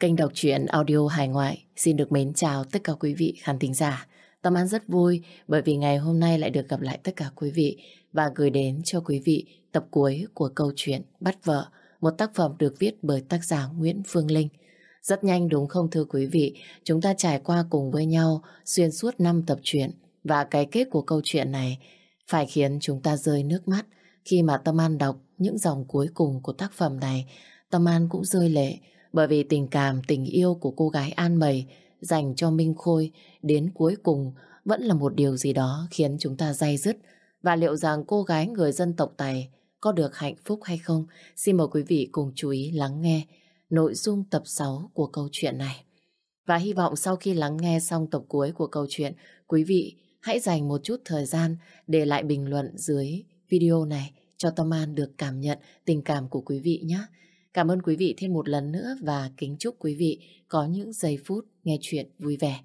Kênh đọc truyện audio hải ngoại xin được mến chào tất cả quý vị khán thính giả. Tâm An rất vui bởi vì ngày hôm nay lại được gặp lại tất cả quý vị và gửi đến cho quý vị tập cuối của câu chuyện Bắt Vợ, một tác phẩm được viết bởi tác giả Nguyễn Phương Linh. Rất nhanh đúng không thưa quý vị, chúng ta trải qua cùng với nhau xuyên suốt 5 tập truyện và cái kết của câu chuyện này phải khiến chúng ta rơi nước mắt khi mà Tâm An đọc những dòng cuối cùng của tác phẩm này. Tâm An cũng rơi lệ bởi vì tình cảm, tình yêu của cô gái An Mầy dành cho Minh Khôi đến cuối cùng vẫn là một điều gì đó khiến chúng ta day dứt. Và liệu rằng cô gái người dân tộc Tài có được hạnh phúc hay không? Xin mời quý vị cùng chú ý lắng nghe nội dung tập 6 của câu chuyện này. Và hy vọng sau khi lắng nghe xong tập cuối của câu chuyện, quý vị hãy dành một chút thời gian để lại bình luận dưới video này cho Tâm An được cảm nhận tình cảm của quý vị nhé. Cảm ơn quý vị thêm một lần nữa và kính chúc quý vị có những giây phút nghe chuyện vui vẻ.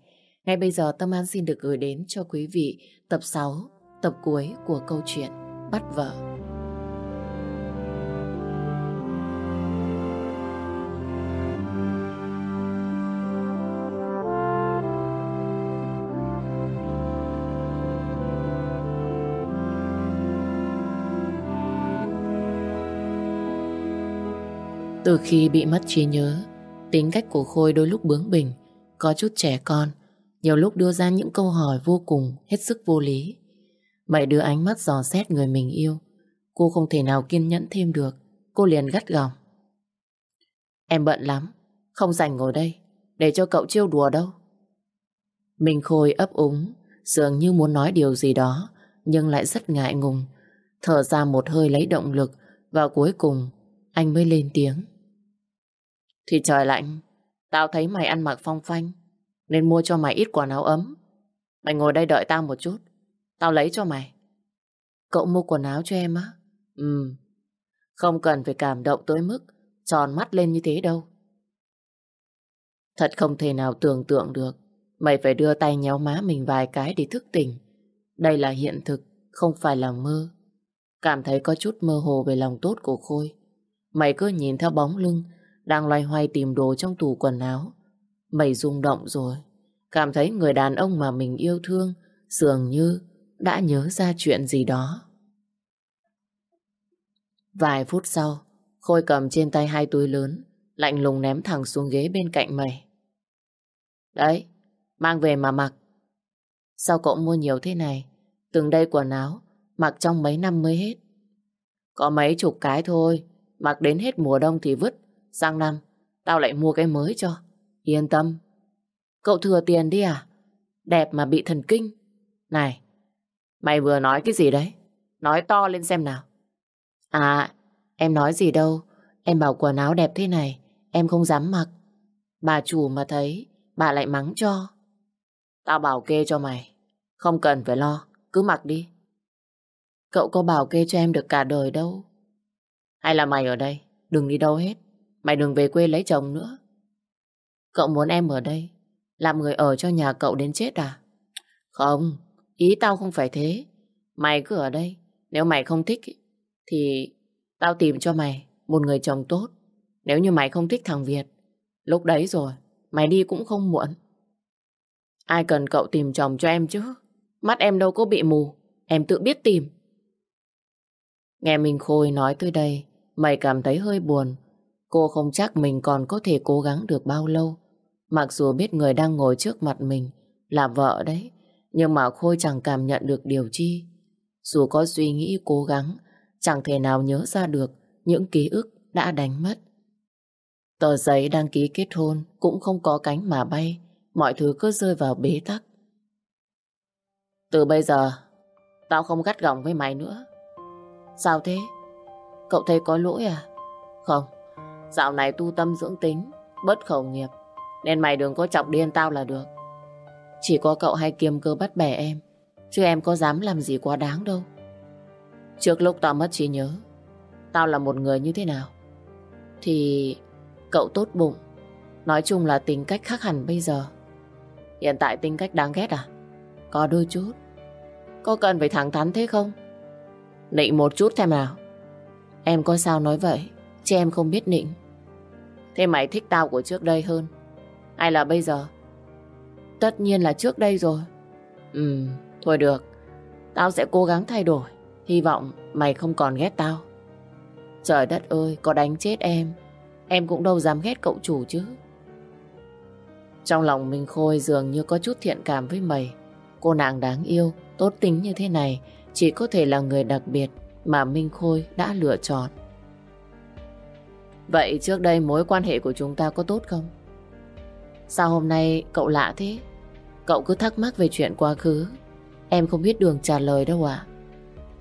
Ngay bây giờ Tâm An xin được gửi đến cho quý vị tập 6, tập cuối của câu chuyện Bắt Vợ. Từ khi bị mất trí nhớ, tính cách của Khôi đôi lúc bướng bỉnh, có chút trẻ con, nhiều lúc đưa ra những câu hỏi vô cùng hết sức vô lý. Mày đưa ánh mắt dò xét người mình yêu, cô không thể nào kiên nhẫn thêm được, cô liền gắt gỏng. Em bận lắm, không dành ngồi đây, để cho cậu trêu đùa đâu. Mình Khôi ấp úng, dường như muốn nói điều gì đó, nhưng lại rất ngại ngùng. Thở ra một hơi lấy động lực, và cuối cùng anh mới lên tiếng. Thì trời lạnh, tao thấy mày ăn mặc phong phanh, nên mua cho mày ít quần áo ấm. Mày ngồi đây đợi tao một chút, tao lấy cho mày. Cậu mua quần áo cho em á? Ừ, không cần phải cảm động tới mức tròn mắt lên như thế đâu. Thật không thể nào tưởng tượng được, mày phải đưa tay nhéo má mình vài cái để thức tỉnh. Đây là hiện thực, không phải là mơ. Cảm thấy có chút mơ hồ về lòng tốt của Khôi. Mày cứ nhìn theo bóng lưng đang loay hoay tìm đồ trong tủ quần áo. Mày rung động rồi. Cảm thấy người đàn ông mà mình yêu thương dường như đã nhớ ra chuyện gì đó. Vài phút sau, Khôi cầm trên tay hai túi lớn, lạnh lùng ném thẳng xuống ghế bên cạnh mày. Đấy, mang về mà mặc. Sao cậu mua nhiều thế này? Từng đây quần áo, mặc trong mấy năm mới hết. Có mấy chục cái thôi, mặc đến hết mùa đông thì vứt. Sang năm, tao lại mua cái mới cho. Yên tâm. Cậu thừa tiền đi à? Đẹp mà bị thần kinh. Này, mày vừa nói cái gì đấy? Nói to lên xem nào. À, em nói gì đâu. Em bảo quần áo đẹp thế này, em không dám mặc. Bà chủ mà thấy, bà lại mắng cho. Tao bảo kê cho mày. Không cần phải lo, cứ mặc đi. Cậu có bảo kê cho em được cả đời đâu. Hay là mày ở đây, đừng đi đâu hết. Mày đừng về quê lấy chồng nữa. Cậu muốn em ở đây, làm người ở cho nhà cậu đến chết à? Không, ý tao không phải thế. Mày cứ ở đây, nếu mày không thích thì tao tìm cho mày một người chồng tốt. Nếu như mày không thích thằng Việt, lúc đấy rồi, mày đi cũng không muộn. Ai cần cậu tìm chồng cho em chứ? Mắt em đâu có bị mù, em tự biết tìm. Nghe Minh Khôi nói tới đây, mày cảm thấy hơi buồn Cô không chắc mình còn có thể cố gắng được bao lâu. Mặc dù biết người đang ngồi trước mặt mình là vợ đấy, nhưng mà Khôi chẳng cảm nhận được điều chi. Dù có suy nghĩ cố gắng, chẳng thể nào nhớ ra được những ký ức đã đánh mất. Tờ giấy đăng ký kết hôn cũng không có cánh mà bay, mọi thứ cứ rơi vào bế tắc. Từ bây giờ, tao không gắt gỏng với mày nữa. Sao thế? Cậu thấy có lỗi à? Không, Dạo này tu tâm dưỡng tính, bớt khẩu nghiệp. Nên mày đừng có chọc điên tao là được. Chỉ có cậu hay kiềm cơ bắt bẻ em, chứ em có dám làm gì quá đáng đâu. Trước lúc tao mất trí nhớ, tao là một người như thế nào? Thì cậu tốt bụng, nói chung là tính cách khác hẳn bây giờ. Hiện tại tính cách đáng ghét à? Có đôi chút. Có cần phải thẳng thắn thế không? Nịnh một chút thêm nào. Em có sao nói vậy, chứ em không biết nịnh. Thế mày thích tao của trước đây hơn? Hay là bây giờ? Tất nhiên là trước đây rồi. Ừ, thôi được. Tao sẽ cố gắng thay đổi. Hy vọng mày không còn ghét tao. Trời đất ơi, có đánh chết em. Em cũng đâu dám ghét cậu chủ chứ. Trong lòng Minh Khôi dường như có chút thiện cảm với mày. Cô nàng đáng yêu, tốt tính như thế này chỉ có thể là người đặc biệt mà Minh Khôi đã lựa chọn. Vậy trước đây mối quan hệ của chúng ta có tốt không? Sao hôm nay cậu lạ thế? Cậu cứ thắc mắc về chuyện quá khứ. Em không biết đường trả lời đâu à?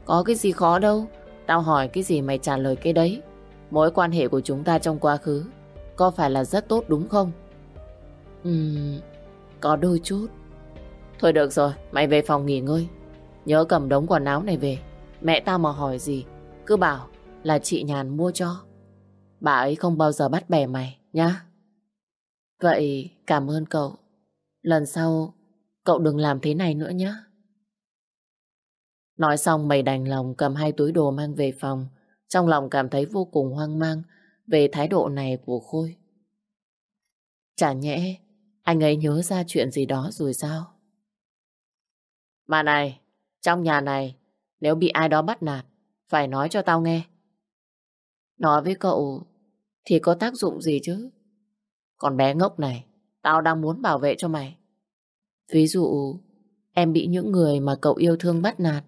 Có cái gì khó đâu. Tao hỏi cái gì mày trả lời cái đấy. Mối quan hệ của chúng ta trong quá khứ có phải là rất tốt đúng không? Ừm, có đôi chút. Thôi được rồi, mày về phòng nghỉ ngơi. Nhớ cầm đống quần áo này về. Mẹ tao mà hỏi gì, cứ bảo là chị Nhàn mua cho. Bà ấy không bao giờ bắt bẻ mày, nhá. Vậy cảm ơn cậu. Lần sau cậu đừng làm thế này nữa nhé. Nói xong mày đành lòng cầm hai túi đồ mang về phòng. Trong lòng cảm thấy vô cùng hoang mang về thái độ này của Khôi. Chả nhẽ anh ấy nhớ ra chuyện gì đó rồi sao? Mà này, trong nhà này, nếu bị ai đó bắt nạt, phải nói cho tao nghe. Nói với cậu thì có tác dụng gì chứ? Còn bé ngốc này, tao đang muốn bảo vệ cho mày. Ví dụ, em bị những người mà cậu yêu thương bắt nạt,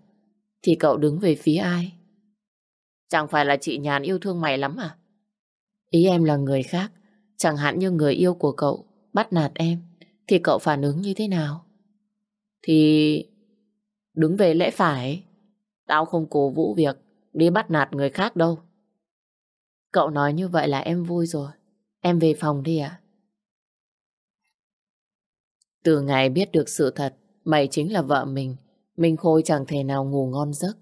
thì cậu đứng về phía ai? Chẳng phải là chị Nhàn yêu thương mày lắm à? Ý em là người khác, chẳng hạn như người yêu của cậu bắt nạt em, thì cậu phản ứng như thế nào? Thì đứng về lẽ phải. Tao không cố vũ việc đi bắt nạt người khác đâu. Cậu nói như vậy là em vui rồi. Em về phòng đi ạ. Từ ngày biết được sự thật, mày chính là vợ mình. Minh Khôi chẳng thể nào ngủ ngon giấc.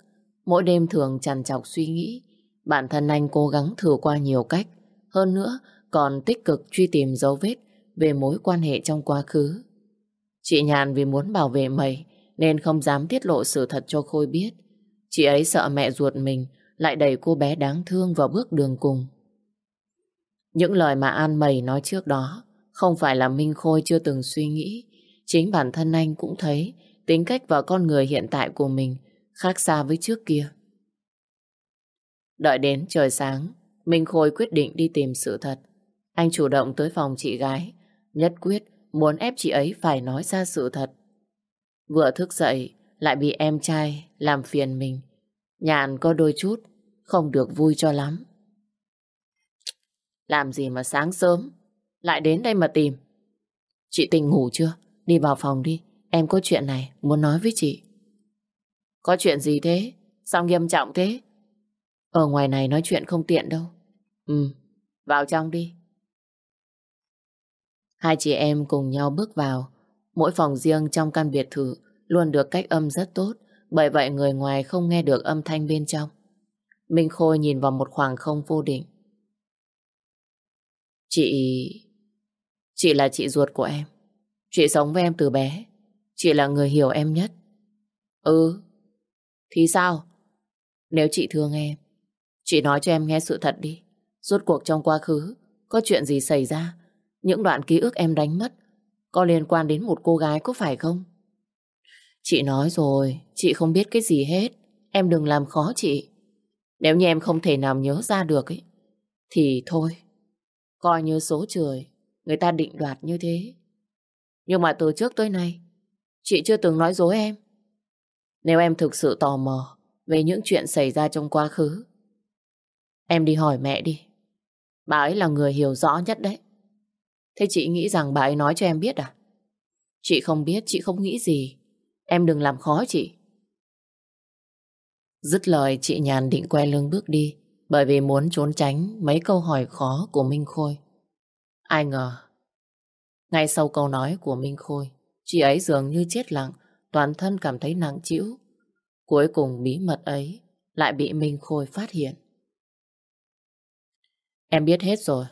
Mỗi đêm thường trằn trọc suy nghĩ. Bản thân anh cố gắng thử qua nhiều cách. Hơn nữa, còn tích cực truy tìm dấu vết về mối quan hệ trong quá khứ. Chị Nhàn vì muốn bảo vệ mày nên không dám tiết lộ sự thật cho Khôi biết. Chị ấy sợ mẹ ruột mình lại đẩy cô bé đáng thương vào bước đường cùng. Những lời mà An Mày nói trước đó không phải là Minh Khôi chưa từng suy nghĩ. Chính bản thân anh cũng thấy tính cách và con người hiện tại của mình khác xa với trước kia. Đợi đến trời sáng, Minh Khôi quyết định đi tìm sự thật. Anh chủ động tới phòng chị gái, nhất quyết muốn ép chị ấy phải nói ra sự thật. Vừa thức dậy, lại bị em trai làm phiền mình. Nhàn có đôi chút, không được vui cho lắm. Làm gì mà sáng sớm, lại đến đây mà tìm. Chị tỉnh ngủ chưa? Đi vào phòng đi, em có chuyện này muốn nói với chị. Có chuyện gì thế? Sao nghiêm trọng thế? Ở ngoài này nói chuyện không tiện đâu. Ừ, vào trong đi. Hai chị em cùng nhau bước vào. Mỗi phòng riêng trong căn biệt thự luôn được cách âm rất tốt, bởi vậy người ngoài không nghe được âm thanh bên trong. Minh Khôi nhìn vào một khoảng không vô định. Chị... Chị là chị ruột của em. Chị sống với em từ bé. Chị là người hiểu em nhất. Ừ. Thì sao? Nếu chị thương em, chị nói cho em nghe sự thật đi. Rốt cuộc trong quá khứ, có chuyện gì xảy ra? Những đoạn ký ức em đánh mất, có liên quan đến một cô gái có phải không? Chị nói rồi, chị không biết cái gì hết. Em đừng làm khó chị. Nếu như em không thể nào nhớ ra được ấy, thì thôi. Coi như số trời, người ta định đoạt như thế. Nhưng mà từ trước tới nay, chị chưa từng nói dối em. Nếu em thực sự tò mò về những chuyện xảy ra trong quá khứ, em đi hỏi mẹ đi. Bà ấy là người hiểu rõ nhất đấy. Thế chị nghĩ rằng bà ấy nói cho em biết à? Chị không biết, chị không nghĩ gì. Em đừng làm khó chị. Dứt lời chị Nhàn định quay lưng bước đi bởi vì muốn trốn tránh mấy câu hỏi khó của Minh Khôi. Ai ngờ, ngay sau câu nói của Minh Khôi, chị ấy dường như chết lặng, toàn thân cảm thấy nặng trĩu. Cuối cùng bí mật ấy lại bị Minh Khôi phát hiện. Em biết hết rồi,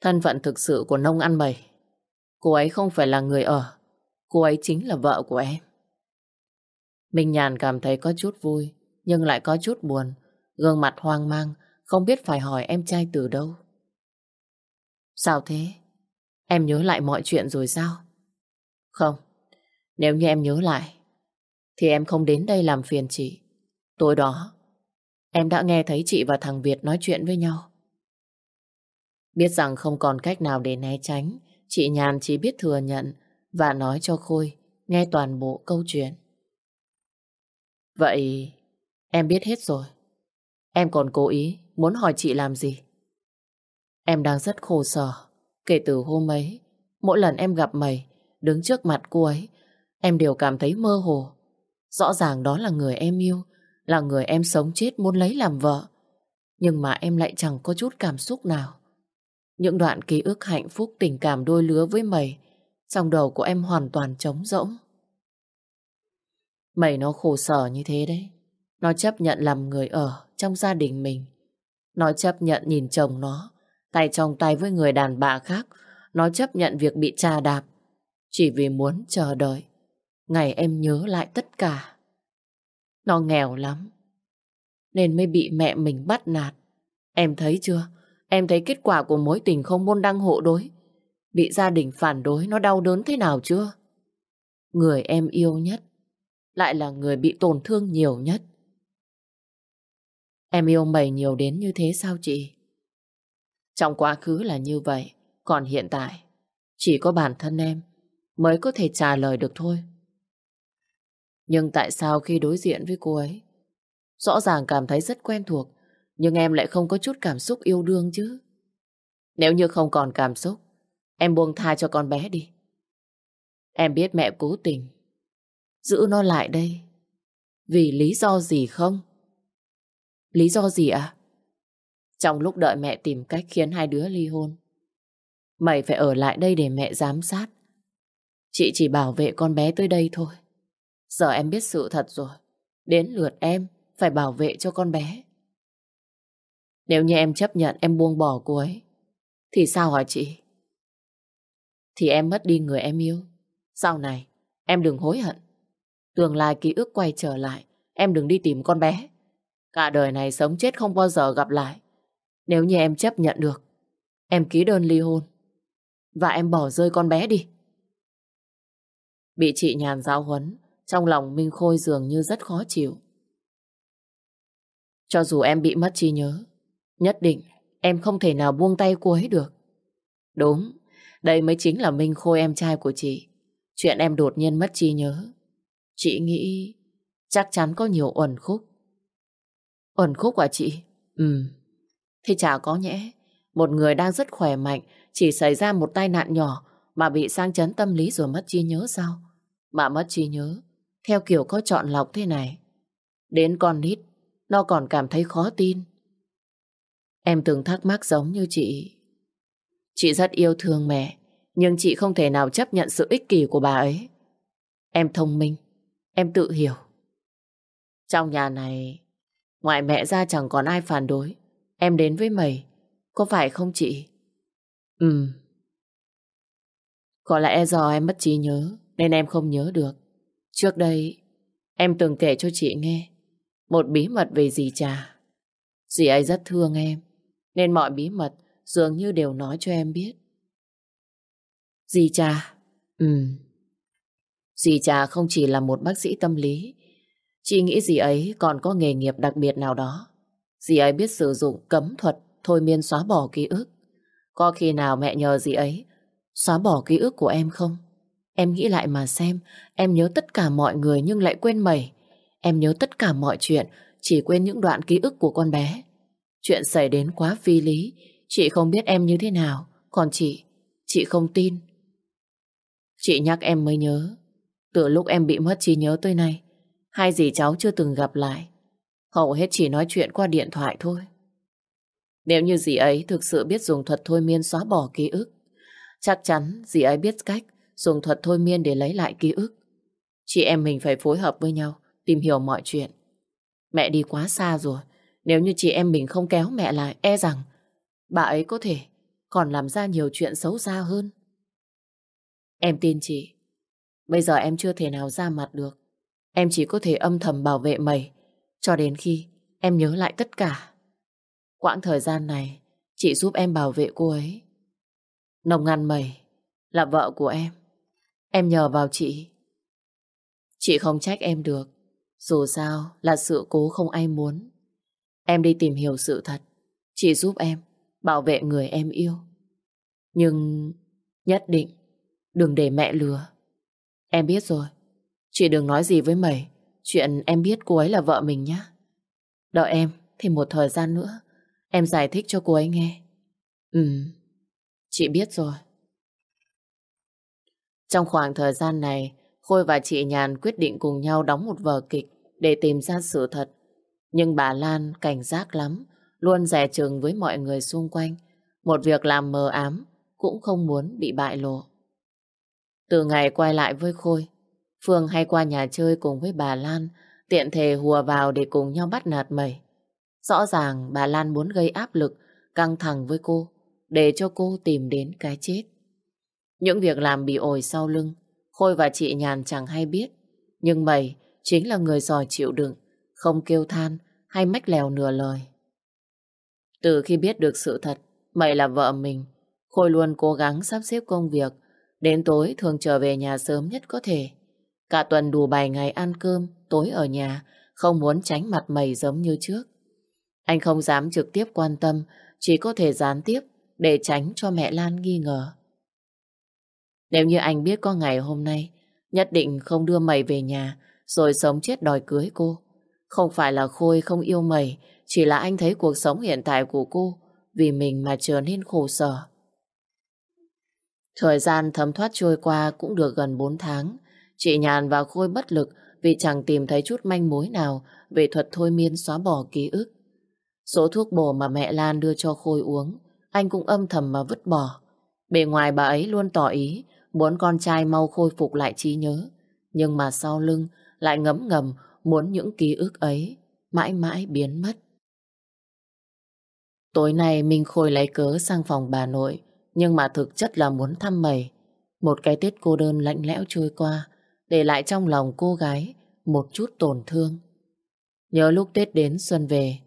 thân phận thực sự của nông ăn bầy. Cô ấy không phải là người ở, cô ấy chính là vợ của em. Minh Nhàn cảm thấy có chút vui, nhưng lại có chút buồn. Gương mặt hoang mang, không biết phải hỏi em trai từ đâu. Sao thế? Em nhớ lại mọi chuyện rồi sao? Không, nếu như em nhớ lại, thì em không đến đây làm phiền chị. Tối đó, em đã nghe thấy chị và thằng Việt nói chuyện với nhau. Biết rằng không còn cách nào để né tránh, chị Nhàn chỉ biết thừa nhận và nói cho Khôi nghe toàn bộ câu chuyện. Vậy em biết hết rồi. Em còn cố ý muốn hỏi chị làm gì? Em đang rất khổ sở. Kể từ hôm ấy, mỗi lần em gặp mày, đứng trước mặt cô ấy, em đều cảm thấy mơ hồ. Rõ ràng đó là người em yêu, là người em sống chết muốn lấy làm vợ. Nhưng mà em lại chẳng có chút cảm xúc nào. Những đoạn ký ức hạnh phúc tình cảm đôi lứa với mày, trong đầu của em hoàn toàn trống rỗng. Mày nó khổ sở như thế đấy. Nó chấp nhận làm người ở trong gia đình mình. Nó chấp nhận nhìn chồng nó, tay trong tay với người đàn bà khác. Nó chấp nhận việc bị trà đạp, chỉ vì muốn chờ đợi. Ngày em nhớ lại tất cả. Nó nghèo lắm, nên mới bị mẹ mình bắt nạt. Em thấy chưa? Em thấy kết quả của mối tình không môn đăng hộ đối. Bị gia đình phản đối nó đau đớn thế nào chưa? Người em yêu nhất lại là người bị tổn thương nhiều nhất. Em yêu mày nhiều đến như thế sao chị? Trong quá khứ là như vậy, còn hiện tại chỉ có bản thân em mới có thể trả lời được thôi. Nhưng tại sao khi đối diện với cô ấy, rõ ràng cảm thấy rất quen thuộc, nhưng em lại không có chút cảm xúc yêu đương chứ? Nếu như không còn cảm xúc, em buông tha cho con bé đi. Em biết mẹ cố tình giữ nó lại đây vì lý do gì không? Lý do gì à? Trong lúc đợi mẹ tìm cách khiến hai đứa ly hôn, mày phải ở lại đây để mẹ giám sát. Chị chỉ bảo vệ con bé tới đây thôi. Giờ em biết sự thật rồi. Đến lượt em phải bảo vệ cho con bé. Nếu như em chấp nhận em buông bỏ cô ấy, thì sao hả chị? Thì em mất đi người em yêu. Sau này, em đừng hối hận. Tương lai ký ức quay trở lại, em đừng đi tìm con bé. Cả đời này sống chết không bao giờ gặp lại. Nếu như em chấp nhận được, em ký đơn ly hôn. Và em bỏ rơi con bé đi. Bị chị nhàn giáo huấn, trong lòng Minh Khôi dường như rất khó chịu. Cho dù em bị mất trí nhớ, nhất định em không thể nào buông tay cô ấy được. Đúng, đây mới chính là Minh Khôi em trai của chị. Chuyện em đột nhiên mất trí nhớ. Chị nghĩ chắc chắn có nhiều uẩn khúc. Uẩn khúc à chị? Ừ. Thì chả có nhẽ. Một người đang rất khỏe mạnh chỉ xảy ra một tai nạn nhỏ mà bị sang chấn tâm lý rồi mất trí nhớ sao? Mà mất trí nhớ theo kiểu có chọn lọc thế này. Đến con nít nó còn cảm thấy khó tin. Em từng thắc mắc giống như chị. Chị rất yêu thương mẹ nhưng chị không thể nào chấp nhận sự ích kỷ của bà ấy. Em thông minh, em tự hiểu. Trong nhà này Ngoài mẹ ra chẳng còn ai phản đối. Em đến với mày, có phải không chị? Ừ. Có lẽ do em mất trí nhớ, nên em không nhớ được. Trước đây, em từng kể cho chị nghe một bí mật về dì trà. Dì ấy rất thương em, nên mọi bí mật dường như đều nói cho em biết. Dì trà? Ừ. Dì trà không chỉ là một bác sĩ tâm lý, Chị nghĩ dì ấy còn có nghề nghiệp đặc biệt nào đó. Dì ấy biết sử dụng cấm thuật thôi miên xóa bỏ ký ức. Có khi nào mẹ nhờ dì ấy xóa bỏ ký ức của em không? Em nghĩ lại mà xem, em nhớ tất cả mọi người nhưng lại quên mẩy Em nhớ tất cả mọi chuyện, chỉ quên những đoạn ký ức của con bé. Chuyện xảy đến quá phi lý, chị không biết em như thế nào, còn chị, chị không tin. Chị nhắc em mới nhớ, từ lúc em bị mất trí nhớ tới nay, Hai dì cháu chưa từng gặp lại. Hầu hết chỉ nói chuyện qua điện thoại thôi. Nếu như dì ấy thực sự biết dùng thuật thôi miên xóa bỏ ký ức, chắc chắn dì ấy biết cách dùng thuật thôi miên để lấy lại ký ức. Chị em mình phải phối hợp với nhau, tìm hiểu mọi chuyện. Mẹ đi quá xa rồi, nếu như chị em mình không kéo mẹ lại, e rằng bà ấy có thể còn làm ra nhiều chuyện xấu xa hơn. Em tin chị, bây giờ em chưa thể nào ra mặt được. Em chỉ có thể âm thầm bảo vệ mày cho đến khi em nhớ lại tất cả. Quãng thời gian này, chị giúp em bảo vệ cô ấy. Nồng ngăn mày là vợ của em. Em nhờ vào chị. Chị không trách em được. Dù sao là sự cố không ai muốn. Em đi tìm hiểu sự thật. Chị giúp em bảo vệ người em yêu. Nhưng nhất định đừng để mẹ lừa. Em biết rồi. Chị đừng nói gì với mày. Chuyện em biết cô ấy là vợ mình nhé. Đợi em thêm một thời gian nữa. Em giải thích cho cô ấy nghe. Ừ, chị biết rồi. Trong khoảng thời gian này, Khôi và chị Nhàn quyết định cùng nhau đóng một vở kịch để tìm ra sự thật. Nhưng bà Lan cảnh giác lắm, luôn rẻ chừng với mọi người xung quanh. Một việc làm mờ ám cũng không muốn bị bại lộ. Từ ngày quay lại với Khôi, Phương hay qua nhà chơi cùng với bà Lan, tiện thể hùa vào để cùng nhau bắt nạt mày. Rõ ràng bà Lan muốn gây áp lực, căng thẳng với cô, để cho cô tìm đến cái chết. Những việc làm bị ổi sau lưng, Khôi và chị Nhàn chẳng hay biết. Nhưng mày chính là người giỏi chịu đựng, không kêu than hay mách lèo nửa lời. Từ khi biết được sự thật, mày là vợ mình, Khôi luôn cố gắng sắp xếp công việc, đến tối thường trở về nhà sớm nhất có thể. Cả tuần đủ bài ngày ăn cơm, tối ở nhà, không muốn tránh mặt mày giống như trước. Anh không dám trực tiếp quan tâm, chỉ có thể gián tiếp để tránh cho mẹ Lan nghi ngờ. Nếu như anh biết có ngày hôm nay, nhất định không đưa mày về nhà rồi sống chết đòi cưới cô. Không phải là Khôi không yêu mày, chỉ là anh thấy cuộc sống hiện tại của cô vì mình mà trở nên khổ sở. Thời gian thấm thoát trôi qua cũng được gần 4 tháng. Chị Nhàn và Khôi bất lực vì chẳng tìm thấy chút manh mối nào về thuật thôi miên xóa bỏ ký ức. Số thuốc bổ mà mẹ Lan đưa cho Khôi uống, anh cũng âm thầm mà vứt bỏ. Bề ngoài bà ấy luôn tỏ ý muốn con trai mau khôi phục lại trí nhớ, nhưng mà sau lưng lại ngấm ngầm muốn những ký ức ấy mãi mãi biến mất. Tối nay Minh Khôi lấy cớ sang phòng bà nội, nhưng mà thực chất là muốn thăm mày. Một cái Tết cô đơn lạnh lẽo trôi qua, để lại trong lòng cô gái một chút tổn thương. Nhớ lúc Tết đến xuân về,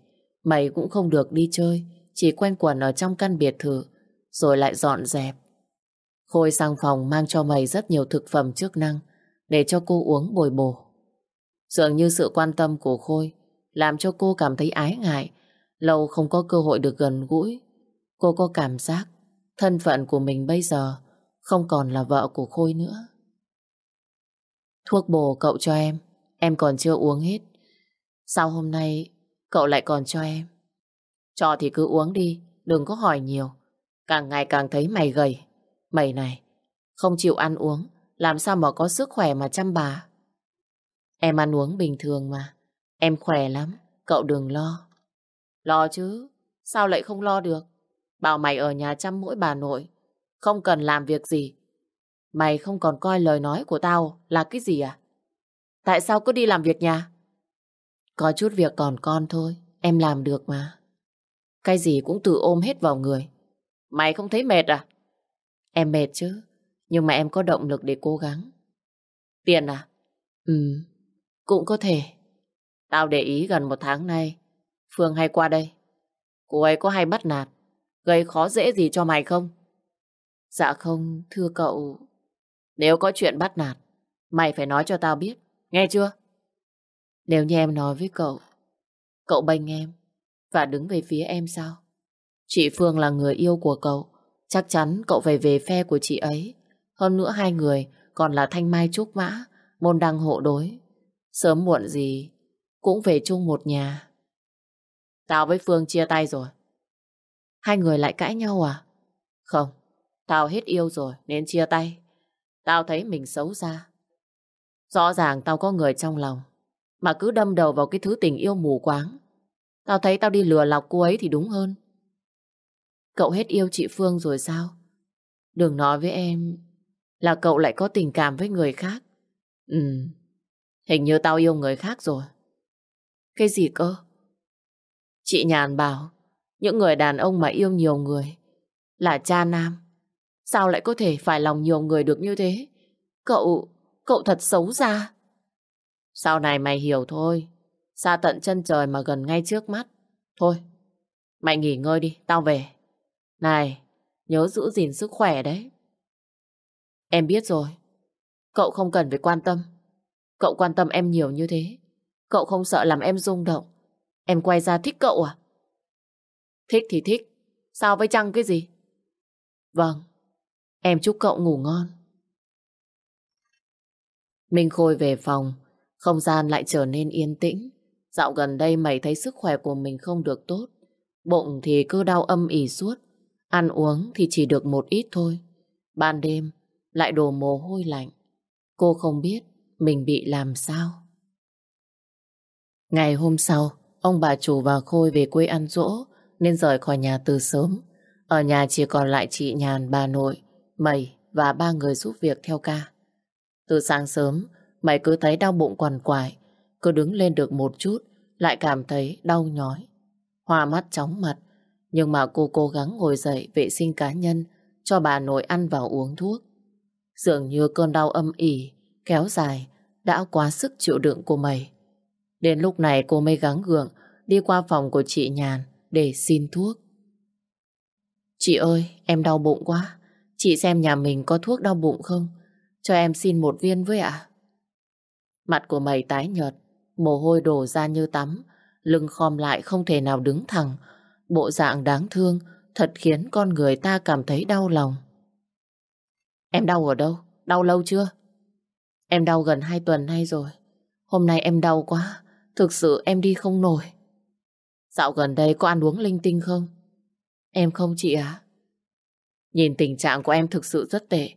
mày cũng không được đi chơi, chỉ quen quẩn ở trong căn biệt thự, rồi lại dọn dẹp. Khôi sang phòng mang cho mày rất nhiều thực phẩm chức năng để cho cô uống bồi bổ. Dường như sự quan tâm của Khôi làm cho cô cảm thấy ái ngại, lâu không có cơ hội được gần gũi. Cô có cảm giác thân phận của mình bây giờ không còn là vợ của Khôi nữa. Thuốc bổ cậu cho em, em còn chưa uống hết. Sao hôm nay cậu lại còn cho em? Cho thì cứ uống đi, đừng có hỏi nhiều. Càng ngày càng thấy mày gầy. Mày này, không chịu ăn uống, làm sao mà có sức khỏe mà chăm bà. Em ăn uống bình thường mà, em khỏe lắm, cậu đừng lo. Lo chứ, sao lại không lo được? Bảo mày ở nhà chăm mỗi bà nội, không cần làm việc gì. Mày không còn coi lời nói của tao là cái gì à? Tại sao cứ đi làm việc nhà? Có chút việc còn con thôi, em làm được mà. Cái gì cũng tự ôm hết vào người. Mày không thấy mệt à? Em mệt chứ, nhưng mà em có động lực để cố gắng. Tiền à? Ừ, cũng có thể. Tao để ý gần một tháng nay, Phương hay qua đây. Cô ấy có hay bắt nạt, gây khó dễ gì cho mày không? Dạ không, thưa cậu. Nếu có chuyện bắt nạt, mày phải nói cho tao biết, nghe chưa? Nếu như em nói với cậu, cậu bênh em và đứng về phía em sao? Chị Phương là người yêu của cậu, Chắc chắn cậu phải về phe của chị ấy. Hơn nữa hai người còn là thanh mai trúc mã, môn đăng hộ đối. Sớm muộn gì cũng về chung một nhà. Tao với Phương chia tay rồi. Hai người lại cãi nhau à? Không, tao hết yêu rồi nên chia tay. Tao thấy mình xấu xa. Rõ ràng tao có người trong lòng, mà cứ đâm đầu vào cái thứ tình yêu mù quáng. Tao thấy tao đi lừa lọc cô ấy thì đúng hơn. Cậu hết yêu chị Phương rồi sao? Đừng nói với em là cậu lại có tình cảm với người khác. Ừ, hình như tao yêu người khác rồi. Cái gì cơ? Chị Nhàn bảo, những người đàn ông mà yêu nhiều người là cha nam. Sao lại có thể phải lòng nhiều người được như thế? Cậu, cậu thật xấu xa. Sau này mày hiểu thôi. Xa tận chân trời mà gần ngay trước mắt. Thôi, mày nghỉ ngơi đi, tao về. Này, nhớ giữ gìn sức khỏe đấy. Em biết rồi. Cậu không cần phải quan tâm. Cậu quan tâm em nhiều như thế. Cậu không sợ làm em rung động. Em quay ra thích cậu à? Thích thì thích. Sao với chăng cái gì? Vâng. Em chúc cậu ngủ ngon. Minh Khôi về phòng. Không gian lại trở nên yên tĩnh. Dạo gần đây mày thấy sức khỏe của mình không được tốt. Bụng thì cứ đau âm ỉ suốt. Ăn uống thì chỉ được một ít thôi. Ban đêm lại đổ mồ hôi lạnh. Cô không biết mình bị làm sao. Ngày hôm sau, ông bà chủ và Khôi về quê ăn dỗ nên rời khỏi nhà từ sớm. Ở nhà chỉ còn lại chị Nhàn, bà nội, mày và ba người giúp việc theo ca. Từ sáng sớm, mày cứ thấy đau bụng quằn quại, cứ đứng lên được một chút, lại cảm thấy đau nhói. Hoa mắt chóng mặt, nhưng mà cô cố gắng ngồi dậy vệ sinh cá nhân cho bà nội ăn và uống thuốc. Dường như cơn đau âm ỉ, kéo dài, đã quá sức chịu đựng của mày. Đến lúc này cô mới gắng gượng đi qua phòng của chị Nhàn để xin thuốc. Chị ơi, em đau bụng quá. Chị xem nhà mình có thuốc đau bụng không? Cho em xin một viên với ạ. Mặt của mày tái nhợt, mồ hôi đổ ra như tắm, lưng khom lại không thể nào đứng thẳng. Bộ dạng đáng thương thật khiến con người ta cảm thấy đau lòng. Em đau ở đâu? Đau lâu chưa? Em đau gần hai tuần nay rồi. Hôm nay em đau quá, thực sự em đi không nổi. Dạo gần đây có ăn uống linh tinh không? Em không chị ạ. Nhìn tình trạng của em thực sự rất tệ.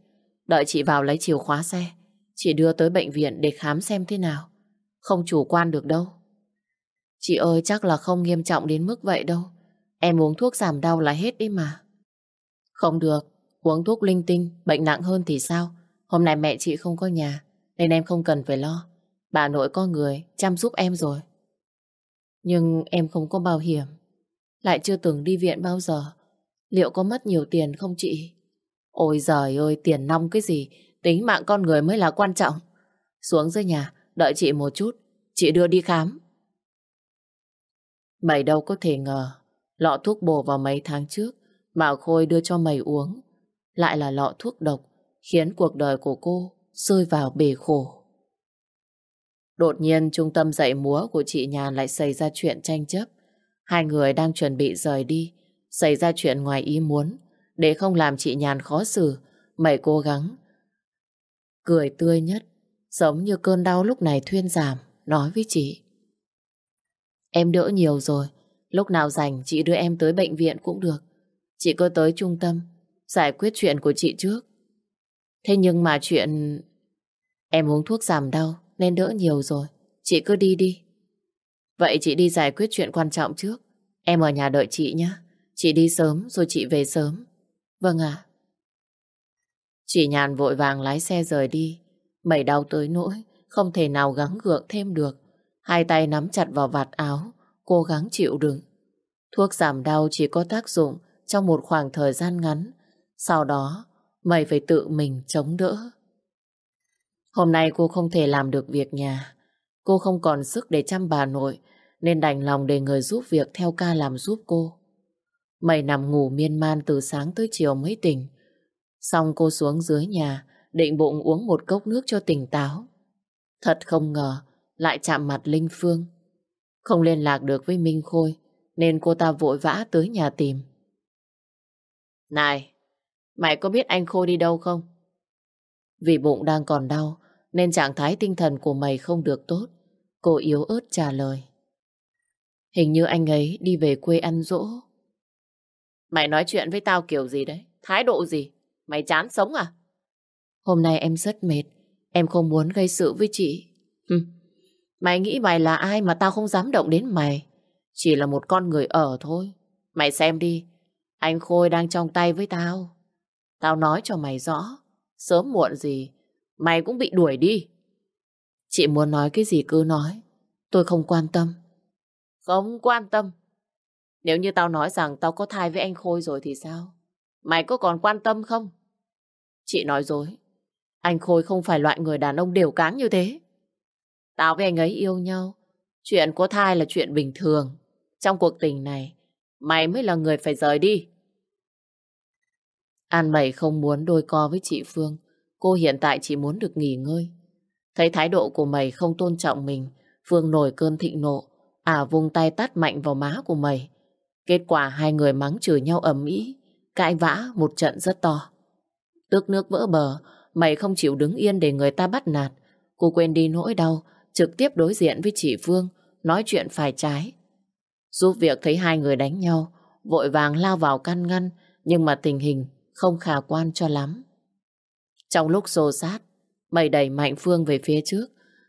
Đợi chị vào lấy chìa khóa xe. Chị đưa tới bệnh viện để khám xem thế nào. Không chủ quan được đâu. Chị ơi chắc là không nghiêm trọng đến mức vậy đâu. Em uống thuốc giảm đau là hết đi mà. Không được. Uống thuốc linh tinh, bệnh nặng hơn thì sao? Hôm nay mẹ chị không có nhà, nên em không cần phải lo. Bà nội có người chăm giúp em rồi. Nhưng em không có bảo hiểm. Lại chưa từng đi viện bao giờ. Liệu có mất nhiều tiền không chị? Ôi giời ơi, tiền nong cái gì? Tính mạng con người mới là quan trọng. Xuống dưới nhà, đợi chị một chút. Chị đưa đi khám. Mày đâu có thể ngờ. Lọ thuốc bổ vào mấy tháng trước mà Khôi đưa cho mày uống. Lại là lọ thuốc độc khiến cuộc đời của cô rơi vào bể khổ. Đột nhiên trung tâm dạy múa của chị Nhàn lại xảy ra chuyện tranh chấp. Hai người đang chuẩn bị rời đi, xảy ra chuyện ngoài ý muốn. Để không làm chị Nhàn khó xử, mày cố gắng. Cười tươi nhất, giống như cơn đau lúc này thuyên giảm, nói với chị. Em đỡ nhiều rồi, lúc nào rảnh chị đưa em tới bệnh viện cũng được. Chị cứ tới trung tâm, giải quyết chuyện của chị trước. Thế nhưng mà chuyện... Em uống thuốc giảm đau nên đỡ nhiều rồi. Chị cứ đi đi. Vậy chị đi giải quyết chuyện quan trọng trước. Em ở nhà đợi chị nhé. Chị đi sớm rồi chị về sớm. Vâng ạ. Chị nhàn vội vàng lái xe rời đi. Mẩy đau tới nỗi, không thể nào gắng gượng thêm được. Hai tay nắm chặt vào vạt áo, cố gắng chịu đựng. Thuốc giảm đau chỉ có tác dụng trong một khoảng thời gian ngắn. Sau đó, mày phải tự mình chống đỡ. Hôm nay cô không thể làm được việc nhà. Cô không còn sức để chăm bà nội, nên đành lòng để người giúp việc theo ca làm giúp cô. Mày nằm ngủ miên man từ sáng tới chiều mới tỉnh. Xong cô xuống dưới nhà, định bụng uống một cốc nước cho tỉnh táo. Thật không ngờ, lại chạm mặt Linh Phương. Không liên lạc được với Minh Khôi, nên cô ta vội vã tới nhà tìm. Này, mày có biết anh Khôi đi đâu không? Vì bụng đang còn đau, nên trạng thái tinh thần của mày không được tốt. Cô yếu ớt trả lời. Hình như anh ấy đi về quê ăn dỗ. Mày nói chuyện với tao kiểu gì đấy? Thái độ gì? Mày chán sống à? Hôm nay em rất mệt. Em không muốn gây sự với chị. Hừm. Mày nghĩ mày là ai mà tao không dám động đến mày? Chỉ là một con người ở thôi. Mày xem đi. Anh Khôi đang trong tay với tao. Tao nói cho mày rõ. Sớm muộn gì, mày cũng bị đuổi đi. Chị muốn nói cái gì cứ nói. Tôi không quan tâm. Không quan tâm. Nếu như tao nói rằng tao có thai với anh Khôi rồi thì sao? Mày có còn quan tâm không? Chị nói dối. Anh Khôi không phải loại người đàn ông đều cáng như thế. Tao với anh ấy yêu nhau. Chuyện có thai là chuyện bình thường. Trong cuộc tình này, mày mới là người phải rời đi. An Mẩy không muốn đôi co với chị Phương. Cô hiện tại chỉ muốn được nghỉ ngơi. Thấy thái độ của mày không tôn trọng mình, Phương nổi cơn thịnh nộ. À vung tay tát mạnh vào má của mày. Kết quả hai người mắng chửi nhau ầm ĩ, cãi vã một trận rất to. Tước nước vỡ bờ, mày không chịu đứng yên để người ta bắt nạt. Cô quên đi nỗi đau, trực tiếp đối diện với chị Phương, nói chuyện phải trái. Giúp việc thấy hai người đánh nhau, vội vàng lao vào can ngăn, nhưng mà tình hình không khả quan cho lắm. Trong lúc xô sát, mày đẩy Mạnh Phương về phía trước,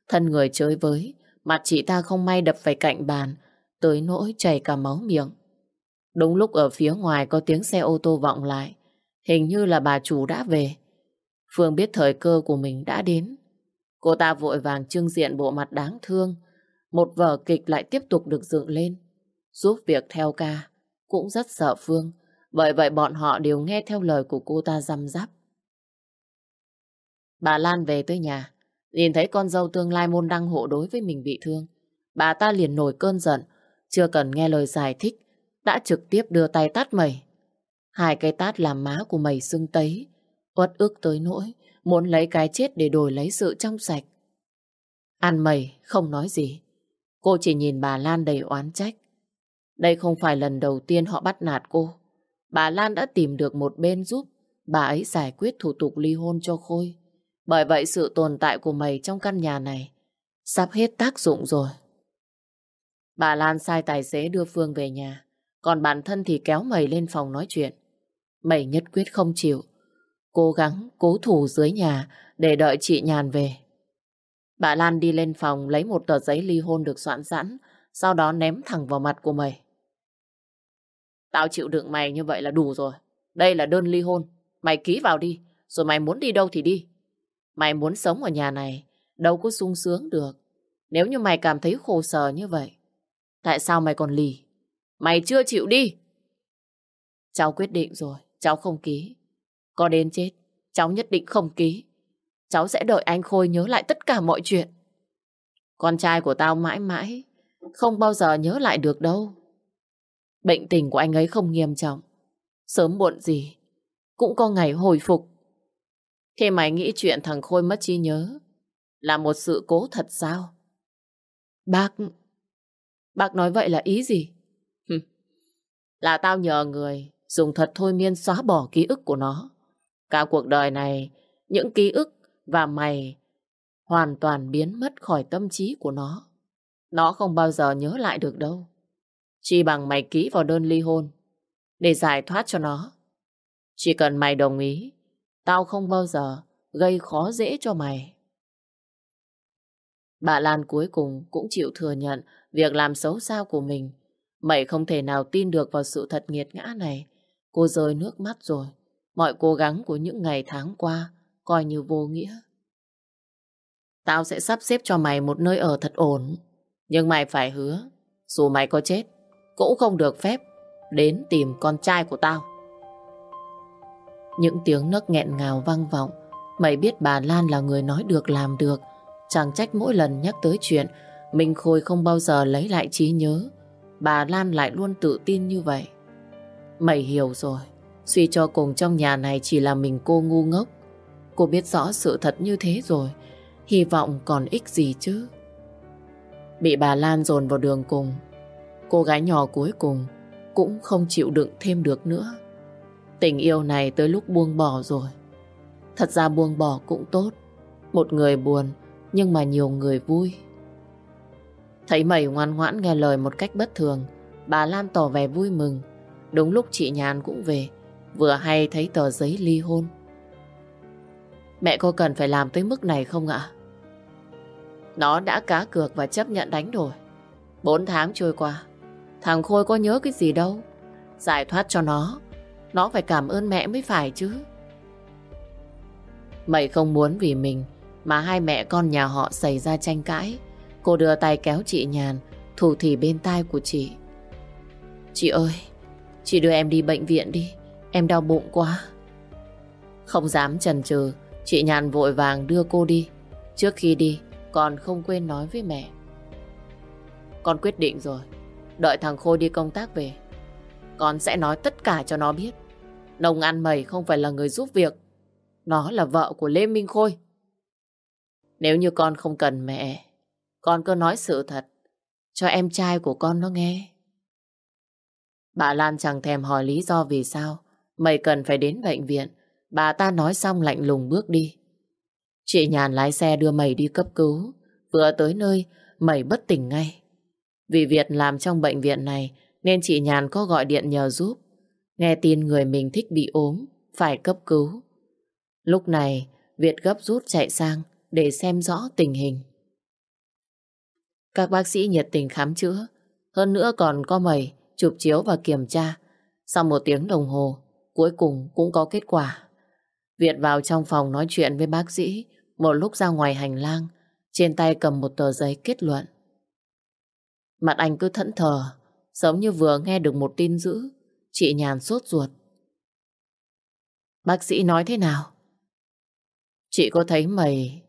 thân người chơi với, mặt chị ta không may đập phải cạnh bàn, tới nỗi chảy cả máu miệng. Đúng lúc ở phía ngoài có tiếng xe ô tô vọng lại, hình như là bà chủ đã về. Phương biết thời cơ của mình đã đến. Cô ta vội vàng trưng diện bộ mặt đáng thương, một vở kịch lại tiếp tục được dựng lên, giúp việc theo ca. Cũng rất sợ Phương, bởi vậy bọn họ đều nghe theo lời của cô ta răm rắp. Bà Lan về tới nhà, nhìn thấy con dâu tương lai môn đăng hộ đối với mình bị thương. Bà ta liền nổi cơn giận, chưa cần nghe lời giải thích, đã trực tiếp đưa tay tát mày. Hai cái tát làm má của mày sưng tấy, uất ức tới nỗi, muốn lấy cái chết để đổi lấy sự trong sạch. Ăn mày không nói gì, cô chỉ nhìn bà Lan đầy oán trách. Đây không phải lần đầu tiên họ bắt nạt cô. Bà Lan đã tìm được một bên giúp bà ấy giải quyết thủ tục ly hôn cho Khôi. Bởi vậy sự tồn tại của mày trong căn nhà này sắp hết tác dụng rồi. Bà Lan sai tài xế đưa Phương về nhà, còn bản thân thì kéo mày lên phòng nói chuyện. Mày nhất quyết không chịu, cố gắng cố thủ dưới nhà để đợi chị Nhàn về. Bà Lan đi lên phòng lấy một tờ giấy ly hôn được soạn sẵn, sau đó ném thẳng vào mặt của mày. Tao chịu đựng mày như vậy là đủ rồi. Đây là đơn ly hôn. Mày ký vào đi, rồi mày muốn đi đâu thì đi. Mày muốn sống ở nhà này, đâu có sung sướng được. Nếu như mày cảm thấy khổ sở như vậy, tại sao mày còn lì? Mày chưa chịu đi. Cháu quyết định rồi, cháu không ký. Có đến chết, cháu nhất định không ký. Cháu sẽ đợi anh Khôi nhớ lại tất cả mọi chuyện. Con trai của tao mãi mãi không bao giờ nhớ lại được đâu. Bệnh tình của anh ấy không nghiêm trọng. Sớm muộn gì, cũng có ngày hồi phục. Thế mày nghĩ chuyện thằng Khôi mất trí nhớ là một sự cố thật sao? Bác... Bác nói vậy là ý gì? Là tao nhờ người dùng thật thôi miên xóa bỏ ký ức của nó. Cả cuộc đời này, những ký ức và mày hoàn toàn biến mất khỏi tâm trí của nó. Nó không bao giờ nhớ lại được đâu. Chỉ bằng mày ký vào đơn ly hôn để giải thoát cho nó. Chỉ cần mày đồng ý, tao không bao giờ gây khó dễ cho mày. Bà Lan cuối cùng cũng chịu thừa nhận việc làm xấu xa của mình. Mày không thể nào tin được vào sự thật nghiệt ngã này. Cô rơi nước mắt rồi. Mọi cố gắng của những ngày tháng qua coi như vô nghĩa. Tao sẽ sắp xếp cho mày một nơi ở thật ổn. Nhưng mày phải hứa, dù mày có chết, cũng không được phép đến tìm con trai của tao. Những tiếng nấc nghẹn ngào vang vọng, mày biết bà Lan là người nói được làm được. Chẳng trách mỗi lần nhắc tới chuyện, Minh Khôi không bao giờ lấy lại trí nhớ. Bà Lan lại luôn tự tin như vậy. Mày hiểu rồi, suy cho cùng trong nhà này chỉ là mình cô ngu ngốc. Cô biết rõ sự thật như thế rồi, hy vọng còn ích gì chứ. Bị bà Lan dồn vào đường cùng, cô gái nhỏ cuối cùng cũng không chịu đựng thêm được nữa. Tình yêu này tới lúc buông bỏ rồi. Thật ra buông bỏ cũng tốt. Một người buồn, nhưng mà nhiều người vui. Thấy mẩy ngoan ngoãn nghe lời một cách bất thường, bà Lan tỏ vẻ vui mừng. Đúng lúc chị Nhàn cũng về, vừa hay thấy tờ giấy ly hôn. Mẹ cô cần phải làm tới mức này không ạ? Nó đã cá cược và chấp nhận đánh đổi. Bốn tháng trôi qua, thằng Khôi có nhớ cái gì đâu. Giải thoát cho nó, nó phải cảm ơn mẹ mới phải chứ. Mày không muốn vì mình mà hai mẹ con nhà họ xảy ra tranh cãi. Cô đưa tay kéo chị Nhàn, thủ thì bên tai của chị. Chị ơi, chị đưa em đi bệnh viện đi, em đau bụng quá. Không dám chần chừ, chị Nhàn vội vàng đưa cô đi. Trước khi đi, còn không quên nói với mẹ. Con quyết định rồi, đợi thằng Khôi đi công tác về. Con sẽ nói tất cả cho nó biết. Nông ăn mày không phải là người giúp việc. Nó là vợ của Lê Minh Khôi. Nếu như con không cần mẹ, con cứ nói sự thật cho em trai của con nó nghe. Bà Lan chẳng thèm hỏi lý do vì sao mày cần phải đến bệnh viện. Bà ta nói xong lạnh lùng bước đi. Chị Nhàn lái xe đưa mày đi cấp cứu. Vừa tới nơi, mày bất tỉnh ngay. Vì việc làm trong bệnh viện này nên chị Nhàn có gọi điện nhờ giúp. Nghe tin người mình thích bị ốm, phải cấp cứu. Lúc này, Việt gấp rút chạy sang để xem rõ tình hình. Các bác sĩ nhiệt tình khám chữa. Hơn nữa còn có mầy chụp chiếu và kiểm tra. Sau một tiếng đồng hồ, cuối cùng cũng có kết quả. Việt vào trong phòng nói chuyện với bác sĩ, một lúc ra ngoài hành lang, trên tay cầm một tờ giấy kết luận. Mặt anh cứ thẫn thờ, giống như vừa nghe được một tin dữ, chị nhàn sốt ruột. Bác sĩ nói thế nào? Chị có thấy mày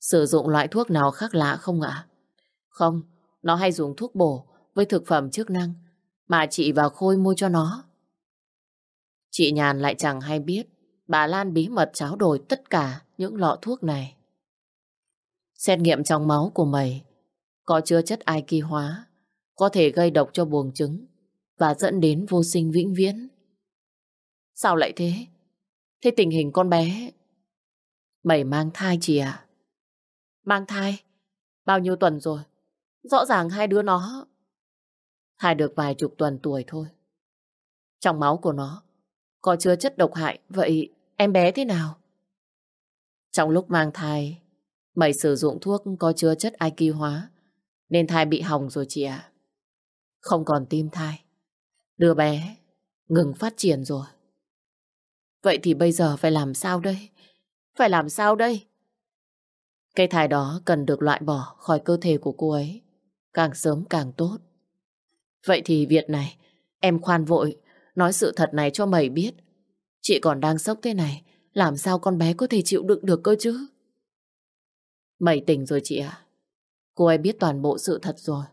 sử dụng loại thuốc nào khác lạ không ạ? Không, nó hay dùng thuốc bổ với thực phẩm chức năng mà chị và Khôi mua cho nó. Chị Nhàn lại chẳng hay biết bà Lan bí mật tráo đổi tất cả những lọ thuốc này. Xét nghiệm trong máu của mày có chứa chất ai kỳ hóa, có thể gây độc cho buồng trứng và dẫn đến vô sinh vĩnh viễn. Sao lại thế? Thế tình hình con bé... Mày mang thai chị à? Mang thai? Bao nhiêu tuần rồi? Rõ ràng hai đứa nó... Thai được vài chục tuần tuổi thôi. Trong máu của nó có chứa chất độc hại, vậy em bé thế nào? Trong lúc mang thai, mày sử dụng thuốc có chứa chất IQ hóa, nên thai bị hỏng rồi chị ạ. Không còn tim thai. Đứa bé ngừng phát triển rồi. Vậy thì bây giờ phải làm sao đây? Phải làm sao đây? Cái thai đó cần được loại bỏ khỏi cơ thể của cô ấy. Càng sớm càng tốt. Vậy thì việc này, em khoan vội, nói sự thật này cho mày biết. Chị còn đang sốc thế này, làm sao con bé có thể chịu đựng được cơ chứ? Mày tỉnh rồi chị ạ. Cô ấy biết toàn bộ sự thật rồi.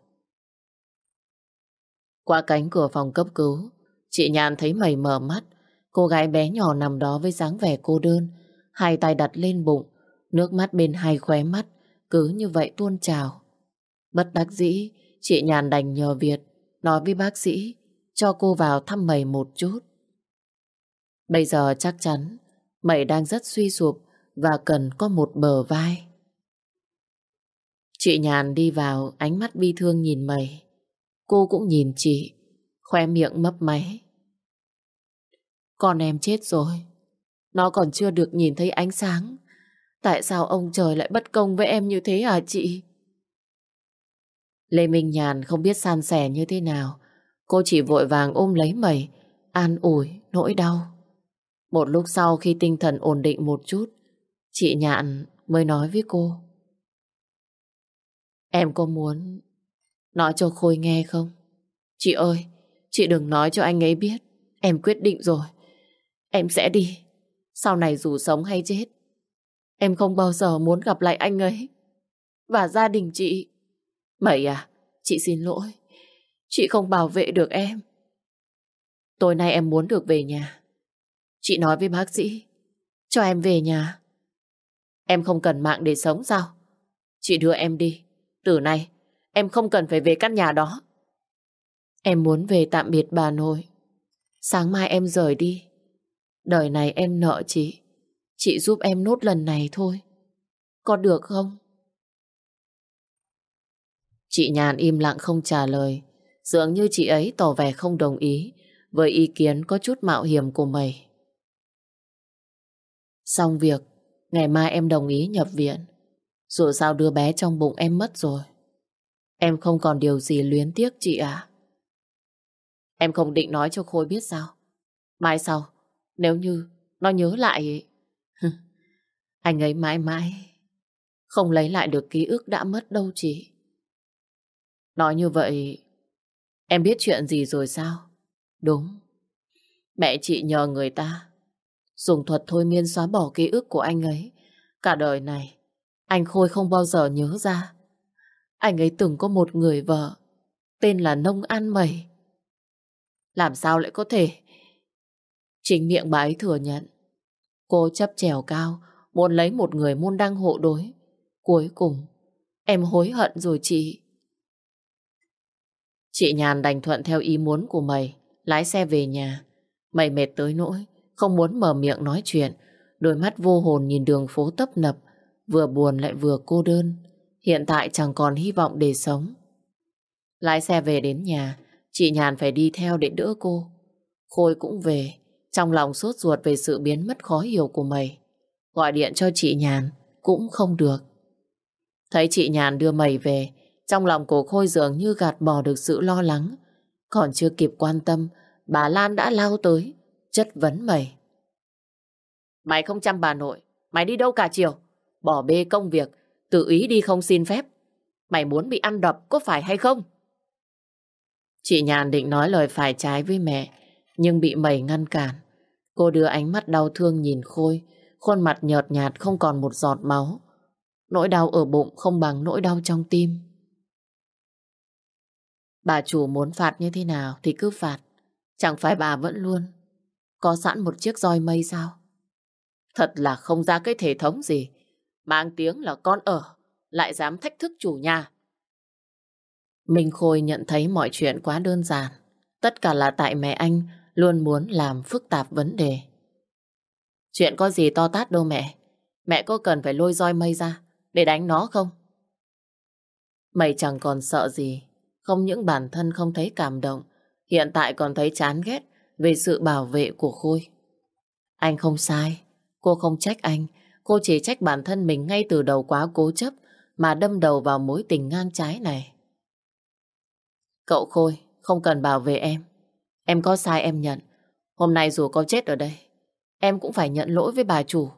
Qua cánh cửa phòng cấp cứu, chị Nhàn thấy mày mở mắt. Cô gái bé nhỏ nằm đó với dáng vẻ cô đơn, hai tay đặt lên bụng, nước mắt bên hai khóe mắt, cứ như vậy tuôn trào. Bất đắc dĩ, chị Nhàn đành nhờ Việt, nói với bác sĩ, cho cô vào thăm mày một chút. Bây giờ chắc chắn, mày đang rất suy sụp và cần có một bờ vai. Chị Nhàn đi vào, ánh mắt bi thương nhìn mày. Cô cũng nhìn chị, khoe miệng mấp máy. Con em chết rồi. Nó còn chưa được nhìn thấy ánh sáng. Tại sao ông trời lại bất công với em như thế hả chị? Lê Minh Nhàn không biết san sẻ như thế nào. Cô chỉ vội vàng ôm lấy mẩy, an ủi nỗi đau. Một lúc sau khi tinh thần ổn định một chút, chị Nhạn mới nói với cô. Em có muốn nói cho Khôi nghe không? Chị ơi, chị đừng nói cho anh ấy biết. Em quyết định rồi. Em sẽ đi. Sau này dù sống hay chết, em không bao giờ muốn gặp lại anh ấy. Và gia đình chị. Mày à, chị xin lỗi. Chị không bảo vệ được em. Tối nay em muốn được về nhà. Chị nói với bác sĩ, cho em về nhà. Em không cần mạng để sống sao? Chị đưa em đi. Từ nay, em không cần phải về căn nhà đó. Em muốn về tạm biệt bà nội. Sáng mai em rời đi. Đời này em nợ chị. Chị giúp em nốt lần này thôi. Có được không? Chị Nhàn im lặng không trả lời. Dường như chị ấy tỏ vẻ không đồng ý với ý kiến có chút mạo hiểm của mày. Xong việc, ngày mai em đồng ý nhập viện. Dù sao đứa bé trong bụng em mất rồi. Em không còn điều gì luyến tiếc chị à? Em không định nói cho Khôi biết sao? Mai sau, nếu như nó nhớ lại... Anh ấy mãi mãi không lấy lại được ký ức đã mất đâu chị. Nói như vậy, em biết chuyện gì rồi sao? Đúng. Mẹ chị nhờ người ta dùng thuật thôi miên xóa bỏ ký ức của anh ấy. Cả đời này, anh Khôi không bao giờ nhớ ra. Anh ấy từng có một người vợ, tên là Nông An Mẩy. Làm sao lại có thể? Chính miệng bà ấy thừa nhận. Cô chấp trèo cao, muốn lấy một người môn đăng hộ đối. Cuối cùng, em hối hận rồi chị. Chị Nhàn đành thuận theo ý muốn của mày, lái xe về nhà. Mày mệt tới nỗi, không muốn mở miệng nói chuyện. Đôi mắt vô hồn nhìn đường phố tấp nập, vừa buồn lại vừa cô đơn. Hiện tại chẳng còn hy vọng để sống. Lái xe về đến nhà, chị Nhàn phải đi theo để đỡ cô. Khôi cũng về, trong lòng sốt ruột về sự biến mất khó hiểu của mày. Gọi điện cho chị Nhàn cũng không được. Thấy chị Nhàn đưa mày về, trong lòng cổ Khôi dường như gạt bỏ được sự lo lắng. Còn chưa kịp quan tâm, bà Lan đã lao tới, chất vấn mày. Mày không chăm bà nội, mày đi đâu cả chiều? Bỏ bê công việc, tự ý đi không xin phép. Mày muốn bị ăn đập có phải hay không? Chị Nhàn định nói lời phải trái với mẹ, nhưng bị mẩy ngăn cản. Cô đưa ánh mắt đau thương nhìn Khôi, khuôn mặt nhợt nhạt không còn một giọt máu. Nỗi đau ở bụng không bằng nỗi đau trong tim. Bà chủ muốn phạt như thế nào thì cứ phạt. Chẳng phải bà vẫn luôn có sẵn một chiếc roi mây sao? Thật là không ra cái thể thống gì. Mang tiếng là con ở, lại dám thách thức chủ nhà. Minh Khôi nhận thấy mọi chuyện quá đơn giản. Tất cả là tại mẹ anh luôn muốn làm phức tạp vấn đề. Chuyện có gì to tát đâu mẹ. Mẹ có cần phải lôi roi mây ra để đánh nó không? Mày chẳng còn sợ gì. Không những bản thân không thấy cảm động, hiện tại còn thấy chán ghét về sự bảo vệ của Khôi. Anh không sai, cô không trách anh, cô chỉ trách bản thân mình ngay từ đầu quá cố chấp mà đâm đầu vào mối tình ngang trái này. Cậu Khôi, không cần bảo vệ em. Em có sai em nhận. Hôm nay dù có chết ở đây, em cũng phải nhận lỗi với bà chủ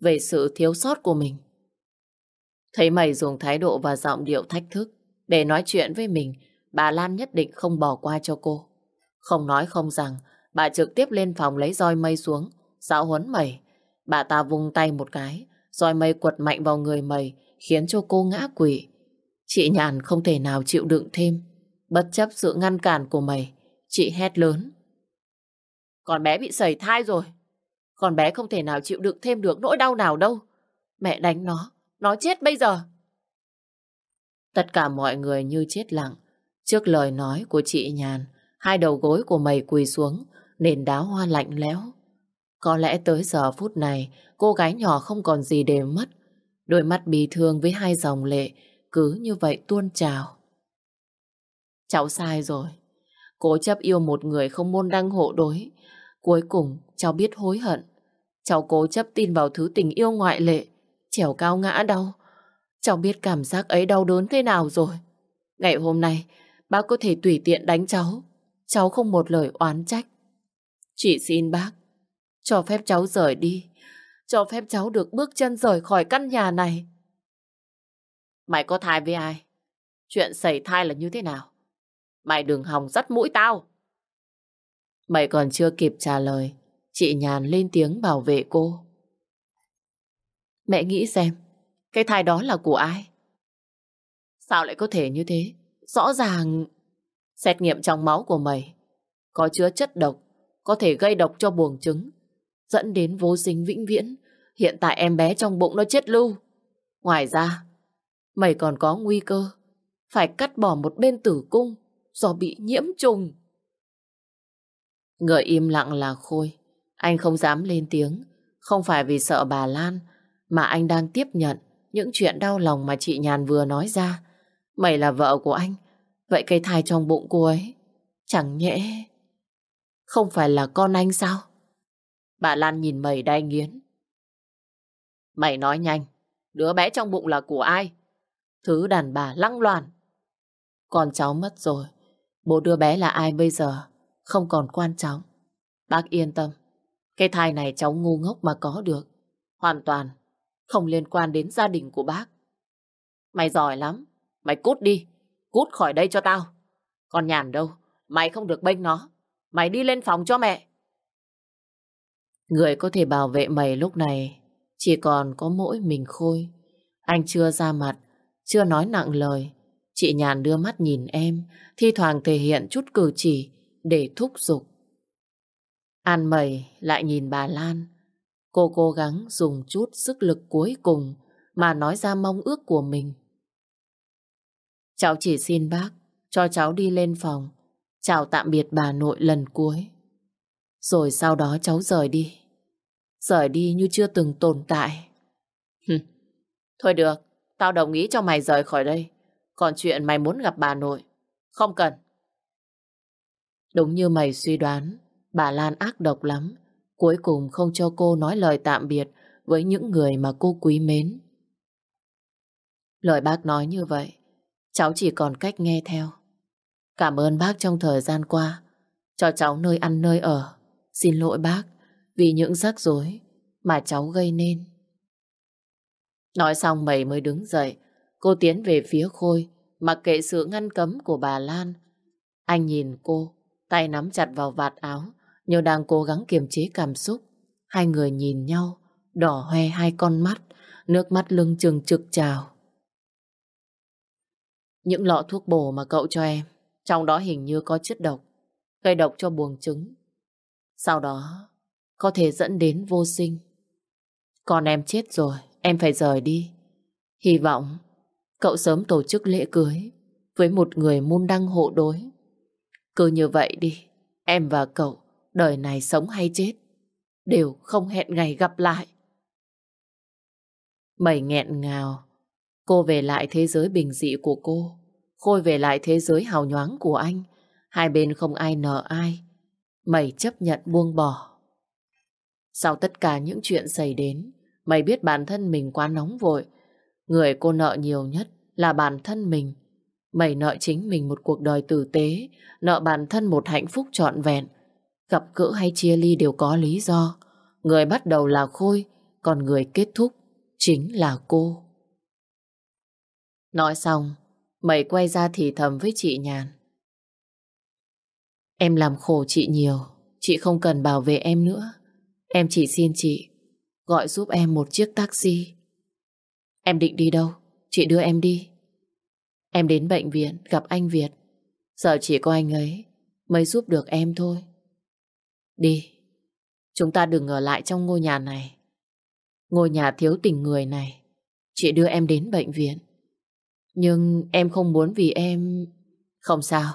về sự thiếu sót của mình. Thấy mày dùng thái độ và giọng điệu thách thức để nói chuyện với mình, bà Lan nhất định không bỏ qua cho cô. Không nói không rằng, bà trực tiếp lên phòng lấy roi mây xuống, giáo huấn mày. Bà ta vung tay một cái, roi mây quật mạnh vào người mày, khiến cho cô ngã quỵ. Chị Nhàn không thể nào chịu đựng thêm, bất chấp sự ngăn cản của mày, chị hét lớn. Con bé bị sẩy thai rồi, con bé không thể nào chịu đựng thêm được nỗi đau nào đâu. Mẹ đánh nó, nó chết bây giờ. Tất cả mọi người như chết lặng. Trước lời nói của chị Nhàn, hai đầu gối của mày quỳ xuống, nền đá hoa lạnh lẽo. Có lẽ tới giờ phút này, cô gái nhỏ không còn gì để mất. Đôi mắt bi thương với hai dòng lệ cứ như vậy tuôn trào. Cháu sai rồi. Cố chấp yêu một người không môn đăng hộ đối. Cuối cùng, cháu biết hối hận. Cháu cố chấp tin vào thứ tình yêu ngoại lệ, trèo cao ngã đau. Cháu biết cảm giác ấy đau đớn thế nào rồi. Ngày hôm nay, bác có thể tùy tiện đánh cháu. Cháu không một lời oán trách. Chỉ xin bác, cho phép cháu rời đi. Cho phép cháu được bước chân rời khỏi căn nhà này. Mày có thai với ai? Chuyện xảy thai là như thế nào? Mày đừng hòng dắt mũi tao. Mày còn chưa kịp trả lời. Chị Nhàn lên tiếng bảo vệ cô. Mẹ nghĩ xem, cái thai đó là của ai? Sao lại có thể như thế? Rõ ràng... Xét nghiệm trong máu của mày có chứa chất độc, có thể gây độc cho buồng trứng, dẫn đến vô sinh vĩnh viễn. Hiện tại em bé trong bụng nó chết lưu. Ngoài ra, mày còn có nguy cơ phải cắt bỏ một bên tử cung do bị nhiễm trùng. Người im lặng là Khôi. Anh không dám lên tiếng, không phải vì sợ bà Lan, mà anh đang tiếp nhận những chuyện đau lòng mà chị Nhàn vừa nói ra. Mày là vợ của anh, vậy cái thai trong bụng cô ấy, chẳng nhẽ... Không phải là con anh sao? Bà Lan nhìn mày đai nghiến. Mày nói nhanh, đứa bé trong bụng là của ai? Thứ đàn bà lăng loàn. Con cháu mất rồi, bố đứa bé là ai bây giờ? Không còn quan trọng. Bác yên tâm, cái thai này cháu ngu ngốc mà có được. Hoàn toàn không liên quan đến gia đình của bác. Mày giỏi lắm. Mày cút đi. Cút khỏi đây cho tao. Còn nhàn đâu. Mày không được bênh nó. Mày đi lên phòng cho mẹ. Người có thể bảo vệ mày lúc này chỉ còn có mỗi mình Khôi. Anh chưa ra mặt, chưa nói nặng lời. Chị Nhàn đưa mắt nhìn em, thi thoảng thể hiện chút cử chỉ để thúc giục. An mẩy lại nhìn bà Lan. Cô cố gắng dùng chút sức lực cuối cùng mà nói ra mong ước của mình. Cháu chỉ xin bác cho cháu đi lên phòng chào tạm biệt bà nội lần cuối. Rồi sau đó cháu rời đi. Rời đi như chưa từng tồn tại. Thôi được, tao đồng ý cho mày rời khỏi đây. Còn chuyện mày muốn gặp bà nội, không cần. Đúng như mày suy đoán, bà Lan ác độc lắm. Cuối cùng không cho cô nói lời tạm biệt với những người mà cô quý mến. Lời bác nói như vậy, cháu chỉ còn cách nghe theo. Cảm ơn bác trong thời gian qua, cho cháu nơi ăn nơi ở. Xin lỗi bác vì những rắc rối mà cháu gây nên. Nói xong mày mới đứng dậy, cô tiến về phía Khôi, mặc kệ sự ngăn cấm của bà Lan. Anh nhìn cô, tay nắm chặt vào vạt áo, như đang cố gắng kiềm chế cảm xúc. Hai người nhìn nhau, đỏ hoe hai con mắt, nước mắt lưng trừng trực trào. Những lọ thuốc bổ mà cậu cho em, trong đó hình như có chất độc, gây độc cho buồng trứng. Sau đó, có thể dẫn đến vô sinh. Còn em chết rồi, em phải rời đi. Hy vọng cậu sớm tổ chức lễ cưới với một người môn đăng hộ đối. Cứ như vậy đi, em và cậu, đời này sống hay chết, đều không hẹn ngày gặp lại. Mày nghẹn ngào, cô về lại thế giới bình dị của cô, Khôi về lại thế giới hào nhoáng của anh. Hai bên không ai nợ ai. Mày chấp nhận buông bỏ. Sau tất cả những chuyện xảy đến, mày biết bản thân mình quá nóng vội. Người cô nợ nhiều nhất là bản thân mình. Mày nợ chính mình một cuộc đời tử tế, nợ bản thân một hạnh phúc trọn vẹn. Gặp cỡ hay chia ly đều có lý do. Người bắt đầu là Khôi, còn người kết thúc chính là cô. Nói xong, mày quay ra thì thầm với chị Nhàn. Em làm khổ chị nhiều, chị không cần bảo vệ em nữa. Em chỉ xin chị gọi giúp em một chiếc taxi. Em định đi đâu? Chị đưa em đi. Em đến bệnh viện gặp anh Việt. Giờ chỉ có anh ấy mới giúp được em thôi. Đi. Chúng ta đừng ở lại trong ngôi nhà này. Ngôi nhà thiếu tình người này. Chị đưa em đến bệnh viện. Nhưng em không muốn vì em... Không sao.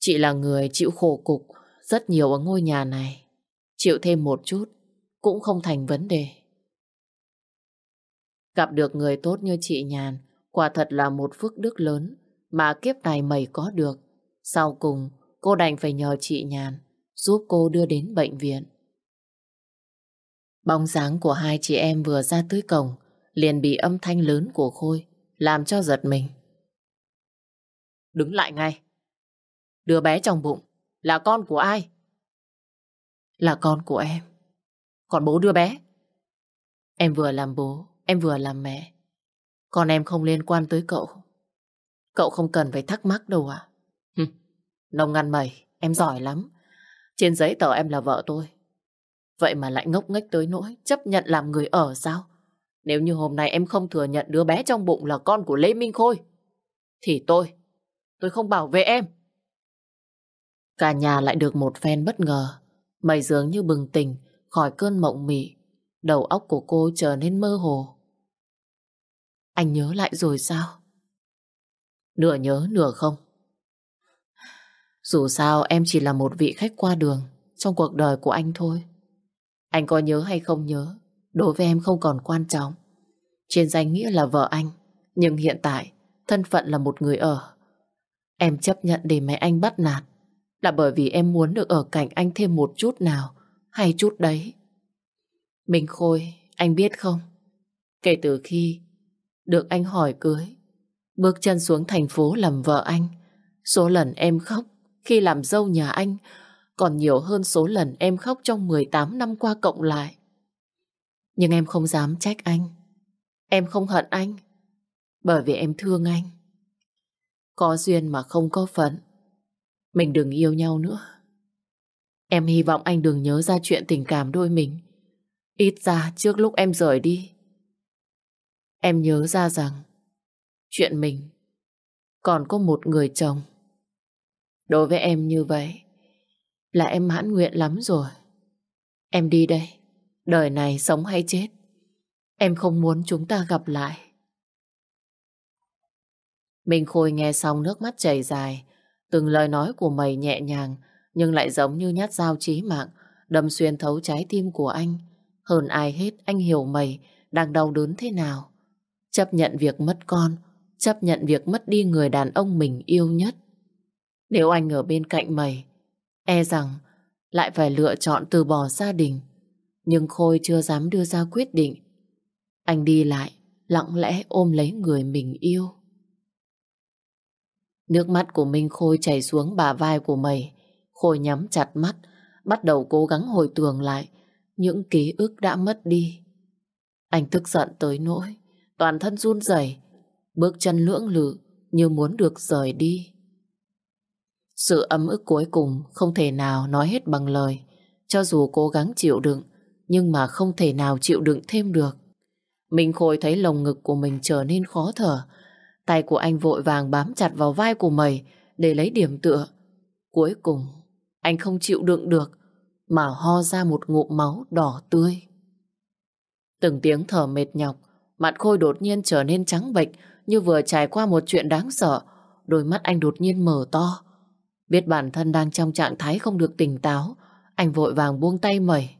Chị là người chịu khổ cục rất nhiều ở ngôi nhà này. Chịu thêm một chút cũng không thành vấn đề. Gặp được người tốt như chị Nhàn, quả thật là một phước đức lớn mà kiếp này mày có được. Sau cùng, cô đành phải nhờ chị Nhàn giúp cô đưa đến bệnh viện. Bóng dáng của hai chị em vừa ra tới cổng, liền bị âm thanh lớn của Khôi làm cho giật mình. Đứng lại ngay. Đứa bé trong bụng là con của ai? Là con của em. Còn bố đứa bé? Em vừa làm bố, em vừa làm mẹ. Còn em không liên quan tới cậu. Cậu không cần phải thắc mắc đâu à? Hừm, nông ngăn mày, em giỏi lắm. Trên giấy tờ em là vợ tôi. Vậy mà lại ngốc nghếch tới nỗi chấp nhận làm người ở sao? Nếu như hôm nay em không thừa nhận đứa bé trong bụng là con của Lê Minh Khôi, thì tôi, tôi không bảo vệ em. Cả nhà lại được một phen bất ngờ. Mày dường như bừng tỉnh khỏi cơn mộng mị. Đầu óc của cô trở nên mơ hồ. Anh nhớ lại rồi sao? Nửa nhớ nửa không. Dù sao em chỉ là một vị khách qua đường trong cuộc đời của anh thôi. Anh có nhớ hay không nhớ đối với em không còn quan trọng. Trên danh nghĩa là vợ anh, nhưng hiện tại thân phận là một người ở. Em chấp nhận để mẹ anh bắt nạt là bởi vì em muốn được ở cạnh anh thêm một chút nào hay chút đấy. Minh Khôi, anh biết không? Kể từ khi được anh hỏi cưới, bước chân xuống thành phố làm vợ anh, số lần em khóc khi làm dâu nhà anh còn nhiều hơn số lần em khóc trong 18 năm qua cộng lại. Nhưng em không dám trách anh. Em không hận anh. Bởi vì em thương anh. Có duyên mà không có phận. Mình đừng yêu nhau nữa. Em hy vọng anh đừng nhớ ra chuyện tình cảm đôi mình. Ít ra trước lúc em rời đi. Em nhớ ra rằng chuyện mình còn có một người chồng. Đối với em như vậy, là em mãn nguyện lắm rồi. Em đi đây. Đời này sống hay chết. Em không muốn chúng ta gặp lại. Minh Khôi nghe xong nước mắt chảy dài. Từng lời nói của mày nhẹ nhàng nhưng lại giống như nhát dao chí mạng đâm xuyên thấu trái tim của anh. Hơn ai hết anh hiểu mày đang đau đớn thế nào. Chấp nhận việc mất con, chấp nhận việc mất đi người đàn ông mình yêu nhất. Nếu anh ở bên cạnh mày, e rằng lại phải lựa chọn từ bỏ gia đình. Nhưng Khôi chưa dám đưa ra quyết định. Anh đi lại, lặng lẽ ôm lấy người mình yêu. Nước mắt của Minh Khôi chảy xuống bả vai của mày. Khôi nhắm chặt mắt, bắt đầu cố gắng hồi tưởng lại những ký ức đã mất đi. Anh tức giận tới nỗi, toàn thân run rẩy, bước chân lưỡng lự như muốn được rời đi. Sự ấm ức cuối cùng không thể nào nói hết bằng lời, cho dù cố gắng chịu đựng, nhưng mà không thể nào chịu đựng thêm được. Minh Khôi thấy lồng ngực của mình trở nên khó thở, tay của anh vội vàng bám chặt vào vai của mày để lấy điểm tựa. Cuối cùng, anh không chịu đựng được, mà ho ra một ngụm máu đỏ tươi. Từng tiếng thở mệt nhọc, mặt Khôi đột nhiên trở nên trắng bệch như vừa trải qua một chuyện đáng sợ. Đôi mắt anh đột nhiên mở to. Biết bản thân đang trong trạng thái không được tỉnh táo, anh vội vàng buông tay mẩy.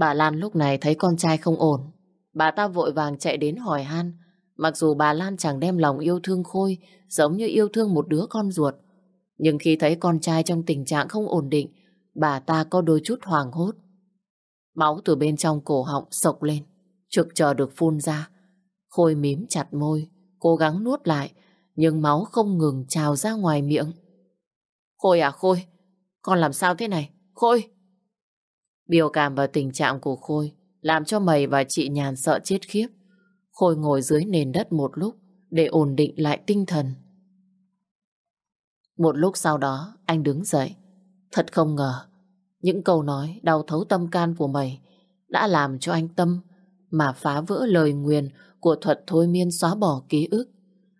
Bà Lan lúc này thấy con trai không ổn. Bà ta vội vàng chạy đến hỏi han. Mặc dù bà Lan chẳng đem lòng yêu thương Khôi giống như yêu thương một đứa con ruột. Nhưng khi thấy con trai trong tình trạng không ổn định, bà ta có đôi chút hoàng hốt. Máu từ bên trong cổ họng sộc lên, trực chờ được phun ra. Khôi mím chặt môi, cố gắng nuốt lại, nhưng máu không ngừng trào ra ngoài miệng. Khôi à Khôi, con làm sao thế này? Khôi! Biểu cảm và tình trạng của Khôi làm cho mày và chị Nhàn sợ chết khiếp. Khôi ngồi dưới nền đất một lúc để ổn định lại tinh thần. Một lúc sau đó anh đứng dậy. Thật không ngờ, những câu nói đau thấu tâm can của mày đã làm cho anh Tâm mà phá vỡ lời nguyền của thuật thôi miên xóa bỏ ký ức.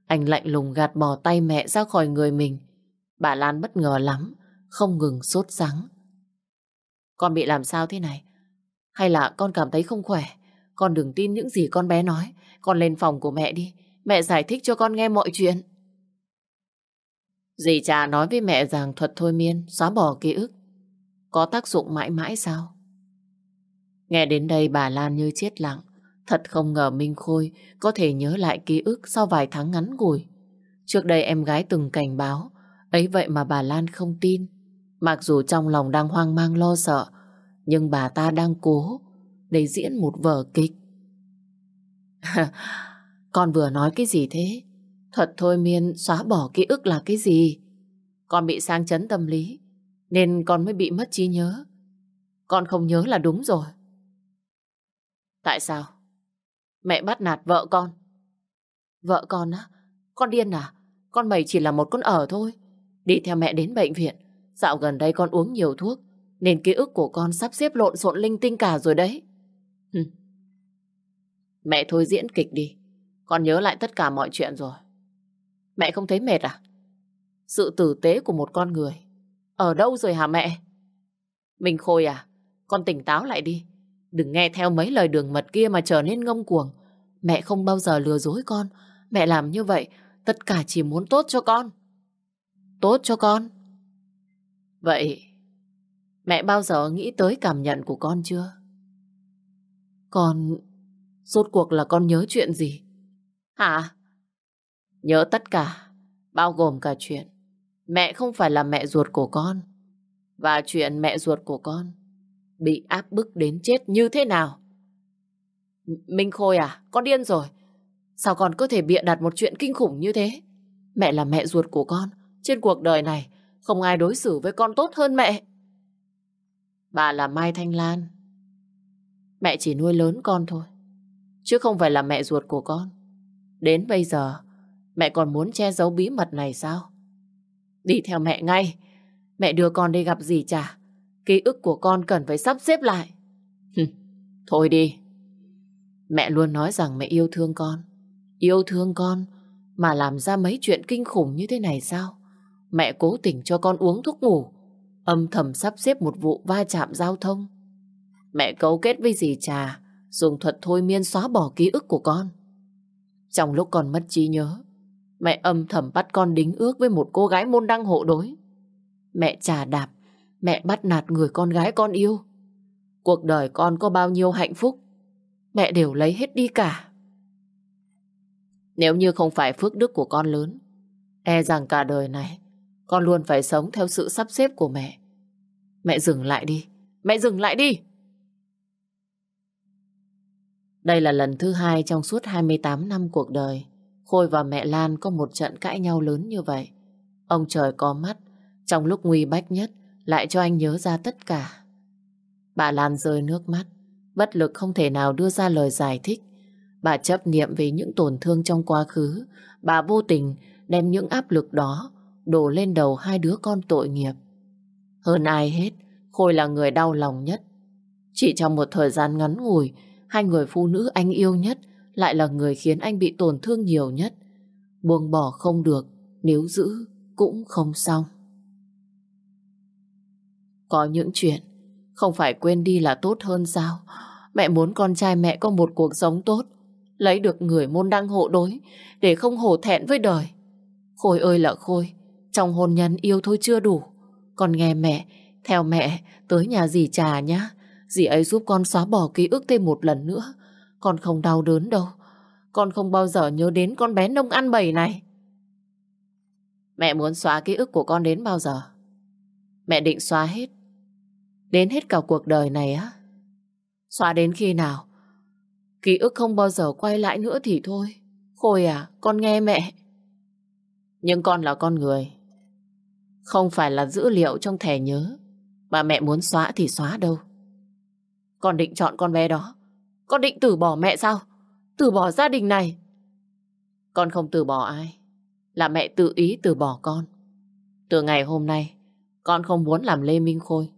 Anh lạnh lùng gạt bỏ tay mẹ ra khỏi người mình. Bà Lan bất ngờ lắm, không ngừng sốt sắng. Con bị làm sao thế này? Hay là con cảm thấy không khỏe? Con đừng tin những gì con bé nói. Con lên phòng của mẹ đi. Mẹ giải thích cho con nghe mọi chuyện. Dì cha nói với mẹ rằng thuật thôi miên xóa bỏ ký ức có tác dụng mãi mãi sao? Nghe đến đây bà Lan như chết lặng. Thật không ngờ Minh Khôi có thể nhớ lại ký ức sau vài tháng ngắn ngủi. Trước đây em gái từng cảnh báo, ấy vậy mà bà Lan không tin. Mặc dù trong lòng đang hoang mang lo sợ, nhưng bà ta đang cố để diễn một vở kịch. Con vừa nói cái gì thế? Thuật thôi miên xóa bỏ ký ức là cái gì? Con bị sang chấn tâm lý, nên con mới bị mất trí nhớ. Con không nhớ là đúng rồi. Tại sao? Mẹ bắt nạt vợ con. Vợ con á? Con điên à? Con mày chỉ là một con ở thôi. Đi theo mẹ đến bệnh viện. Dạo gần đây con uống nhiều thuốc, nên ký ức của con sắp xếp lộn xộn linh tinh cả rồi đấy. Mẹ thôi diễn kịch đi. Con nhớ lại tất cả mọi chuyện rồi. Mẹ không thấy mệt à? Sự tử tế của một con người. Ở đâu rồi hả mẹ? mình Khôi à, con tỉnh táo lại đi. Đừng nghe theo mấy lời đường mật kia mà trở nên ngông cuồng. Mẹ không bao giờ lừa dối con. Mẹ làm như vậy, tất cả chỉ muốn tốt cho con. Tốt cho con. Vậy, mẹ bao giờ nghĩ tới cảm nhận của con chưa? Con... Rốt cuộc là con nhớ chuyện gì? Hả? Nhớ tất cả, bao gồm cả chuyện mẹ không phải là mẹ ruột của con. Và chuyện mẹ ruột của con bị áp bức đến chết như thế nào? Minh Khôi à, con điên rồi. Sao con có thể bịa đặt một chuyện kinh khủng như thế? Mẹ là mẹ ruột của con. Trên cuộc đời này, không ai đối xử với con tốt hơn mẹ. Bà là Mai Thanh Lan. Mẹ chỉ nuôi lớn con thôi. Chứ không phải là mẹ ruột của con. Đến bây giờ, mẹ còn muốn che giấu bí mật này sao? Đi theo mẹ ngay. Mẹ đưa con đi gặp gì chả. Ký ức của con cần phải sắp xếp lại. Thôi đi. Mẹ luôn nói rằng mẹ yêu thương con. Yêu thương con mà làm ra mấy chuyện kinh khủng như thế này sao? Mẹ cố tình cho con uống thuốc ngủ, âm thầm sắp xếp một vụ va chạm giao thông. Mẹ cấu kết với dì trà, dùng thuật thôi miên xóa bỏ ký ức của con. Trong lúc con mất trí nhớ, mẹ âm thầm bắt con đính ước với một cô gái môn đăng hộ đối. Mẹ trà đạp, mẹ bắt nạt người con gái con yêu. Cuộc đời con có bao nhiêu hạnh phúc, mẹ đều lấy hết đi cả. Nếu như không phải phước đức của con lớn, e rằng cả đời này con luôn phải sống theo sự sắp xếp của mẹ. Mẹ dừng lại đi, mẹ dừng lại đi. Đây là lần thứ hai trong suốt 28 năm cuộc đời, Khôi và mẹ Lan có một trận cãi nhau lớn như vậy. Ông trời có mắt, trong lúc nguy bách nhất, lại cho anh nhớ ra tất cả. Bà Lan rơi nước mắt, bất lực không thể nào đưa ra lời giải thích. Bà chấp niệm về những tổn thương trong quá khứ, bà vô tình đem những áp lực đó đổ lên đầu hai đứa con tội nghiệp. Hơn ai hết, Khôi là người đau lòng nhất. Chỉ trong một thời gian ngắn ngủi, hai người phụ nữ anh yêu nhất lại là người khiến anh bị tổn thương nhiều nhất. Buông bỏ không được, nếu giữ cũng không xong. Có những chuyện không phải quên đi là tốt hơn sao? Mẹ muốn con trai mẹ có một cuộc sống tốt, lấy được người môn đăng hộ đối để không hổ thẹn với đời. Khôi ơi là Khôi, trong hôn nhân yêu thôi chưa đủ. Con nghe mẹ, theo mẹ tới nhà dì trà nhá. Dì ấy giúp con xóa bỏ ký ức thêm một lần nữa. Con không đau đớn đâu. Con không bao giờ nhớ đến con bé nông ăn bầy này. Mẹ muốn xóa ký ức của con đến bao giờ? Mẹ định xóa hết. Đến hết cả cuộc đời này á. Xóa đến khi nào? Ký ức không bao giờ quay lại nữa thì thôi. Khôi à, con nghe mẹ. Nhưng con là con người. Không phải là dữ liệu trong thẻ nhớ. Mà mẹ muốn xóa thì xóa đâu. Con định chọn con bé đó. Con định từ bỏ mẹ sao? Từ bỏ gia đình này. Con không từ bỏ ai. Là mẹ tự ý từ bỏ con. Từ ngày hôm nay, con không muốn làm Lê Minh Khôi,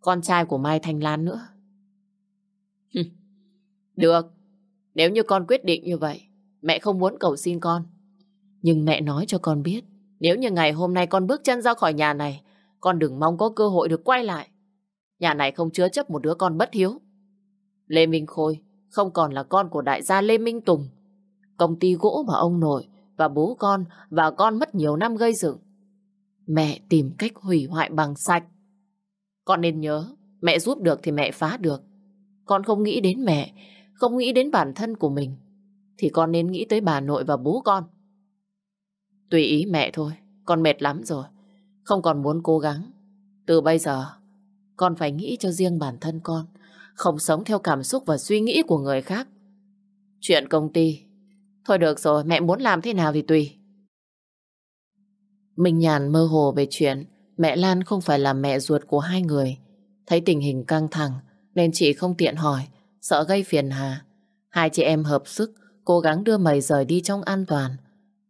con trai của Mai Thanh Lan nữa. Được, nếu như con quyết định như vậy, mẹ không muốn cầu xin con. Nhưng mẹ nói cho con biết, nếu như ngày hôm nay con bước chân ra khỏi nhà này, con đừng mong có cơ hội được quay lại. Nhà này không chứa chấp một đứa con bất hiếu. Lê Minh Khôi không còn là con của đại gia Lê Minh Tùng. Công ty gỗ mà ông nội và bố con và con mất nhiều năm gây dựng. Mẹ tìm cách hủy hoại bằng sạch. Con nên nhớ, mẹ giúp được thì mẹ phá được. Con không nghĩ đến mẹ, không nghĩ đến bản thân của mình, thì con nên nghĩ tới bà nội và bố con. Tùy ý mẹ thôi, con mệt lắm rồi, không còn muốn cố gắng. Từ bây giờ, con phải nghĩ cho riêng bản thân con, không sống theo cảm xúc và suy nghĩ của người khác. Chuyện công ty, thôi được rồi, mẹ muốn làm thế nào thì tùy. Minh Nhàn mơ hồ về chuyện mẹ Lan không phải là mẹ ruột của hai người. Thấy tình hình căng thẳng nên chị không tiện hỏi, sợ gây phiền hà. Hai chị em hợp sức, cố gắng đưa mày rời đi trong an toàn.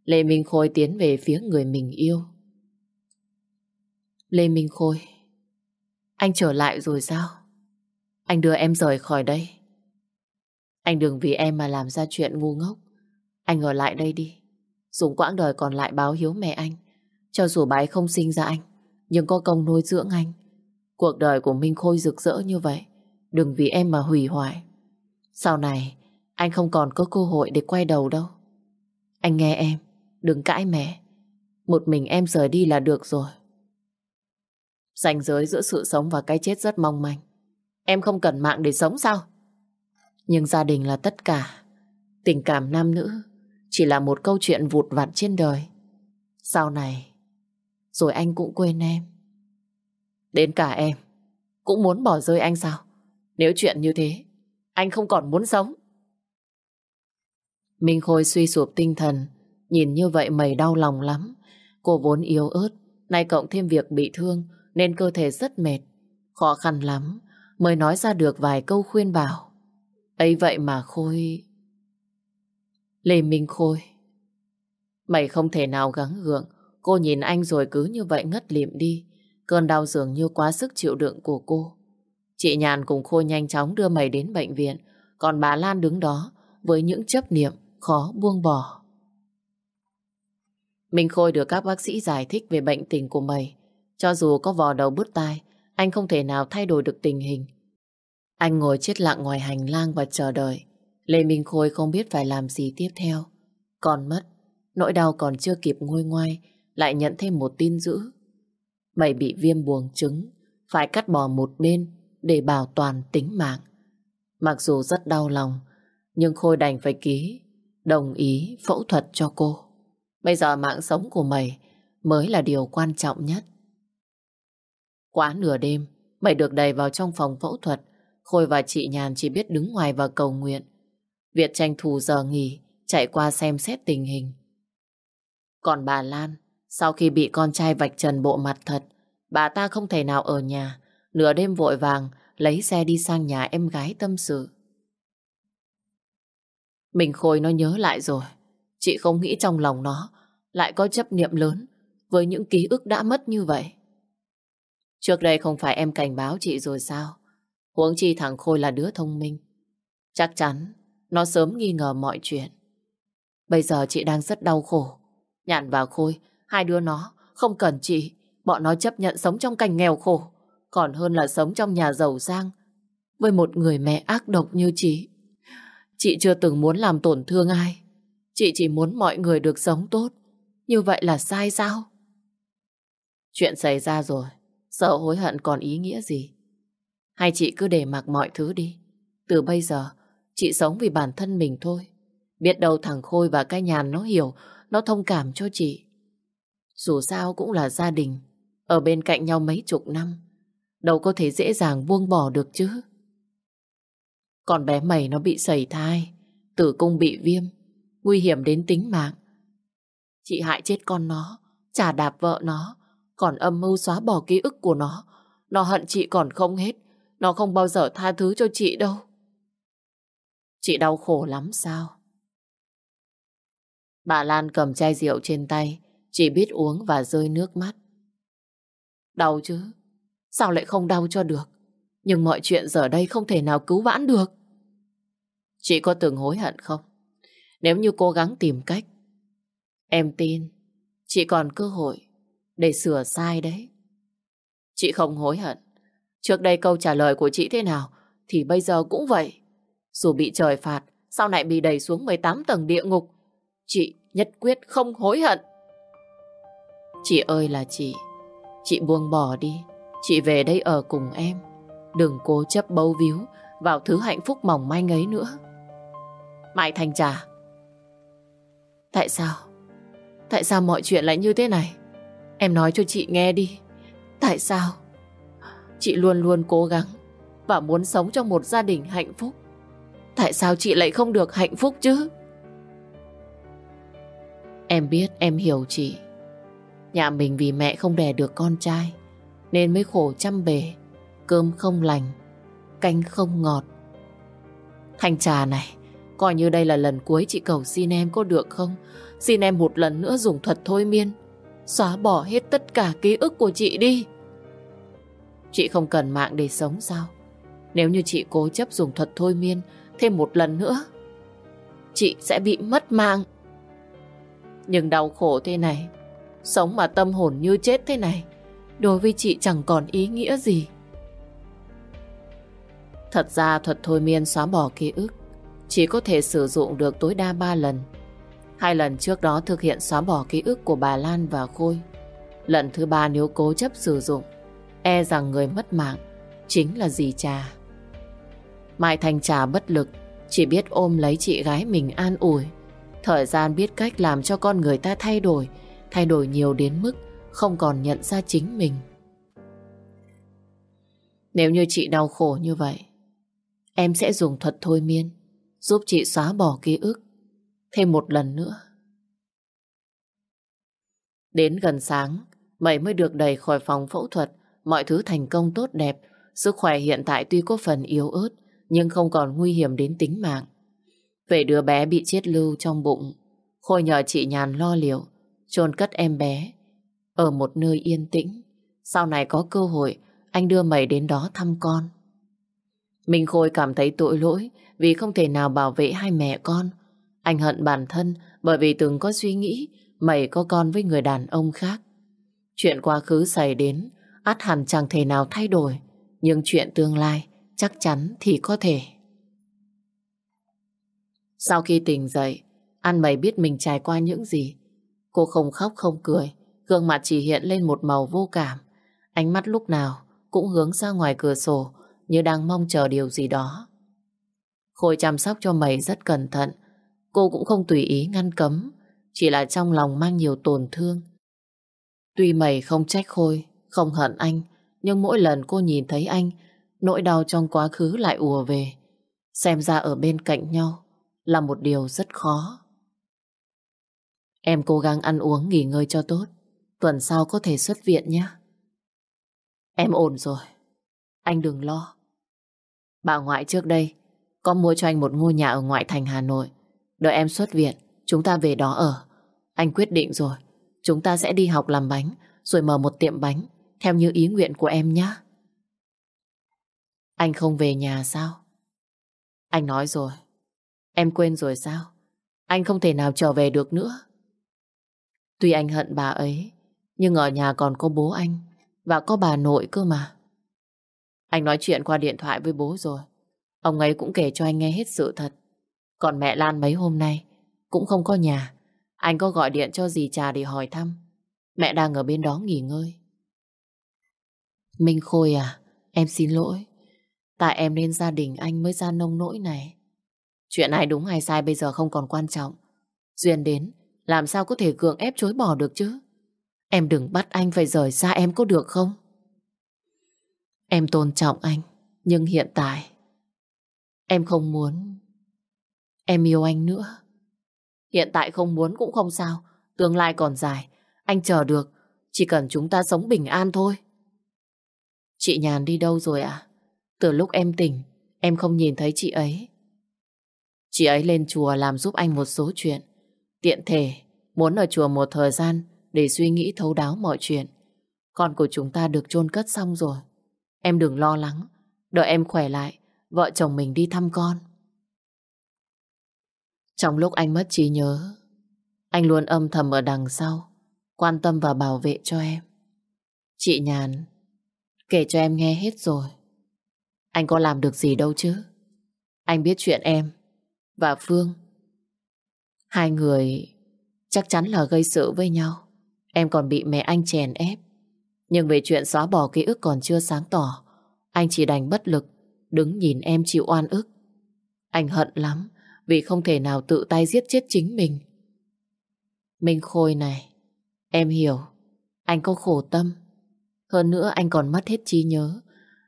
Lê Minh Khôi tiến về phía người mình yêu. Lê Minh Khôi, anh trở lại rồi sao? Anh đưa em rời khỏi đây. Anh đừng vì em mà làm ra chuyện ngu ngốc. Anh ở lại đây đi. Dùng quãng đời còn lại báo hiếu mẹ anh. Cho dù bà ấy không sinh ra anh, nhưng có công nuôi dưỡng anh. Cuộc đời của Minh Khôi rực rỡ như vậy. Đừng vì em mà hủy hoại. Sau này, anh không còn có cơ hội để quay đầu đâu. Anh nghe em, đừng cãi mẹ. Một mình em rời đi là được rồi. Ranh giới giữa sự sống và cái chết rất mong manh. Em không cần mạng để sống sao? Nhưng gia đình là tất cả. Tình cảm nam nữ chỉ là một câu chuyện vụt vặt trên đời. Sau này, rồi anh cũng quên em. Đến cả em, cũng muốn bỏ rơi anh sao? Nếu chuyện như thế, anh không còn muốn sống. Minh Khôi suy sụp tinh thần, nhìn như vậy mày đau lòng lắm. Cô vốn yếu ớt, nay cộng thêm việc bị thương, nên cơ thể rất mệt. Khó khăn lắm, mới nói ra được vài câu khuyên bảo. ấy vậy mà Khôi... Lê Minh Khôi. Mày không thể nào gắng gượng. Cô nhìn anh rồi cứ như vậy ngất liệm đi. Cơn đau dường như quá sức chịu đựng của cô. Chị Nhàn cùng Khôi nhanh chóng đưa mày đến bệnh viện. Còn bà Lan đứng đó Với những chấp niệm khó buông bỏ. Minh Khôi được các bác sĩ giải thích về bệnh tình của mày. Cho dù có vò đầu bứt tai, anh không thể nào thay đổi được tình hình. Anh ngồi chết lặng ngoài hành lang và chờ đợi. Lê Minh Khôi không biết phải làm gì tiếp theo. Còn mất, nỗi đau còn chưa kịp nguôi ngoai, lại nhận thêm một tin dữ. Mày bị viêm buồng trứng, phải cắt bỏ một bên để bảo toàn tính mạng. Mặc dù rất đau lòng, nhưng Khôi đành phải ký, đồng ý phẫu thuật cho cô. Bây giờ mạng sống của mày mới là điều quan trọng nhất. Quá nửa đêm, mày được đầy vào trong phòng phẫu thuật. Khôi và chị Nhàn chỉ biết đứng ngoài và cầu nguyện. Việt tranh thủ giờ nghỉ, chạy qua xem xét tình hình. Còn bà Lan, sau khi bị con trai vạch trần bộ mặt thật, bà ta không thể nào ở nhà, nửa đêm vội vàng lấy xe đi sang nhà em gái tâm sự. Mình Khôi nó nhớ lại rồi, chị không nghĩ trong lòng nó lại có chấp niệm lớn với những ký ức đã mất như vậy. Trước đây không phải em cảnh báo chị rồi sao? Huống chi thằng Khôi là đứa thông minh. Chắc chắn nó sớm nghi ngờ mọi chuyện. Bây giờ chị đang rất đau khổ. Nhạn và Khôi, hai đứa nó không cần chị. Bọn nó chấp nhận sống trong cảnh nghèo khổ. Còn hơn là sống trong nhà giàu sang. Với một người mẹ ác độc như chị. Chị chưa từng muốn làm tổn thương ai. Chị chỉ muốn mọi người được sống tốt. Như vậy là sai sao? Chuyện xảy ra rồi. Sợ hối hận còn ý nghĩa gì? Hay chị cứ để mặc mọi thứ đi. Từ bây giờ, chị sống vì bản thân mình thôi. Biết đâu thằng Khôi và cái nhàn nó hiểu, nó thông cảm cho chị. Dù sao cũng là gia đình, ở bên cạnh nhau mấy chục năm. Đâu có thể dễ dàng buông bỏ được chứ. Còn bé mày nó bị sẩy thai, tử cung bị viêm, nguy hiểm đến tính mạng. Chị hại chết con nó, trả đạp vợ nó, còn âm mưu xóa bỏ ký ức của nó. Nó hận chị còn không hết, nó không bao giờ tha thứ cho chị đâu. Chị đau khổ lắm sao? Bà Lan cầm chai rượu trên tay, chỉ biết uống và rơi nước mắt. Đau chứ, sao lại không đau cho được? Nhưng mọi chuyện giờ đây không thể nào cứu vãn được. Chị có từng hối hận không? Nếu như cố gắng tìm cách, em tin chị còn cơ hội để sửa sai đấy. Chị không hối hận. Trước đây câu trả lời của chị thế nào thì bây giờ cũng vậy. Dù bị trời phạt, sau này bị đẩy xuống 18 tầng địa ngục, chị nhất quyết không hối hận. Chị ơi là chị, chị buông bỏ đi, chị về đây ở cùng em. Đừng cố chấp bấu víu vào thứ hạnh phúc mỏng manh ấy nữa. Mai Thành Trà Tại sao? Tại sao mọi chuyện lại như thế này? Em nói cho chị nghe đi. Tại sao? Chị luôn luôn cố gắng và muốn sống trong một gia đình hạnh phúc. Tại sao chị lại không được hạnh phúc chứ? Em biết em hiểu chị. Nhà mình vì mẹ không đẻ được con trai nên mới khổ trăm bề. Cơm không lành, canh không ngọt. Thanh trà này, coi như đây là lần cuối chị cầu xin em có được không? Xin em một lần nữa dùng thuật thôi miên Xóa bỏ hết tất cả ký ức của chị đi. Chị không cần mạng để sống sao? Nếu như chị cố chấp dùng thuật thôi miên thêm một lần nữa, chị sẽ bị mất mạng. Nhưng đau khổ thế này, sống mà tâm hồn như chết thế này, đối với chị chẳng còn ý nghĩa gì. Thật ra thuật thôi miên xóa bỏ ký ức chỉ có thể sử dụng được tối đa 3 lần. Hai lần trước đó thực hiện xóa bỏ ký ức của bà Lan và Khôi. Lần thứ ba nếu cố chấp sử dụng, e rằng người mất mạng chính là dì trà. Mai Thanh Trà bất lực, chỉ biết ôm lấy chị gái mình an ủi. Thời gian biết cách làm cho con người ta thay đổi, thay đổi nhiều đến mức không còn nhận ra chính mình. Nếu như chị đau khổ như vậy, em sẽ dùng thuật thôi miên, giúp chị xóa bỏ ký ức thêm một lần nữa. Đến gần sáng, Mẩy mới được đẩy khỏi phòng phẫu thuật, mọi thứ thành công tốt đẹp, sức khỏe hiện tại tuy có phần yếu ớt, nhưng không còn nguy hiểm đến tính mạng. Về đứa bé bị chết lưu trong bụng, Khôi nhờ chị Nhàn lo liệu, chôn cất em bé ở một nơi yên tĩnh. Sau này có cơ hội, anh đưa Mẩy đến đó thăm con. Minh Khôi cảm thấy tội lỗi vì không thể nào bảo vệ hai mẹ con, anh hận bản thân bởi vì từng có suy nghĩ mày có con với người đàn ông khác. Chuyện quá khứ xảy đến, át hẳn chẳng thể nào thay đổi, nhưng chuyện tương lai chắc chắn thì có thể. Sau khi tỉnh dậy, An mày biết mình trải qua những gì. Cô không khóc không cười, gương mặt chỉ hiện lên một màu vô cảm. Ánh mắt lúc nào cũng hướng ra ngoài cửa sổ như đang mong chờ điều gì đó. Khôi chăm sóc cho mày rất cẩn thận. Cô cũng không tùy ý ngăn cấm, chỉ là trong lòng mang nhiều tổn thương. Tuy mày không trách Khôi, không hận anh, nhưng mỗi lần cô nhìn thấy anh, nỗi đau trong quá khứ lại ùa về. Xem ra ở bên cạnh nhau là một điều rất khó. Em cố gắng ăn uống nghỉ ngơi cho tốt. Tuần sau có thể xuất viện nhé. Em ổn rồi. Anh đừng lo. Bà ngoại trước đây có mua cho anh một ngôi nhà ở ngoại thành Hà Nội. Đợi em xuất viện, chúng ta về đó ở. Anh quyết định rồi. Chúng ta sẽ đi học làm bánh, rồi mở một tiệm bánh, theo như ý nguyện của em nhé. Anh không về nhà sao? Anh nói rồi. Em quên rồi sao? Anh không thể nào trở về được nữa. Tuy anh hận bà ấy, nhưng ở nhà còn có bố anh và có bà nội cơ mà. Anh nói chuyện qua điện thoại với bố rồi. Ông ấy cũng kể cho anh nghe hết sự thật. Còn mẹ Lan mấy hôm nay cũng không có nhà. Anh có gọi điện cho dì trà để hỏi thăm. Mẹ đang ở bên đó nghỉ ngơi. Minh Khôi à, em xin lỗi. Tại em nên gia đình anh mới ra nông nỗi này. Chuyện ai đúng hay sai bây giờ không còn quan trọng. Duyên đến, làm sao có thể cưỡng ép chối bỏ được chứ? Em đừng bắt anh phải rời xa em có được không? Em tôn trọng anh, nhưng hiện tại em không muốn em yêu anh nữa. Hiện tại không muốn cũng không sao, tương lai còn dài, anh chờ được, chỉ cần chúng ta sống bình an thôi. Chị Nhàn đi đâu rồi ạ? À? Từ lúc em tỉnh, em không nhìn thấy chị ấy. Chị ấy lên chùa làm giúp anh một số chuyện. Tiện thể, muốn ở chùa một thời gian để suy nghĩ thấu đáo mọi chuyện. Con của chúng ta được chôn cất xong rồi. Em đừng lo lắng. Đợi em khỏe lại, vợ chồng mình đi thăm con. Trong lúc anh mất trí nhớ, anh luôn âm thầm ở đằng sau, quan tâm và bảo vệ cho em. Chị Nhàn kể cho em nghe hết rồi. Anh có làm được gì đâu chứ. Anh biết chuyện em và Phương. Hai người chắc chắn là gây sự với nhau. Em còn bị mẹ anh chèn ép. Nhưng về chuyện xóa bỏ ký ức còn chưa sáng tỏ, anh chỉ đành bất lực, đứng nhìn em chịu oan ức. Anh hận lắm vì không thể nào tự tay giết chết chính mình. Minh Khôi này, em hiểu, anh có khổ tâm. Hơn nữa anh còn mất hết trí nhớ.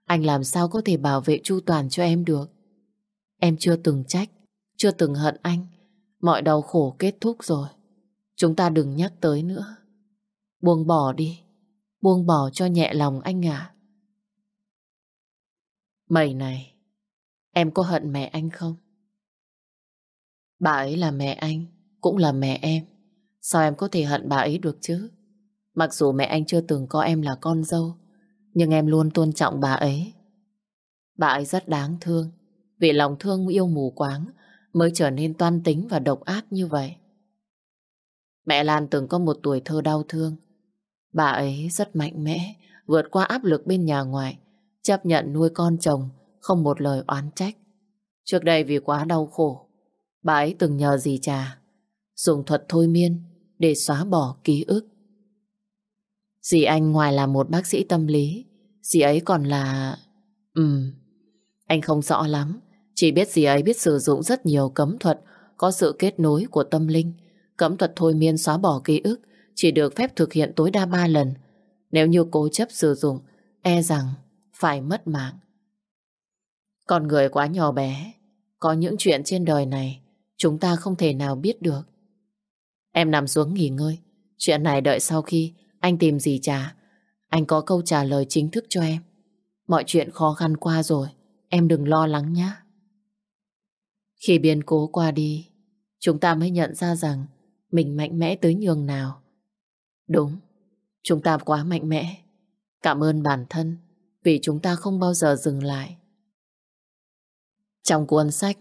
Anh làm sao có thể bảo vệ chu toàn cho em được. Em chưa từng trách, chưa từng hận anh. Mọi đau khổ kết thúc rồi. Chúng ta đừng nhắc tới nữa. Buông bỏ đi. Buông bỏ cho nhẹ lòng anh ạ. Mày này, em có hận mẹ anh không? Bà ấy là mẹ anh, cũng là mẹ em. Sao em có thể hận bà ấy được chứ? Mặc dù mẹ anh chưa từng có em là con dâu, nhưng em luôn tôn trọng bà ấy. Bà ấy rất đáng thương, vì lòng thương yêu mù quáng mới trở nên toan tính và độc ác như vậy. Mẹ Lan từng có một tuổi thơ đau thương. Bà ấy rất mạnh mẽ, vượt qua áp lực bên nhà ngoại, chấp nhận nuôi con chồng, không một lời oán trách. Trước đây vì quá đau khổ, bà ấy từng nhờ dì trà, dùng thuật thôi miên để xóa bỏ ký ức. Dì anh ngoài là một bác sĩ tâm lý, dì ấy còn là... Ừm, anh không rõ lắm, chỉ biết dì ấy biết sử dụng rất nhiều cấm thuật có sự kết nối của tâm linh. Cấm thuật thôi miên xóa bỏ ký ức chỉ được phép thực hiện tối đa 3 lần. Nếu như cố chấp sử dụng, e rằng phải mất mạng. Con người quá nhỏ bé, có những chuyện trên đời này chúng ta không thể nào biết được. Em nằm xuống nghỉ ngơi. Chuyện này đợi sau khi anh tìm gì trả, anh có câu trả lời chính thức cho em. Mọi chuyện khó khăn qua rồi, em đừng lo lắng nhé. Khi biến cố qua đi, chúng ta mới nhận ra rằng mình mạnh mẽ tới nhường nào. Đúng, chúng ta quá mạnh mẽ. Cảm ơn bản thân vì chúng ta không bao giờ dừng lại. Trong cuốn sách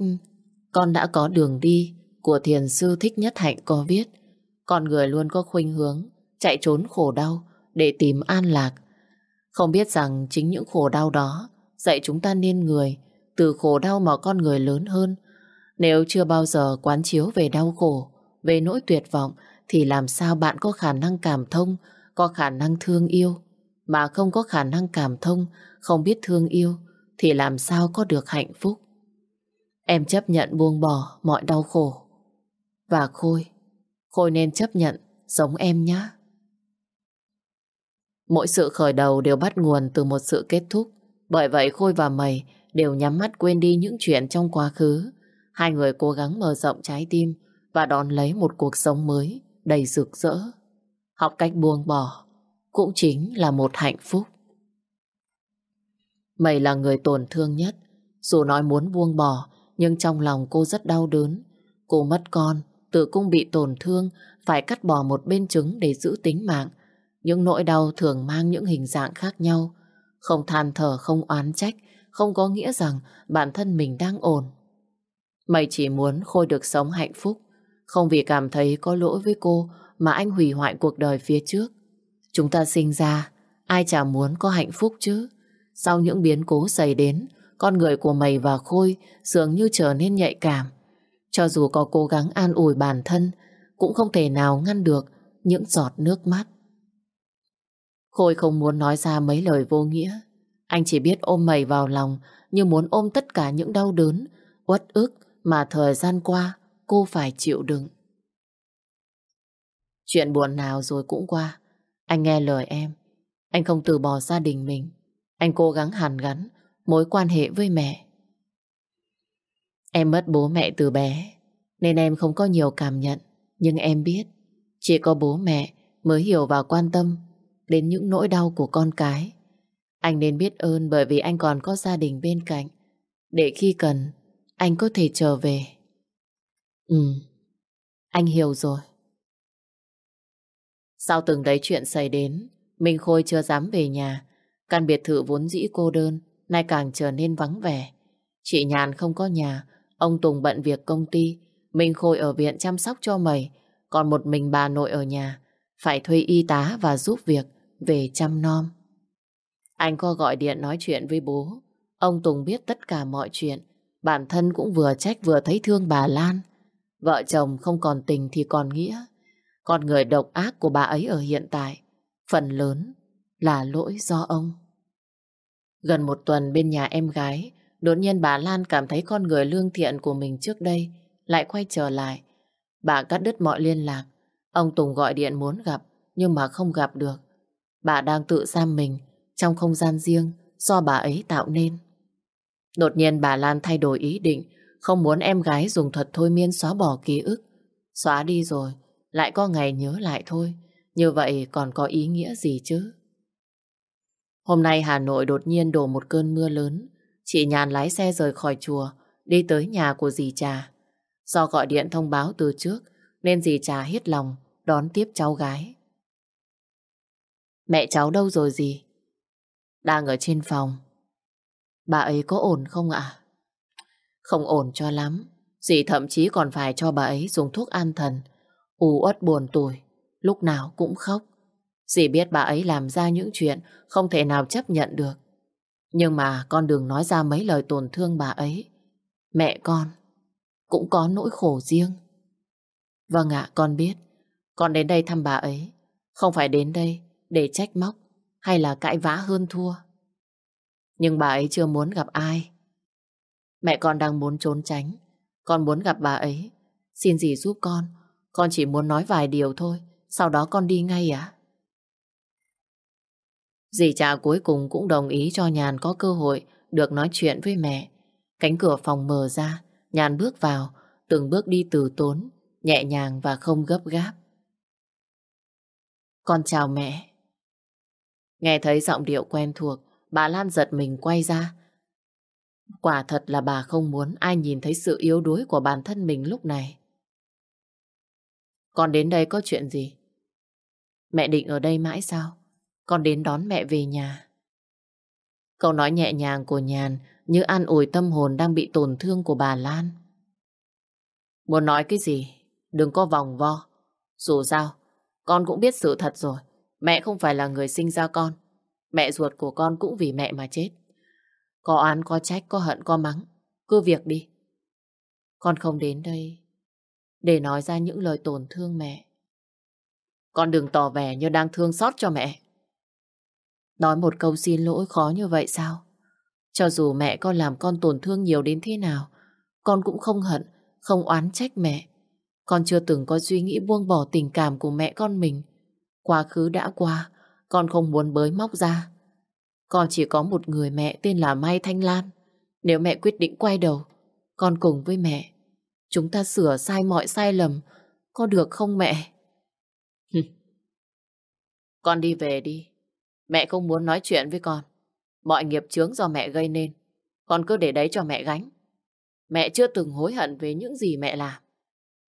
Con đã có đường đi của thiền sư Thích Nhất Hạnh có viết Con người luôn có khuynh hướng chạy trốn khổ đau để tìm an lạc. Không biết rằng chính những khổ đau đó dạy chúng ta nên người, từ khổ đau mà con người lớn hơn. Nếu chưa bao giờ quán chiếu về đau khổ, về nỗi tuyệt vọng, thì làm sao bạn có khả năng cảm thông, có khả năng thương yêu, mà không có khả năng cảm thông, không biết thương yêu, thì làm sao có được hạnh phúc. Em chấp nhận buông bỏ mọi đau khổ. Và Khôi, Khôi nên chấp nhận giống em nhé. Mỗi sự khởi đầu đều bắt nguồn từ một sự kết thúc. Bởi vậy Khôi và Mày đều nhắm mắt quên đi những chuyện trong quá khứ. Hai người cố gắng mở rộng trái tim và đón lấy một cuộc sống mới đầy rực rỡ. Học cách buông bỏ cũng chính là một hạnh phúc. Mày là người tổn thương nhất. Dù nói muốn buông bỏ, nhưng trong lòng cô rất đau đớn. Cô mất con, tự cung bị tổn thương, phải cắt bỏ một bên trứng để giữ tính mạng. Những nỗi đau thường mang những hình dạng khác nhau. Không than thở, không oán trách, không có nghĩa rằng bản thân mình đang ổn. Mày chỉ muốn Khôi được sống hạnh phúc, không vì cảm thấy có lỗi với cô mà anh hủy hoại cuộc đời phía trước. Chúng ta sinh ra, ai chả muốn có hạnh phúc chứ. Sau những biến cố xảy đến, con người của mày và Khôi dường như trở nên nhạy cảm. Cho dù có cố gắng an ủi bản thân, cũng không thể nào ngăn được những giọt nước mắt. Khôi không muốn nói ra mấy lời vô nghĩa. Anh chỉ biết ôm mày vào lòng như muốn ôm tất cả những đau đớn, uất ức mà thời gian qua cô phải chịu đựng. Chuyện buồn nào rồi cũng qua. Anh nghe lời em. Anh không từ bỏ gia đình mình. Anh cố gắng hàn gắn mối quan hệ với mẹ. Em mất bố mẹ từ bé, nên em không có nhiều cảm nhận. Nhưng em biết, chỉ có bố mẹ mới hiểu và quan tâm đến những nỗi đau của con cái. Anh nên biết ơn bởi vì anh còn có gia đình bên cạnh. Để khi cần, anh có thể trở về. Ừ, anh hiểu rồi. Sau từng đấy chuyện xảy đến, Minh Khôi chưa dám về nhà. Căn biệt thự vốn dĩ cô đơn, nay càng trở nên vắng vẻ. Chị Nhàn không có nhà, ông Tùng bận việc công ty, Minh Khôi ở viện chăm sóc cho mày, còn một mình bà nội ở nhà, phải thuê y tá và giúp việc về chăm nom. Anh có gọi điện nói chuyện với bố, ông Tùng biết tất cả mọi chuyện, bản thân cũng vừa trách vừa thấy thương bà Lan. Vợ chồng không còn tình thì còn nghĩa. Con người độc ác của bà ấy ở hiện tại, phần lớn là lỗi do ông. Gần một tuần bên nhà em gái, đột nhiên bà Lan cảm thấy con người lương thiện của mình trước đây lại quay trở lại. Bà cắt đứt mọi liên lạc. Ông Tùng gọi điện muốn gặp, nhưng mà không gặp được. Bà đang tự giam mình trong không gian riêng do bà ấy tạo nên. Đột nhiên bà Lan thay đổi ý định, không muốn em gái dùng thuật thôi miên xóa bỏ ký ức. Xóa đi rồi, lại có ngày nhớ lại thôi. Như vậy còn có ý nghĩa gì chứ? Hôm nay Hà Nội đột nhiên đổ một cơn mưa lớn. Chị Nhàn lái xe rời khỏi chùa, đi tới nhà của dì Trà. Do gọi điện thông báo từ trước, nên dì Trà hết lòng đón tiếp cháu gái. Mẹ cháu đâu rồi dì? Đang ở trên phòng. Bà ấy có ổn không ạ? Không ổn cho lắm. Dì thậm chí còn phải cho bà ấy dùng thuốc an thần. U uất buồn tuổi, lúc nào cũng khóc. Dì biết bà ấy làm ra những chuyện không thể nào chấp nhận được. Nhưng mà con đừng nói ra mấy lời tổn thương bà ấy. Mẹ con cũng có nỗi khổ riêng. Vâng ạ, con biết. Con đến đây thăm bà ấy. Không phải đến đây để trách móc hay là cãi vã hơn thua. Nhưng bà ấy chưa muốn gặp ai. Mẹ con đang muốn trốn tránh. Con muốn gặp bà ấy. Xin gì giúp con. Con chỉ muốn nói vài điều thôi. Sau đó con đi ngay à? Dì cha cuối cùng cũng đồng ý cho Nhàn có cơ hội được nói chuyện với mẹ. Cánh cửa phòng mở ra, Nhàn bước vào, từng bước đi từ tốn, nhẹ nhàng và không gấp gáp. Con chào mẹ. Nghe thấy giọng điệu quen thuộc, bà Lan giật mình quay ra. Quả thật là bà không muốn ai nhìn thấy sự yếu đuối của bản thân mình lúc này. Con đến đây có chuyện gì? Mẹ định ở đây mãi sao? Con đến đón mẹ về nhà. Câu nói nhẹ nhàng của Nhàn như an ủi tâm hồn đang bị tổn thương của bà Lan. Muốn nói cái gì? Đừng có vòng vo. Dù sao, con cũng biết sự thật rồi. Mẹ không phải là người sinh ra con. Mẹ ruột của con cũng vì mẹ mà chết. Có án, có trách, có hận, có mắng. Cứ việc đi. Con không đến đây để nói ra những lời tổn thương mẹ. Con đừng tỏ vẻ như đang thương xót cho mẹ. Nói một câu xin lỗi khó như vậy sao? Cho dù mẹ con làm con tổn thương nhiều đến thế nào, con cũng không hận, không oán trách mẹ. Con chưa từng có suy nghĩ buông bỏ tình cảm của mẹ con mình. Quá khứ đã qua, con không muốn bới móc ra. Con chỉ có một người mẹ tên là Mai Thanh Lan. Nếu mẹ quyết định quay đầu, con cùng với mẹ. Chúng ta sửa sai mọi sai lầm. Có được không mẹ? con đi về đi. Mẹ không muốn nói chuyện với con. Mọi nghiệp chướng do mẹ gây nên. Con cứ để đấy cho mẹ gánh. Mẹ chưa từng hối hận về những gì mẹ làm.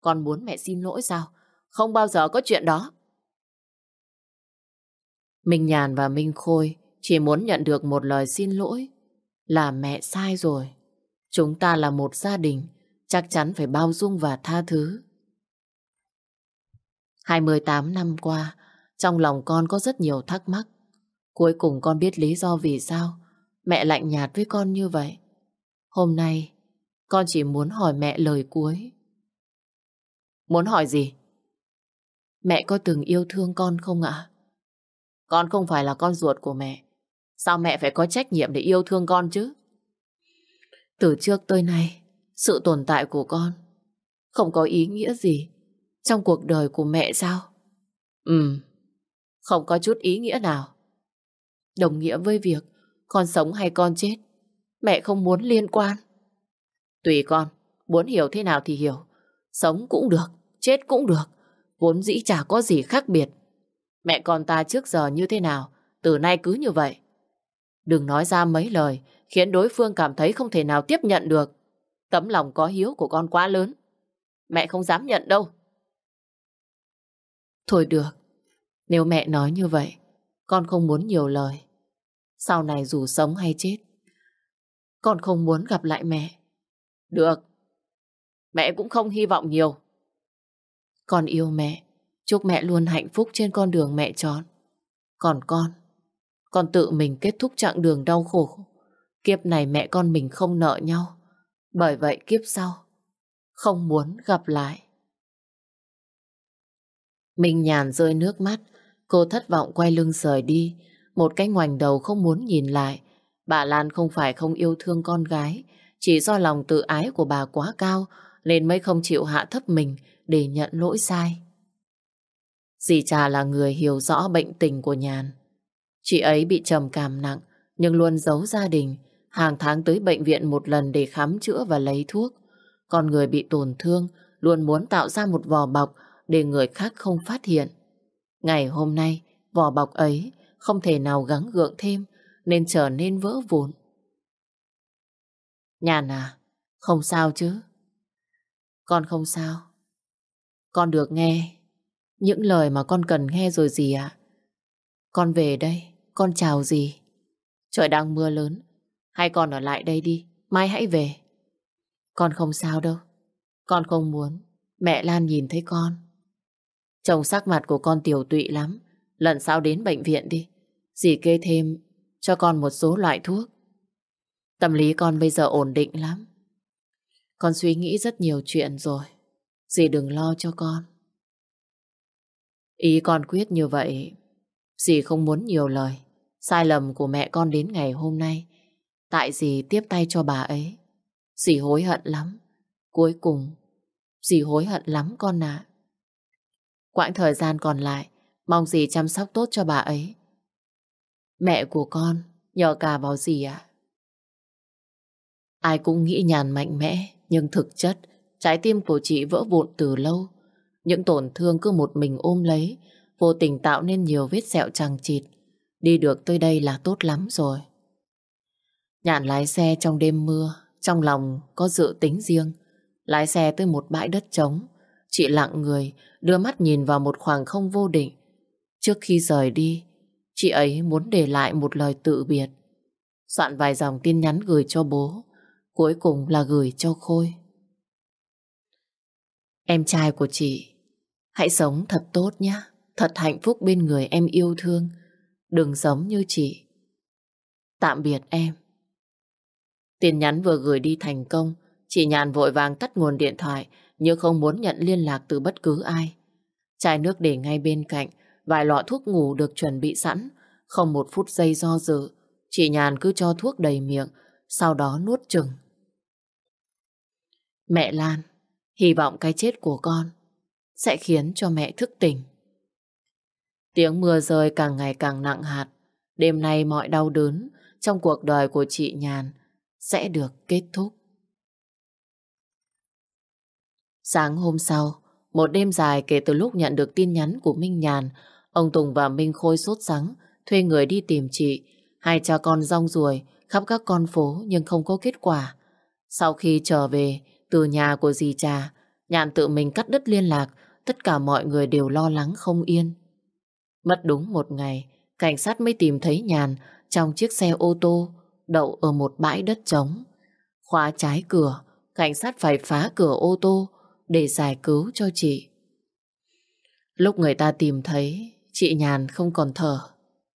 Con muốn mẹ xin lỗi sao? Không bao giờ có chuyện đó. Minh Nhàn và Minh Khôi chỉ muốn nhận được một lời xin lỗi là mẹ sai rồi. Chúng ta là một gia đình, chắc chắn phải bao dung và tha thứ. 28 năm qua, trong lòng con có rất nhiều thắc mắc. Cuối cùng con biết lý do vì sao mẹ lạnh nhạt với con như vậy. Hôm nay, con chỉ muốn hỏi mẹ lời cuối. Muốn hỏi gì? Mẹ có từng yêu thương con không ạ? Con không phải là con ruột của mẹ. Sao mẹ phải có trách nhiệm để yêu thương con chứ? Từ trước tới nay, sự tồn tại của con không có ý nghĩa gì trong cuộc đời của mẹ sao? Ừ, không có chút ý nghĩa nào. Đồng nghĩa với việc con sống hay con chết, mẹ không muốn liên quan. Tùy con, muốn hiểu thế nào thì hiểu. Sống cũng được, chết cũng được, vốn dĩ chả có gì khác biệt. Mẹ con ta trước giờ như thế nào, từ nay cứ như vậy. Đừng nói ra mấy lời khiến đối phương cảm thấy không thể nào tiếp nhận được. Tấm lòng có hiếu của con quá lớn. Mẹ không dám nhận đâu. Thôi được. Nếu mẹ nói như vậy, con không muốn nhiều lời. Sau này dù sống hay chết, con không muốn gặp lại mẹ. Được. Mẹ cũng không hy vọng nhiều. Con yêu mẹ. Chúc mẹ luôn hạnh phúc trên con đường mẹ chọn. Còn con, con tự mình kết thúc chặng đường đau khổ. Kiếp này mẹ con mình không nợ nhau. Bởi vậy kiếp sau, không muốn gặp lại. Minh nhàn rơi nước mắt, cô thất vọng quay lưng rời đi. Một cái ngoảnh đầu không muốn nhìn lại. Bà Lan không phải không yêu thương con gái, chỉ do lòng tự ái của bà quá cao nên mới không chịu hạ thấp mình để nhận lỗi sai. Dì Trà là người hiểu rõ bệnh tình của Nhàn. Chị ấy bị trầm cảm nặng, nhưng luôn giấu gia đình, hàng tháng tới bệnh viện một lần để khám chữa và lấy thuốc. Con người bị tổn thương, luôn muốn tạo ra một vỏ bọc để người khác không phát hiện. Ngày hôm nay, vỏ bọc ấy không thể nào gắng gượng thêm, nên trở nên vỡ vụn. Nhàn à, không sao chứ? Con không sao. Con được nghe những lời mà con cần nghe rồi gì ạ? Con về đây, con chào gì? Trời đang mưa lớn, hai con ở lại đây đi, mai hãy về. Con không sao đâu, con không muốn mẹ Lan nhìn thấy con. Trông sắc mặt của con tiểu tụy lắm, lần sau đến bệnh viện đi, dì kê thêm cho con một số loại thuốc. Tâm lý con bây giờ ổn định lắm. Con suy nghĩ rất nhiều chuyện rồi, dì đừng lo cho con. Ý con quyết như vậy, dì không muốn nhiều lời. Sai lầm của mẹ con đến ngày hôm nay, tại dì tiếp tay cho bà ấy. Dì hối hận lắm. Cuối cùng, dì hối hận lắm con ạ. Quãng thời gian còn lại, mong dì chăm sóc tốt cho bà ấy. Mẹ của con, nhờ cả vào dì ạ. Ai cũng nghĩ nhàn mạnh mẽ, nhưng thực chất, trái tim của chị vỡ vụn từ lâu. Những tổn thương cứ một mình ôm lấy, vô tình tạo nên nhiều vết sẹo chằng chịt. Đi được tới đây là tốt lắm rồi. Nhàn lái xe trong đêm mưa, trong lòng có dự tính riêng. Lái xe tới một bãi đất trống, chị lặng người, đưa mắt nhìn vào một khoảng không vô định. Trước khi rời đi, chị ấy muốn để lại một lời tự biệt. Soạn vài dòng tin nhắn gửi cho bố, cuối cùng là gửi cho Khôi. Em trai của chị Hãy sống thật tốt nhé, thật hạnh phúc bên người em yêu thương. Đừng giống như chị. Tạm biệt em. Tin nhắn vừa gửi đi thành công, chị Nhàn vội vàng tắt nguồn điện thoại như không muốn nhận liên lạc từ bất cứ ai. Chai nước để ngay bên cạnh, vài lọ thuốc ngủ được chuẩn bị sẵn, không một phút giây do dự. Chị Nhàn cứ cho thuốc đầy miệng, sau đó nuốt chừng. Mẹ Lan, hy vọng cái chết của con sẽ khiến cho mẹ thức tỉnh. Tiếng mưa rơi càng ngày càng nặng hạt. Đêm nay mọi đau đớn trong cuộc đời của chị Nhàn sẽ được kết thúc. Sáng hôm sau, một đêm dài kể từ lúc nhận được tin nhắn của Minh Nhàn, ông Tùng và Minh Khôi sốt sắng, thuê người đi tìm chị. Hai cha con rong ruồi khắp các con phố nhưng không có kết quả. Sau khi trở về từ nhà của dì trà, Nhàn tự mình cắt đứt liên lạc, tất cả mọi người đều lo lắng không yên. Mất đúng một ngày, cảnh sát mới tìm thấy Nhàn trong chiếc xe ô tô đậu ở một bãi đất trống. Khóa trái cửa, cảnh sát phải phá cửa ô tô để giải cứu cho chị. Lúc người ta tìm thấy, chị Nhàn không còn thở,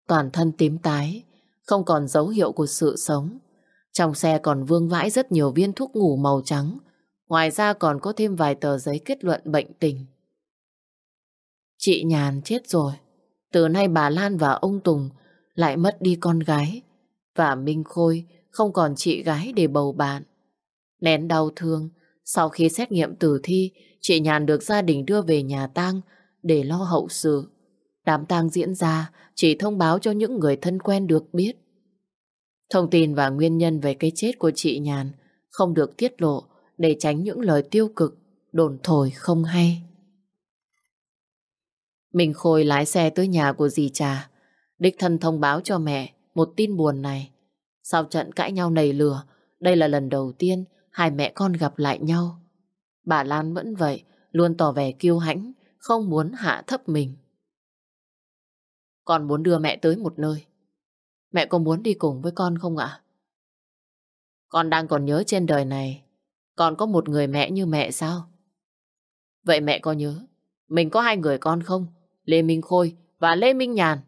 toàn thân tím tái, không còn dấu hiệu của sự sống. Trong xe còn vương vãi rất nhiều viên thuốc ngủ màu trắng, ngoài ra còn có thêm vài tờ giấy kết luận bệnh tình. Chị Nhàn chết rồi, từ nay bà Lan và ông Tùng lại mất đi con gái, và Minh Khôi không còn chị gái để bầu bạn. Nén đau thương, sau khi xét nghiệm tử thi, chị Nhàn được gia đình đưa về nhà tang để lo hậu sự. Đám tang diễn ra chỉ thông báo cho những người thân quen được biết. Thông tin và nguyên nhân về cái chết của chị Nhàn không được tiết lộ để tránh những lời tiêu cực, đồn thổi không hay. Mình Khôi lái xe tới nhà của dì Trà, đích thân thông báo cho mẹ một tin buồn này. Sau trận cãi nhau nầy lửa, đây là lần đầu tiên hai mẹ con gặp lại nhau. Bà Lan vẫn vậy, luôn tỏ vẻ kiêu hãnh, không muốn hạ thấp mình. Con muốn đưa mẹ tới một nơi. Mẹ có muốn đi cùng với con không ạ? Con đang còn nhớ trên đời này, còn có một người mẹ như mẹ sao? Vậy mẹ có nhớ, mình có hai người con không? Lê Minh Khôi và Lê Minh Nhàn.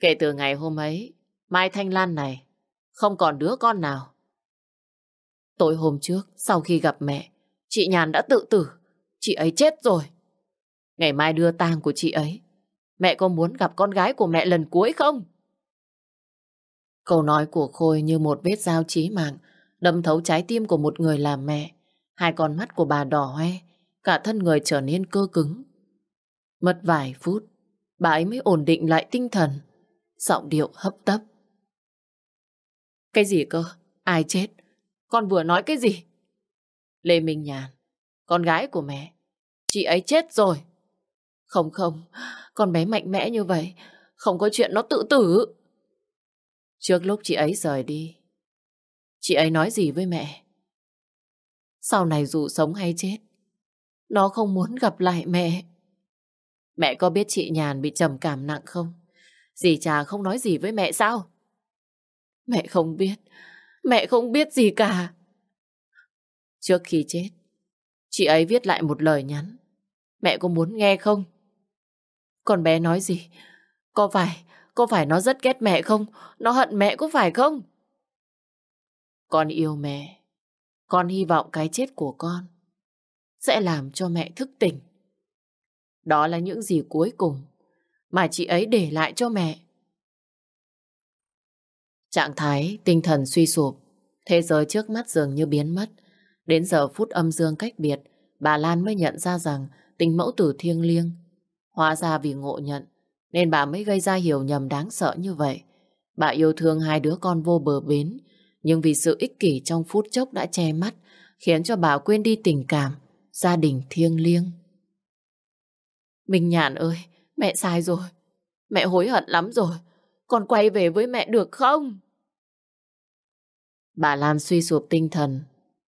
Kể từ ngày hôm ấy, Mai Thanh Lan này không còn đứa con nào. Tối hôm trước, sau khi gặp mẹ, chị Nhàn đã tự tử. Chị ấy chết rồi. Ngày mai đưa tang của chị ấy. Mẹ có muốn gặp con gái của mẹ lần cuối không? Câu nói của Khôi như một vết dao chí mạng, đâm thấu trái tim của một người làm mẹ. Hai con mắt của bà đỏ hoe, cả thân người trở nên cơ cứng. Mất vài phút, bà ấy mới ổn định lại tinh thần, giọng điệu hấp tấp. Cái gì cơ? Ai chết? Con vừa nói cái gì? Lê Minh Nhàn, con gái của mẹ, chị ấy chết rồi. Không không, con bé mạnh mẽ như vậy, không có chuyện nó tự tử. Trước lúc chị ấy rời đi, chị ấy nói gì với mẹ? Sau này dù sống hay chết, nó không muốn gặp lại mẹ. Mẹ có biết chị Nhàn bị trầm cảm nặng không? Dì trà không nói gì với mẹ sao? Mẹ không biết. Mẹ không biết gì cả. Trước khi chết, chị ấy viết lại một lời nhắn. Mẹ có muốn nghe không? Con bé nói gì? Có phải, có phải nó rất ghét mẹ không? Nó hận mẹ có phải không? Con yêu mẹ. Con hy vọng cái chết của con sẽ làm cho mẹ thức tỉnh. Đó là những gì cuối cùng mà chị ấy để lại cho mẹ. Trạng thái tinh thần suy sụp, thế giới trước mắt dường như biến mất. Đến giờ phút âm dương cách biệt, bà Lan mới nhận ra rằng tình mẫu tử thiêng liêng. Hóa ra vì ngộ nhận, nên bà mới gây ra hiểu nhầm đáng sợ như vậy. Bà yêu thương hai đứa con vô bờ bến, nhưng vì sự ích kỷ trong phút chốc đã che mắt, khiến cho bà quên đi tình cảm, gia đình thiêng liêng. Minh nhạn ơi, mẹ sai rồi. Mẹ hối hận lắm rồi. Con quay về với mẹ được không? Bà Lan suy sụp tinh thần,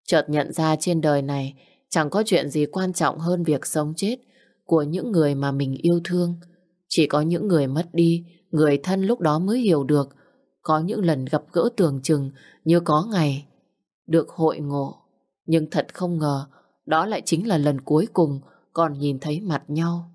chợt nhận ra trên đời này chẳng có chuyện gì quan trọng hơn việc sống chết của những người mà mình yêu thương. Chỉ có những người mất đi, người thân lúc đó mới hiểu được. Có những lần gặp gỡ tưởng chừng như có ngày được hội ngộ. Nhưng thật không ngờ, đó lại chính là lần cuối cùng còn nhìn thấy mặt nhau.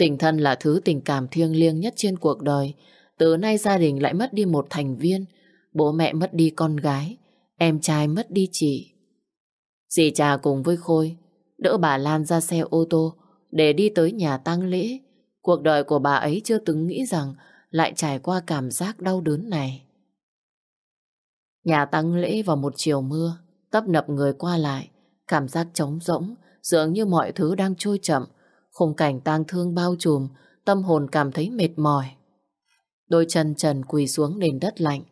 Tình thân là thứ tình cảm thiêng liêng nhất trên cuộc đời. Từ nay gia đình lại mất đi một thành viên. Bố mẹ mất đi con gái. Em trai mất đi chị. Dì trà cùng với Khôi đỡ bà Lan ra xe ô tô để đi tới nhà tang lễ. Cuộc đời của bà ấy chưa từng nghĩ rằng lại trải qua cảm giác đau đớn này. Nhà tang lễ vào một chiều mưa, tấp nập người qua lại, cảm giác trống rỗng, dường như mọi thứ đang trôi chậm, khung cảnh tang thương bao trùm, tâm hồn cảm thấy mệt mỏi. Đôi chân trần quỳ xuống nền đất lạnh,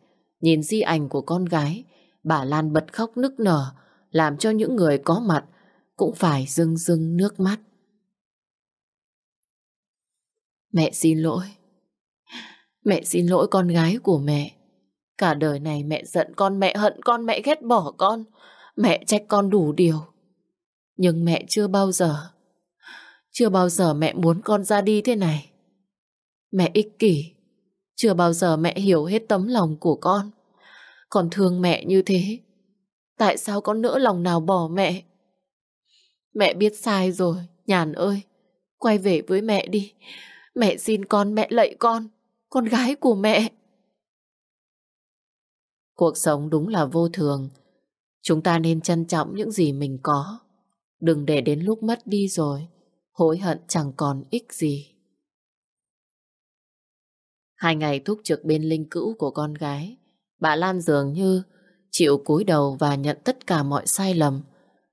nhìn di ảnh của con gái, bà Lan bật khóc nức nở, làm cho những người có mặt cũng phải rưng rưng nước mắt. Mẹ xin lỗi. Mẹ xin lỗi con gái của mẹ. Cả đời này mẹ giận con, mẹ hận con, mẹ ghét bỏ con. Mẹ trách con đủ điều. Nhưng mẹ chưa bao giờ, chưa bao giờ mẹ muốn con ra đi thế này. Mẹ ích kỷ, chưa bao giờ mẹ hiểu hết tấm lòng của con. Con thương mẹ như thế. Tại sao con nỡ lòng nào bỏ mẹ? Mẹ biết sai rồi, Nhàn ơi. Quay về với mẹ đi. Mẹ xin con, mẹ lạy con. Con gái của mẹ. Cuộc sống đúng là vô thường. Chúng ta nên trân trọng những gì mình có. Đừng để đến lúc mất đi rồi, hối hận chẳng còn ích gì. Hai ngày thúc trực bên linh cữu của con gái, bà Lan dường như chịu cúi đầu và nhận tất cả mọi sai lầm.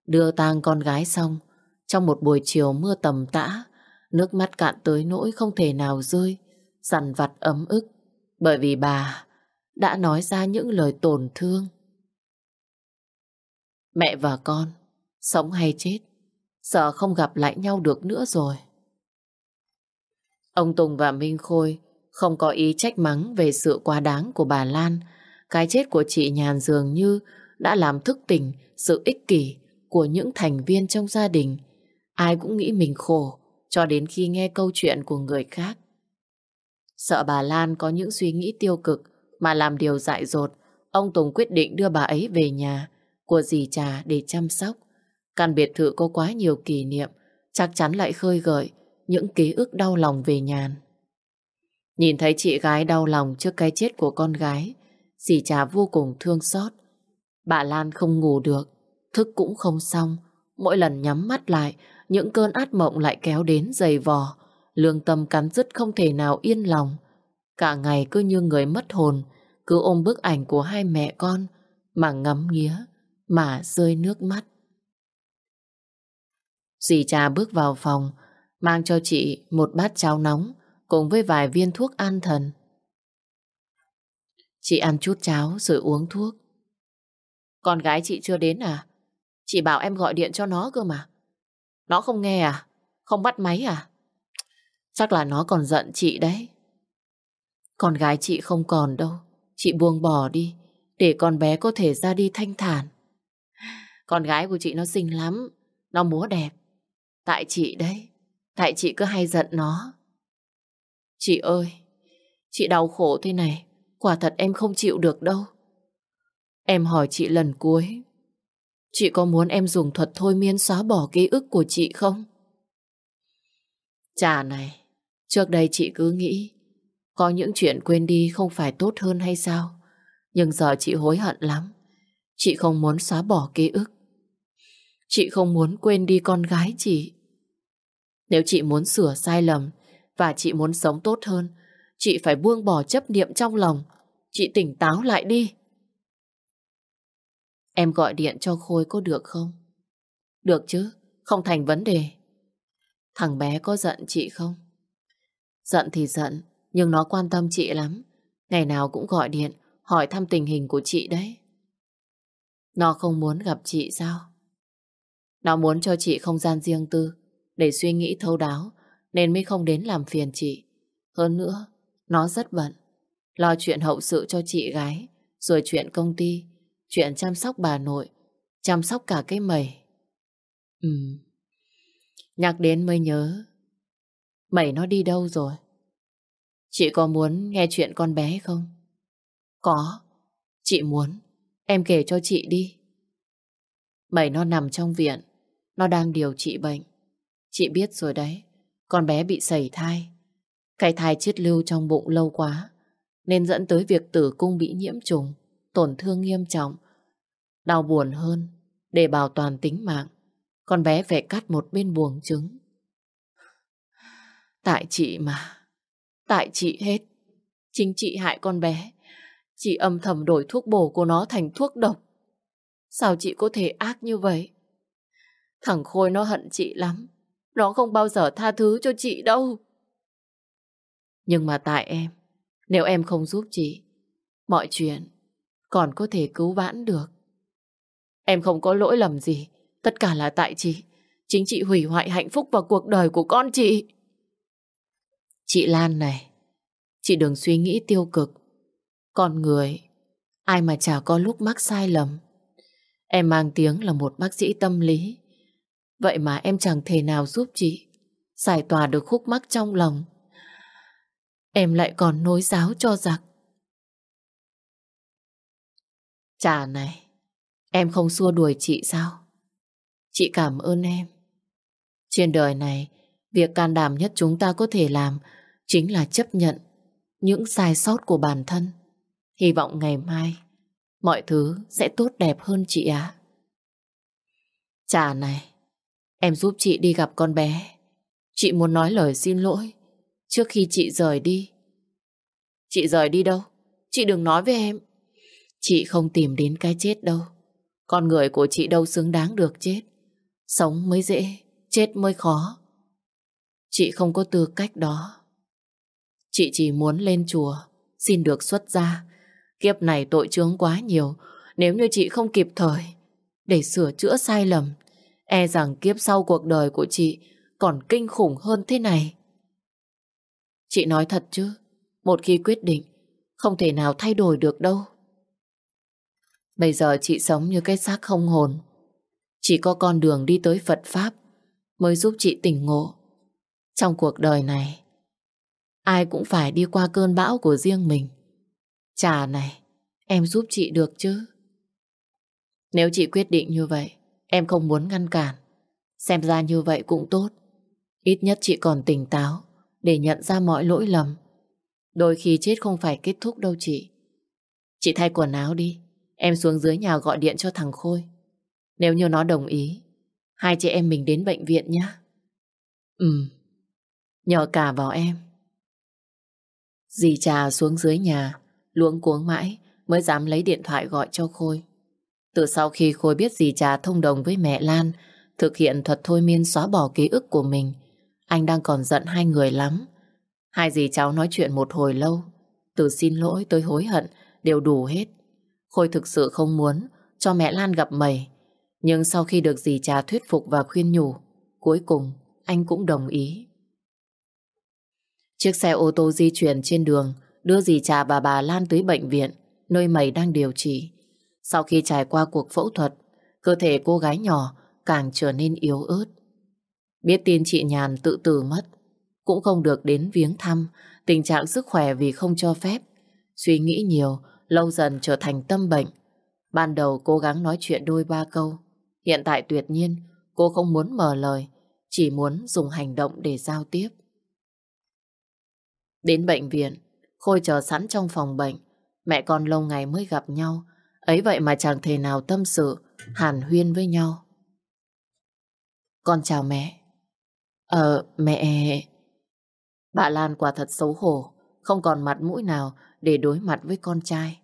Đưa tang con gái xong, trong một buổi chiều mưa tầm tã, nước mắt cạn tới nỗi không thể nào rơi, sằn vặt ấm ức, bởi vì bà đã nói ra những lời tổn thương. Mẹ và con, sống hay chết, sợ không gặp lại nhau được nữa rồi. Ông Tùng và Minh Khôi không có ý trách mắng về sự quá đáng của bà Lan. Cái chết của chị Nhàn dường như đã làm thức tỉnh sự ích kỷ của những thành viên trong gia đình. Ai cũng nghĩ mình khổ cho đến khi nghe câu chuyện của người khác. Sợ bà Lan có những suy nghĩ tiêu cực mà làm điều dại dột, ông Tùng quyết định đưa bà ấy về nhà của dì trà để chăm sóc. Căn biệt thự có quá nhiều kỷ niệm, chắc chắn lại khơi gợi những ký ức đau lòng về nhàn. Nhìn thấy chị gái đau lòng trước cái chết của con gái, dì trà vô cùng thương xót. Bà Lan không ngủ được, thức cũng không xong. Mỗi lần nhắm mắt lại, những cơn át mộng lại kéo đến dày vò. Lương tâm cắn rứt không thể nào yên lòng. Cả ngày cứ như người mất hồn, cứ ôm bức ảnh của hai mẹ con mà ngắm nghía, mà rơi nước mắt. Dì trà bước vào phòng, mang cho chị một bát cháo nóng cùng với vài viên thuốc an thần. Chị ăn chút cháo rồi uống thuốc. Con gái chị chưa đến à? Chị bảo em gọi điện cho nó cơ mà. Nó không nghe à? Không bắt máy à? Chắc là nó còn giận chị đấy. Con gái chị không còn đâu. Chị buông bỏ đi, để con bé có thể ra đi thanh thản. Con gái của chị nó xinh lắm, nó múa đẹp. Tại chị đấy, tại chị cứ hay giận nó. Chị ơi, chị đau khổ thế này, quả thật em không chịu được đâu. Em hỏi chị lần cuối, chị có muốn em dùng thuật thôi miên xóa bỏ ký ức của chị không? Chà này, trước đây chị cứ nghĩ có những chuyện quên đi không phải tốt hơn hay sao? Nhưng giờ chị hối hận lắm. Chị không muốn xóa bỏ ký ức. Chị không muốn quên đi con gái chị. Nếu chị muốn sửa sai lầm và chị muốn sống tốt hơn, chị phải buông bỏ chấp niệm trong lòng. Chị tỉnh táo lại đi. Em gọi điện cho Khôi có được không? Được chứ, không thành vấn đề. Thằng bé có giận chị không? Giận thì giận, nhưng nó quan tâm chị lắm. Ngày nào cũng gọi điện, hỏi thăm tình hình của chị đấy. Nó không muốn gặp chị sao? Nó muốn cho chị không gian riêng tư, để suy nghĩ thấu đáo, nên mới không đến làm phiền chị. Hơn nữa, nó rất bận. Lo chuyện hậu sự cho chị gái, rồi chuyện công ty, chuyện chăm sóc bà nội, chăm sóc cả cái mẩy. Ừ, nhắc đến mới nhớ, mẩy nó đi đâu rồi? Chị có muốn nghe chuyện con bé không? Có, chị muốn. Em kể cho chị đi. Mẩy nó nằm trong viện, nó đang điều trị bệnh. Chị biết rồi đấy, con bé bị sẩy thai. Cái thai chết lưu trong bụng lâu quá, nên dẫn tới việc tử cung bị nhiễm trùng, tổn thương nghiêm trọng. Đau buồn hơn, để bảo toàn tính mạng, con bé phải cắt một bên buồng trứng. Tại chị mà, tại chị hết. Chính chị hại con bé. Chị âm thầm đổi thuốc bổ của nó thành thuốc độc. Sao chị có thể ác như vậy? Thằng Khôi nó hận chị lắm. Nó không bao giờ tha thứ cho chị đâu. Nhưng mà tại em, nếu em không giúp chị, mọi chuyện còn có thể cứu vãn được. Em không có lỗi lầm gì, tất cả là tại chị. Chính chị hủy hoại hạnh phúc và cuộc đời của con chị. Chị Lan này, chị đừng suy nghĩ tiêu cực. Con người, ai mà chả có lúc mắc sai lầm. Em mang tiếng là một bác sĩ tâm lý. Vậy mà em chẳng thể nào giúp chị giải tỏa được khúc mắc trong lòng. Em lại còn nối giáo cho giặc. Chà này, em không xua đuổi chị sao? Chị cảm ơn em. Trên đời này, việc can đảm nhất chúng ta có thể làm chính là chấp nhận những sai sót của bản thân. Hy vọng ngày mai mọi thứ sẽ tốt đẹp hơn chị ạ. Chà này, em giúp chị đi gặp con bé. Chị muốn nói lời xin lỗi trước khi chị rời đi. Chị rời đi đâu? Chị đừng nói với em. Chị không tìm đến cái chết đâu. Con người của chị đâu xứng đáng được chết. Sống mới dễ, chết mới khó. Chị không có tư cách đó. Chị chỉ muốn lên chùa, xin được xuất gia. Kiếp này tội chướng quá nhiều, nếu như chị không kịp thời để sửa chữa sai lầm, e rằng kiếp sau cuộc đời của chị còn kinh khủng hơn thế này. Chị nói thật chứ, một khi quyết định, không thể nào thay đổi được đâu. Bây giờ chị sống như cái xác không hồn. Chỉ có con đường đi tới Phật Pháp mới giúp chị tỉnh ngộ. Trong cuộc đời này, ai cũng phải đi qua cơn bão của riêng mình. Chà này, em giúp chị được chứ? Nếu chị quyết định như vậy, em không muốn ngăn cản. Xem ra như vậy cũng tốt. Ít nhất chị còn tỉnh táo để nhận ra mọi lỗi lầm. Đôi khi chết không phải kết thúc đâu chị. Chị thay quần áo đi. Em xuống dưới nhà gọi điện cho thằng Khôi. Nếu như nó đồng ý, hai chị em mình đến bệnh viện nhé. Ừ, nhờ cả vào em. Dì trà xuống dưới nhà, luống cuống mãi mới dám lấy điện thoại gọi cho Khôi. Từ sau khi Khôi biết dì trà thông đồng với mẹ Lan, thực hiện thuật thôi miên xóa bỏ ký ức của mình, anh đang còn giận hai người lắm. Hai dì cháu nói chuyện một hồi lâu, từ xin lỗi tới hối hận đều đủ hết. Khôi thực sự không muốn cho mẹ Lan gặp mày, nhưng sau khi được dì trà thuyết phục và khuyên nhủ, cuối cùng anh cũng đồng ý. Chiếc xe ô tô di chuyển trên đường đưa dì trà và bà Lan tới bệnh viện, nơi mày đang điều trị. Sau khi trải qua cuộc phẫu thuật, cơ thể cô gái nhỏ càng trở nên yếu ớt. Biết tin chị Nhàn tự tử mất, cũng không được đến viếng thăm, tình trạng sức khỏe vì không cho phép. Suy nghĩ nhiều, lâu dần trở thành tâm bệnh. Ban đầu cố gắng nói chuyện đôi ba câu. Hiện tại tuyệt nhiên, cô không muốn mở lời, chỉ muốn dùng hành động để giao tiếp. Đến bệnh viện, Khôi chờ sẵn trong phòng bệnh. Mẹ con lâu ngày mới gặp nhau, ấy vậy mà chẳng thể nào tâm sự, hàn huyên với nhau. Con chào mẹ. Ờ, mẹ... Bà Lan quả thật xấu hổ, không còn mặt mũi nào để đối mặt với con trai.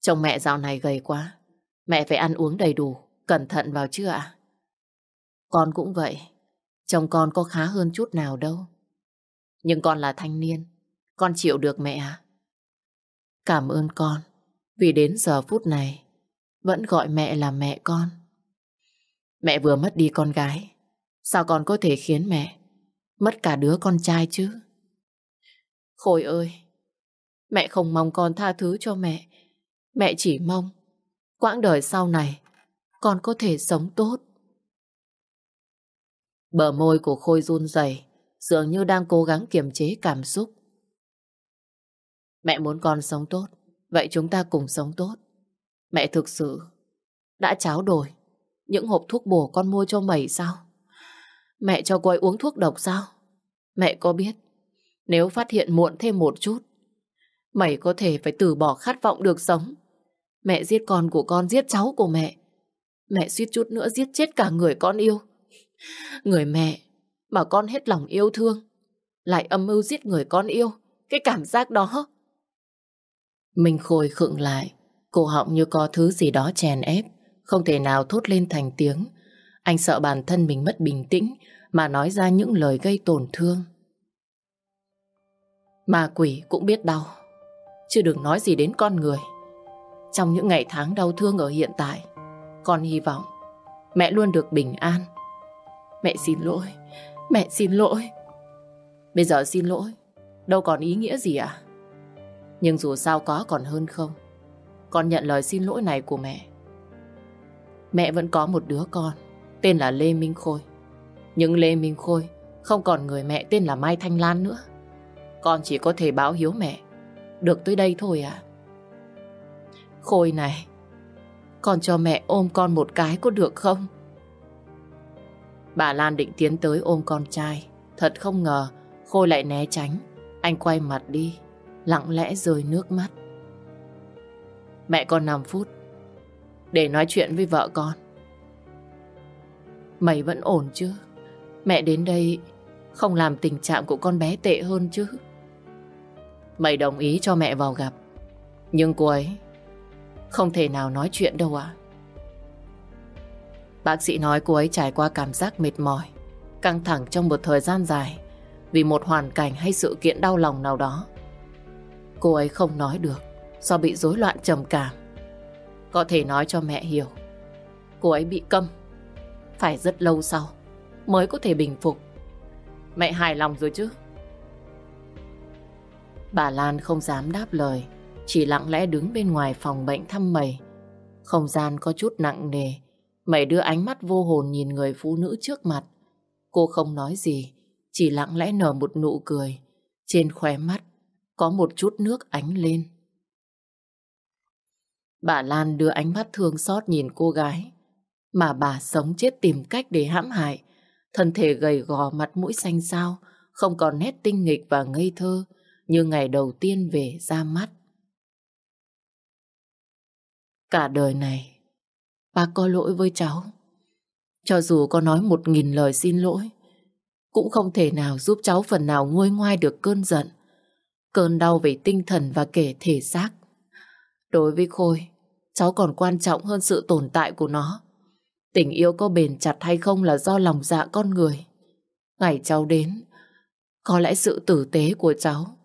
Chồng mẹ dạo này gầy quá, mẹ phải ăn uống đầy đủ, cẩn thận vào chưa ạ? Con cũng vậy, chồng con có khá hơn chút nào đâu. Nhưng con là thanh niên, con chịu được mẹ à? Cảm ơn con, vì đến giờ phút này vẫn gọi mẹ là mẹ con. Mẹ vừa mất đi con gái, sao con có thể khiến mẹ mất cả đứa con trai chứ? Khôi ơi, mẹ không mong con tha thứ cho mẹ. Mẹ chỉ mong quãng đời sau này con có thể sống tốt. Bờ môi của Khôi run rẩy, dường như đang cố gắng kiềm chế cảm xúc. Mẹ muốn con sống tốt, vậy chúng ta cùng sống tốt. Mẹ thực sự đã cháo đổi những hộp thuốc bổ con mua cho mày sao? Mẹ cho cô ấy uống thuốc độc sao? Mẹ có biết, nếu phát hiện muộn thêm một chút, mày có thể phải từ bỏ khát vọng được sống. Mẹ giết con của con, giết cháu của mẹ. Mẹ suýt chút nữa giết chết cả người con yêu. Người mẹ mà con hết lòng yêu thương, lại âm mưu giết người con yêu. Cái cảm giác đó. Minh Khôi khựng lại, cổ họng như có thứ gì đó chèn ép, không thể nào thốt lên thành tiếng. Anh sợ bản thân mình mất bình tĩnh mà nói ra những lời gây tổn thương. Ma quỷ cũng biết đau, chứ đừng nói gì đến con người. Trong những ngày tháng đau thương ở hiện tại, con hy vọng mẹ luôn được bình an. Mẹ xin lỗi, mẹ xin lỗi. Bây giờ xin lỗi, đâu còn ý nghĩa gì à? Nhưng dù sao có còn hơn không. Con nhận lời xin lỗi này của mẹ. Mẹ vẫn có một đứa con, tên là Lê Minh Khôi. Nhưng Lê Minh Khôi không còn người mẹ tên là Mai Thanh Lan nữa. Con chỉ có thể báo hiếu mẹ. Được tới đây thôi à. Khôi này, con cho mẹ ôm con một cái có được không? Bà Lan định tiến tới ôm con trai. Thật không ngờ Khôi lại né tránh. Anh quay mặt đi, lặng lẽ rơi nước mắt. Mẹ còn 5 phút để nói chuyện với vợ con. Mày vẫn ổn chứ? Mẹ đến đây không làm tình trạng của con bé tệ hơn chứ? Mày đồng ý cho mẹ vào gặp. Nhưng cô ấy không thể nào nói chuyện đâu à? Bác sĩ nói cô ấy trải qua cảm giác mệt mỏi, căng thẳng trong một thời gian dài vì một hoàn cảnh hay sự kiện đau lòng nào đó. Cô ấy không nói được do bị rối loạn trầm cảm. Có thể nói cho mẹ hiểu. Cô ấy bị câm. Phải rất lâu sau mới có thể bình phục. Mẹ hài lòng rồi chứ? Bà Lan không dám đáp lời, chỉ lặng lẽ đứng bên ngoài phòng bệnh thăm mày. Không gian có chút nặng nề, mày đưa ánh mắt vô hồn nhìn người phụ nữ trước mặt. Cô không nói gì, chỉ lặng lẽ nở một nụ cười. Trên khóe mắt có một chút nước ánh lên. Bà Lan đưa ánh mắt thương xót nhìn cô gái. Mà bà sống chết tìm cách để hãm hại. Thân thể gầy gò mặt mũi xanh xao, không còn nét tinh nghịch và ngây thơ như ngày đầu tiên về ra mắt. Cả đời này, bà có lỗi với cháu. Cho dù có nói một nghìn lời xin lỗi, cũng không thể nào giúp cháu phần nào nguôi ngoai được cơn giận, cơn đau về tinh thần và kể thể xác. Đối với Khôi, cháu còn quan trọng hơn sự tồn tại của nó. Tình yêu có bền chặt hay không là do lòng dạ con người. Ngày cháu đến, có lẽ sự tử tế của cháu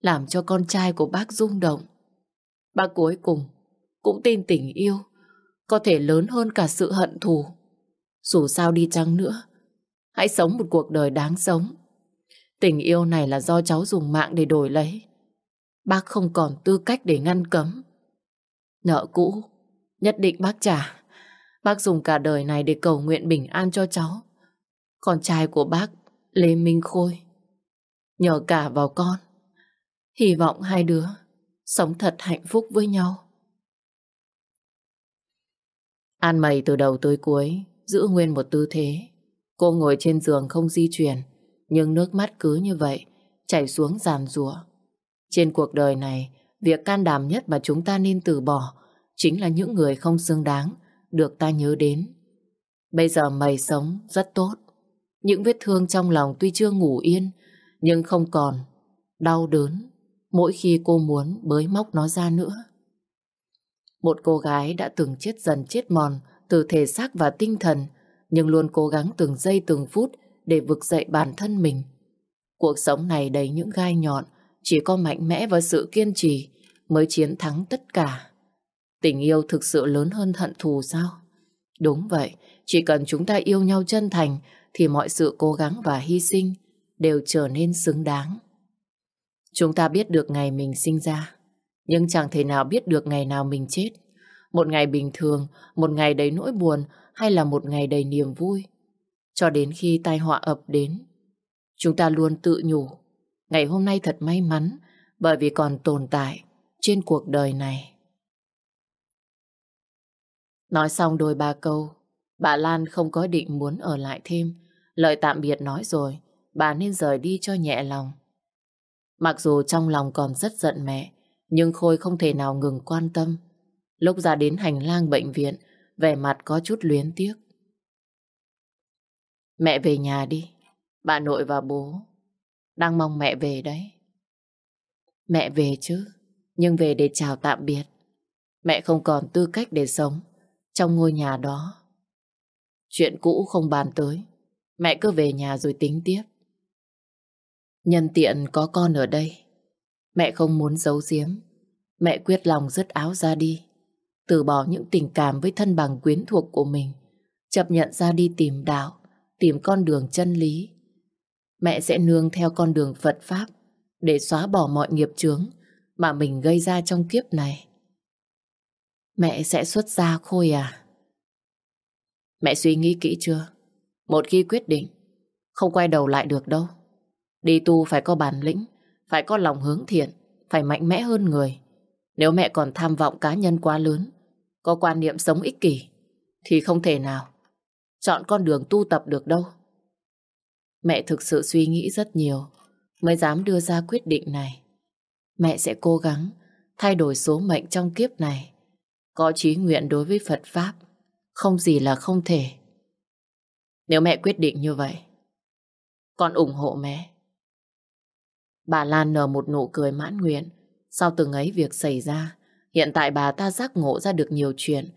làm cho con trai của bác rung động. Bác cuối cùng cũng tin tình yêu có thể lớn hơn cả sự hận thù. Dù sao đi chăng nữa, hãy sống một cuộc đời đáng sống. Tình yêu này là do cháu dùng mạng để đổi lấy. Bác không còn tư cách để ngăn cấm. Nợ cũ, nhất định bác trả. Bác dùng cả đời này để cầu nguyện bình an cho cháu. Con trai của bác, Lê Minh Khôi. Nhờ cả vào con. Hy vọng hai đứa sống thật hạnh phúc với nhau. An mày từ đầu tới cuối, giữ nguyên một tư thế. Cô ngồi trên giường không di chuyển, nhưng nước mắt cứ như vậy, chảy xuống giàn rùa. Trên cuộc đời này, việc can đảm nhất mà chúng ta nên từ bỏ chính là những người không xứng đáng được ta nhớ đến. Bây giờ mày sống rất tốt. Những vết thương trong lòng tuy chưa ngủ yên, nhưng không còn đau đớn mỗi khi cô muốn bới móc nó ra nữa. Một cô gái đã từng chết dần chết mòn từ thể xác và tinh thần, nhưng luôn cố gắng từng giây từng phút để vực dậy bản thân mình. Cuộc sống này đầy những gai nhọn, chỉ có mạnh mẽ và sự kiên trì mới chiến thắng tất cả. Tình yêu thực sự lớn hơn hận thù sao? Đúng vậy, chỉ cần chúng ta yêu nhau chân thành thì mọi sự cố gắng và hy sinh đều trở nên xứng đáng. Chúng ta biết được ngày mình sinh ra, nhưng chẳng thể nào biết được ngày nào mình chết. Một ngày bình thường, một ngày đầy nỗi buồn hay là một ngày đầy niềm vui. Cho đến khi tai họa ập đến, chúng ta luôn tự nhủ. Ngày hôm nay thật may mắn bởi vì còn tồn tại trên cuộc đời này. Nói xong đôi ba câu, Bà Lan không có định muốn ở lại thêm. Lời tạm biệt nói rồi, bà nên rời đi cho nhẹ lòng. Mặc dù trong lòng còn rất giận mẹ, nhưng Khôi không thể nào ngừng quan tâm. Lúc ra đến hành lang bệnh viện, vẻ mặt có chút luyến tiếc. Mẹ về nhà đi, bà nội và bố đang mong mẹ về đấy. Mẹ về chứ, nhưng về để chào tạm biệt. Mẹ không còn tư cách để sống trong ngôi nhà đó. Chuyện cũ không bàn tới, mẹ cứ về nhà rồi tính tiếp. Nhân tiện có con ở đây, mẹ không muốn giấu giếm. Mẹ quyết lòng dứt áo ra đi, từ bỏ những tình cảm với thân bằng quyến thuộc của mình, chấp nhận ra đi tìm đạo, tìm con đường chân lý. Mẹ sẽ nương theo con đường Phật Pháp để xóa bỏ mọi nghiệp chướng mà mình gây ra trong kiếp này. Mẹ sẽ xuất gia khôi à? Mẹ suy nghĩ kỹ chưa? Một khi quyết định, không quay đầu lại được đâu. Đi tu phải có bản lĩnh, phải có lòng hướng thiện, phải mạnh mẽ hơn người. Nếu mẹ còn tham vọng cá nhân quá lớn, có quan niệm sống ích kỷ, thì không thể nào chọn con đường tu tập được đâu. Mẹ thực sự suy nghĩ rất nhiều mới dám đưa ra quyết định này. Mẹ sẽ cố gắng thay đổi số mệnh trong kiếp này. Có chí nguyện đối với Phật Pháp, không gì là không thể. Nếu mẹ quyết định như vậy, con ủng hộ mẹ. Bà Lan nở một nụ cười mãn nguyện. Sau từng ấy việc xảy ra, hiện tại bà ta giác ngộ ra được nhiều chuyện,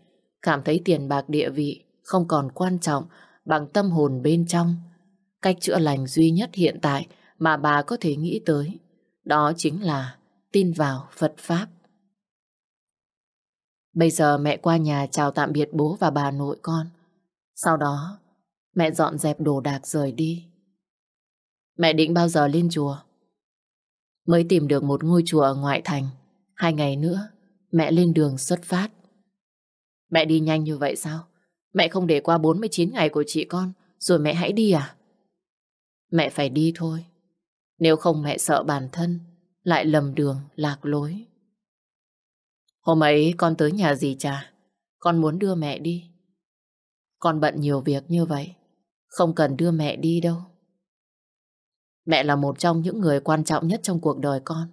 cảm thấy tiền bạc địa vị không còn quan trọng bằng tâm hồn bên trong. Cách chữa lành duy nhất hiện tại mà bà có thể nghĩ tới, đó chính là tin vào Phật Pháp. Bây giờ mẹ qua nhà chào tạm biệt bố và bà nội con. Sau đó, mẹ dọn dẹp đồ đạc rời đi. Mẹ định bao giờ lên chùa? Mới tìm được một ngôi chùa ở ngoại thành. Hai ngày nữa, mẹ lên đường xuất phát. Mẹ đi nhanh như vậy sao? Mẹ không để qua 49 ngày của chị con, rồi mẹ hãy đi à? Mẹ phải đi thôi. Nếu không mẹ sợ bản thân, lại lầm đường, lạc lối. Hôm ấy con tới nhà gì cha? Con muốn đưa mẹ đi. Con bận nhiều việc như vậy, không cần đưa mẹ đi đâu. Mẹ là một trong những người quan trọng nhất trong cuộc đời con.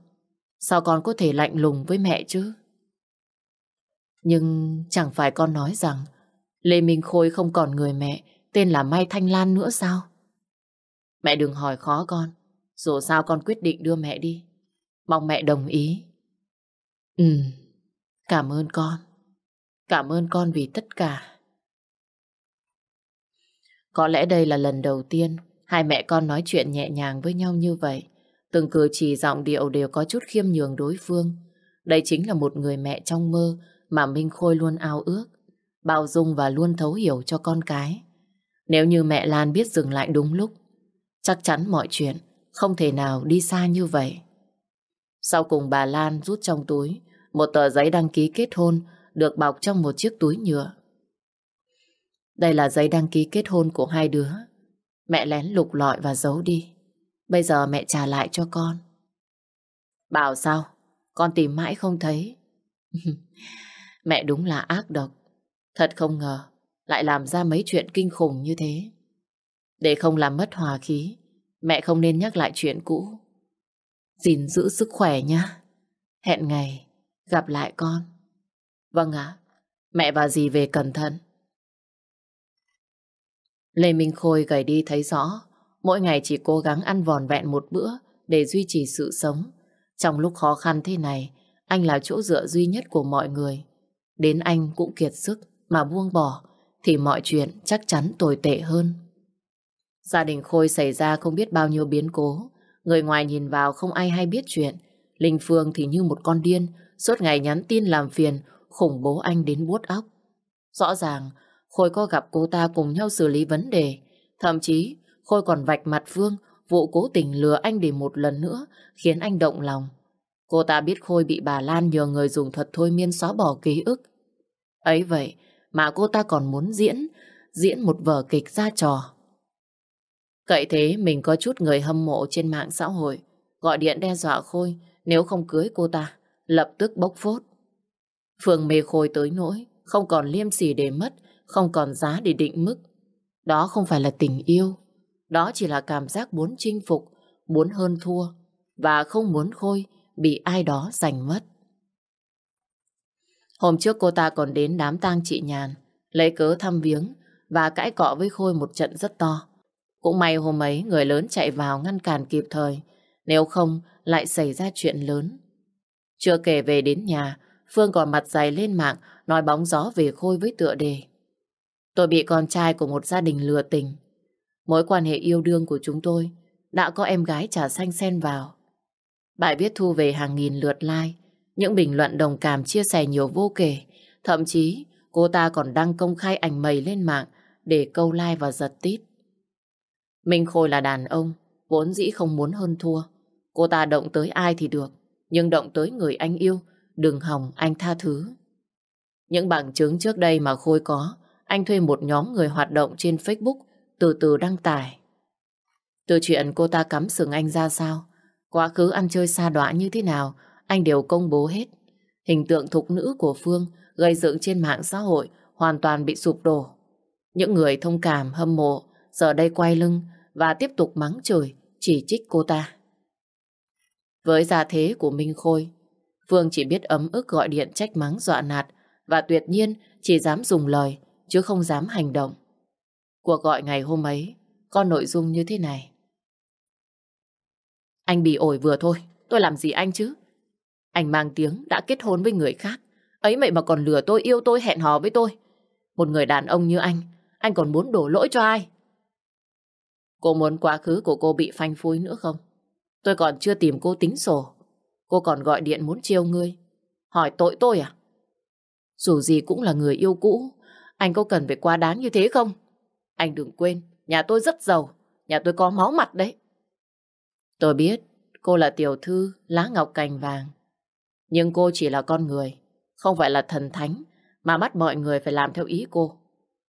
Sao con có thể lạnh lùng với mẹ chứ? Nhưng chẳng phải con nói rằng Lê Minh Khôi không còn người mẹ tên là Mai Thanh Lan nữa sao? Mẹ đừng hỏi khó con. Dù sao con quyết định đưa mẹ đi. Mong mẹ đồng ý. Ừ, cảm ơn con. Cảm ơn con vì tất cả. Có lẽ đây là lần đầu tiên Hai mẹ con nói chuyện nhẹ nhàng với nhau như vậy. Từng cử chỉ giọng điệu đều có chút khiêm nhường đối phương. Đây chính là một người mẹ trong mơ mà Minh Khôi luôn ao ước. Bao dung và luôn thấu hiểu cho con cái. Nếu như mẹ Lan biết dừng lại đúng lúc, chắc chắn mọi chuyện không thể nào đi xa như vậy. Sau cùng bà Lan rút trong túi một tờ giấy đăng ký kết hôn được bọc trong một chiếc túi nhựa. Đây là giấy đăng ký kết hôn của hai đứa. Mẹ lén lục lọi và giấu đi. Bây giờ mẹ trả lại cho con. Bảo sao? Con tìm mãi không thấy. mẹ đúng là ác độc. Thật không ngờ lại làm ra mấy chuyện kinh khủng như thế. Để không làm mất hòa khí, mẹ không nên nhắc lại chuyện cũ. gìn giữ sức khỏe nhá. Hẹn ngày gặp lại con. Vâng ạ, mẹ và dì về cẩn thận. Lê Minh Khôi gầy đi thấy rõ, mỗi ngày chỉ cố gắng ăn vòn vẹn một bữa để duy trì sự sống. Trong lúc khó khăn thế này, anh là chỗ dựa duy nhất của mọi người. Đến anh cũng kiệt sức mà buông bỏ, thì mọi chuyện chắc chắn tồi tệ hơn. Gia đình Khôi xảy ra không biết bao nhiêu biến cố. Người ngoài nhìn vào không ai hay biết chuyện. Linh Phương thì như một con điên, suốt ngày nhắn tin làm phiền, khủng bố anh đến buốt óc. Rõ ràng Khôi có gặp cô ta cùng nhau xử lý vấn đề. Thậm chí, Khôi còn vạch mặt Phương vụ cố tình lừa anh để một lần nữa, khiến anh động lòng. Cô ta biết Khôi bị bà Lan nhờ người dùng thuật thôi miên xóa bỏ ký ức. Ấy vậy mà cô ta còn muốn diễn, diễn một vở kịch ra trò. Cậy thế mình có chút người hâm mộ trên mạng xã hội, gọi điện đe dọa Khôi nếu không cưới cô ta, lập tức bốc phốt. Phương mê Khôi tới nỗi, không còn liêm sỉ để mất, không còn giá để định mức. Đó không phải là tình yêu. Đó chỉ là cảm giác muốn chinh phục, muốn hơn thua và không muốn Khôi bị ai đó giành mất. Hôm trước cô ta còn đến đám tang chị Nhàn, lấy cớ thăm viếng và cãi cọ với Khôi một trận rất to. Cũng may hôm ấy người lớn chạy vào ngăn cản kịp thời, nếu không lại xảy ra chuyện lớn. Chưa kể về đến nhà, Phương còn mặt dày lên mạng nói bóng gió về Khôi với tựa đề. Tôi bị con trai của một gia đình lừa tình. Mối quan hệ yêu đương của chúng tôi đã có em gái trà xanh xen vào. Bài viết thu về hàng nghìn lượt like, những bình luận đồng cảm chia sẻ nhiều vô kể. Thậm chí cô ta còn đăng công khai ảnh mầy lên mạng để câu like và giật tít. Minh Khôi là đàn ông, vốn dĩ không muốn hơn thua. Cô ta động tới ai thì được, nhưng động tới người anh yêu, đừng hòng anh tha thứ. Những bằng chứng trước đây mà Khôi có, anh thuê một nhóm người hoạt động trên Facebook từ từ đăng tải. Từ chuyện cô ta cắm sừng anh ra sao, quá khứ ăn chơi xa đọa như thế nào, anh đều công bố hết. Hình tượng thục nữ của Phương gây dựng trên mạng xã hội hoàn toàn bị sụp đổ. Những người thông cảm, hâm mộ, giờ đây quay lưng và tiếp tục mắng chửi, chỉ trích cô ta. Với gia thế của Minh Khôi, Phương chỉ biết ấm ức gọi điện trách mắng dọa nạt và tuyệt nhiên chỉ dám dùng lời chứ không dám hành động. Cuộc gọi ngày hôm ấy có nội dung như thế này. Anh bị ổi vừa thôi, tôi làm gì anh chứ? Anh mang tiếng đã kết hôn với người khác. Ấy vậy mà còn lừa tôi yêu tôi hẹn hò với tôi. Một người đàn ông như anh, anh còn muốn đổ lỗi cho ai? Cô muốn quá khứ của cô bị phanh phui nữa không? Tôi còn chưa tìm cô tính sổ. Cô còn gọi điện muốn chiêu ngươi. Hỏi tội tôi à? Dù gì cũng là người yêu cũ. Anh có cần phải quá đáng như thế không? Anh đừng quên, nhà tôi rất giàu. Nhà tôi có máu mặt đấy. Tôi biết cô là tiểu thư lá ngọc cành vàng. Nhưng cô chỉ là con người, không phải là thần thánh mà bắt mọi người phải làm theo ý cô.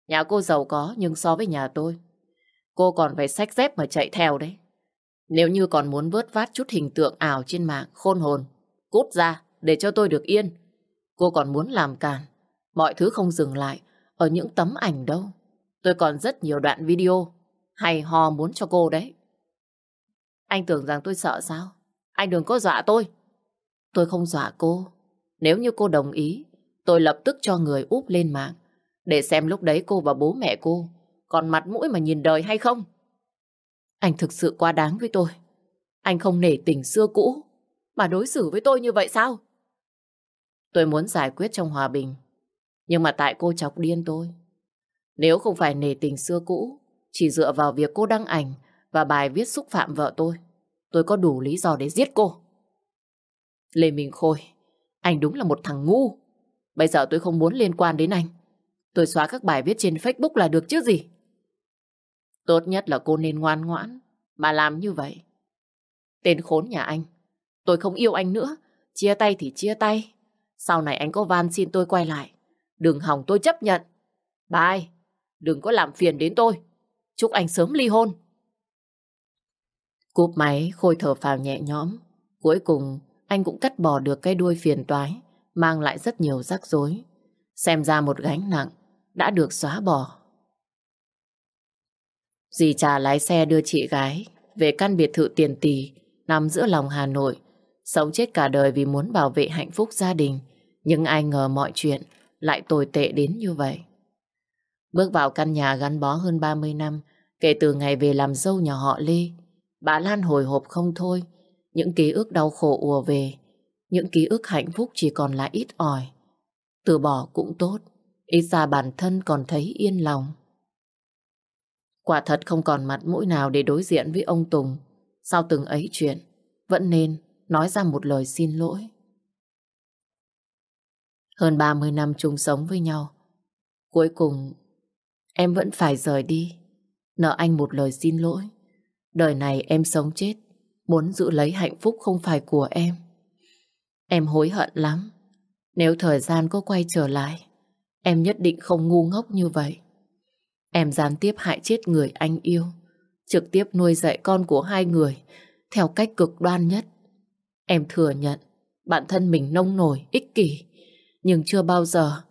Nhà cô giàu có nhưng so với nhà tôi, cô còn phải xách dép mà chạy theo đấy. Nếu như còn muốn vớt vát chút hình tượng ảo trên mạng khôn hồn, cút ra để cho tôi được yên. Cô còn muốn làm càn, mọi thứ không dừng lại ở những tấm ảnh đâu. Tôi còn rất nhiều đoạn video hay hò muốn cho cô đấy. Anh tưởng rằng tôi sợ sao? Anh đừng có dọa tôi. Tôi không dọa cô. Nếu như cô đồng ý, tôi lập tức cho người úp lên mạng để xem lúc đấy cô và bố mẹ cô còn mặt mũi mà nhìn đời hay không. Anh thực sự quá đáng với tôi. Anh không nể tình xưa cũ mà đối xử với tôi như vậy sao? Tôi muốn giải quyết trong hòa bình nhưng mà tại cô chọc điên tôi. Nếu không phải nể tình xưa cũ chỉ dựa vào việc cô đăng ảnh và bài viết xúc phạm vợ tôi tôi có đủ lý do để giết cô. Lê Minh Khôi, anh đúng là một thằng ngu. Bây giờ tôi không muốn liên quan đến anh. Tôi xóa các bài viết trên Facebook là được chứ gì. Tốt nhất là cô nên ngoan ngoãn mà làm như vậy. Tên khốn nhà anh, tôi không yêu anh nữa. Chia tay thì chia tay. Sau này anh có van xin tôi quay lại. Đừng hỏng tôi chấp nhận. Bye, đừng có làm phiền đến tôi. Chúc anh sớm ly hôn. Cúp máy, Khôi thở phào nhẹ nhõm. Cuối cùng, anh cũng cắt bỏ được cái đuôi phiền toái, mang lại rất nhiều rắc rối. Xem ra một gánh nặng đã được xóa bỏ. Dì trà lái xe đưa chị gái về căn biệt thự tiền tỷ nằm giữa lòng Hà Nội. Sống chết cả đời vì muốn bảo vệ hạnh phúc gia đình. Nhưng ai ngờ mọi chuyện lại tồi tệ đến như vậy. Bước vào căn nhà gắn bó hơn 30 năm kể từ ngày về làm dâu nhà họ Lê. Bà Lan hồi hộp không thôi những ký ức đau khổ ùa về, những ký ức hạnh phúc chỉ còn lại ít ỏi. Từ bỏ cũng tốt, ít ra bản thân còn thấy yên lòng. Quả thật không còn mặt mũi nào để đối diện với ông Tùng. Sau từng ấy chuyện, vẫn nên nói ra một lời xin lỗi. Hơn 30 năm chung sống với nhau, cuối cùng em vẫn phải rời đi, nợ anh một lời xin lỗi. Đời này em sống chết muốn giữ lấy hạnh phúc không phải của em. Em hối hận lắm. Nếu thời gian có quay trở lại, em nhất định không ngu ngốc như vậy. Em gián tiếp hại chết người anh yêu, trực tiếp nuôi dạy con của hai người theo cách cực đoan nhất. Em thừa nhận bản thân mình nông nổi, ích kỷ, nhưng chưa bao giờ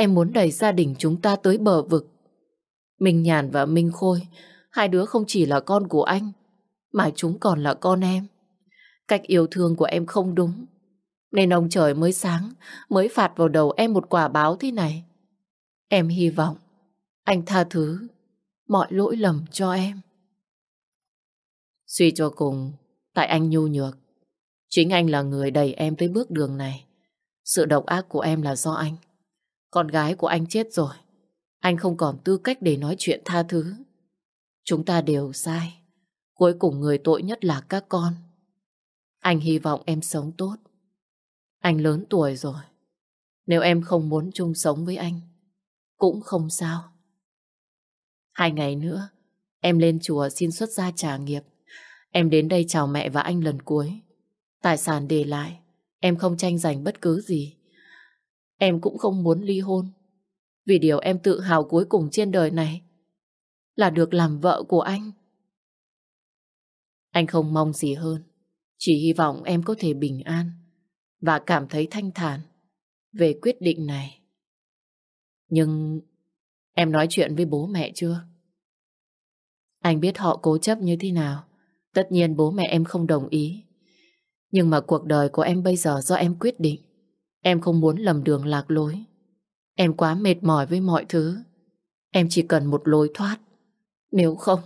Em muốn đẩy gia đình chúng ta tới bờ vực. Minh Nhàn và Minh Khôi, hai đứa không chỉ là con của anh, mà chúng còn là con em. Cách yêu thương của em không đúng, nên ông trời mới sáng, mới phạt vào đầu em một quả báo thế này. Em hy vọng anh tha thứ mọi lỗi lầm cho em. Suy cho cùng, tại anh nhu nhược. Chính anh là người đẩy em tới bước đường này. Sự độc ác của em là do anh. Con gái của anh chết rồi. Anh không còn tư cách để nói chuyện tha thứ. Chúng ta đều sai. Cuối cùng người tội nhất là các con. Anh hy vọng em sống tốt. Anh lớn tuổi rồi. Nếu em không muốn chung sống với anh, cũng không sao. Hai ngày nữa, em lên chùa xin xuất gia trả nghiệp. Em đến đây chào mẹ và anh lần cuối. Tài sản để lại, em không tranh giành bất cứ gì. Em cũng không muốn ly hôn. Vì điều em tự hào cuối cùng trên đời này là được làm vợ của anh. Anh không mong gì hơn. Chỉ hy vọng em có thể bình an và cảm thấy thanh thản về quyết định này. Nhưng em nói chuyện với bố mẹ chưa? Anh biết họ cố chấp như thế nào. Tất nhiên bố mẹ em không đồng ý. Nhưng mà cuộc đời của em bây giờ do em quyết định. Em không muốn lầm đường lạc lối. Em quá mệt mỏi với mọi thứ. Em chỉ cần một lối thoát. Nếu không,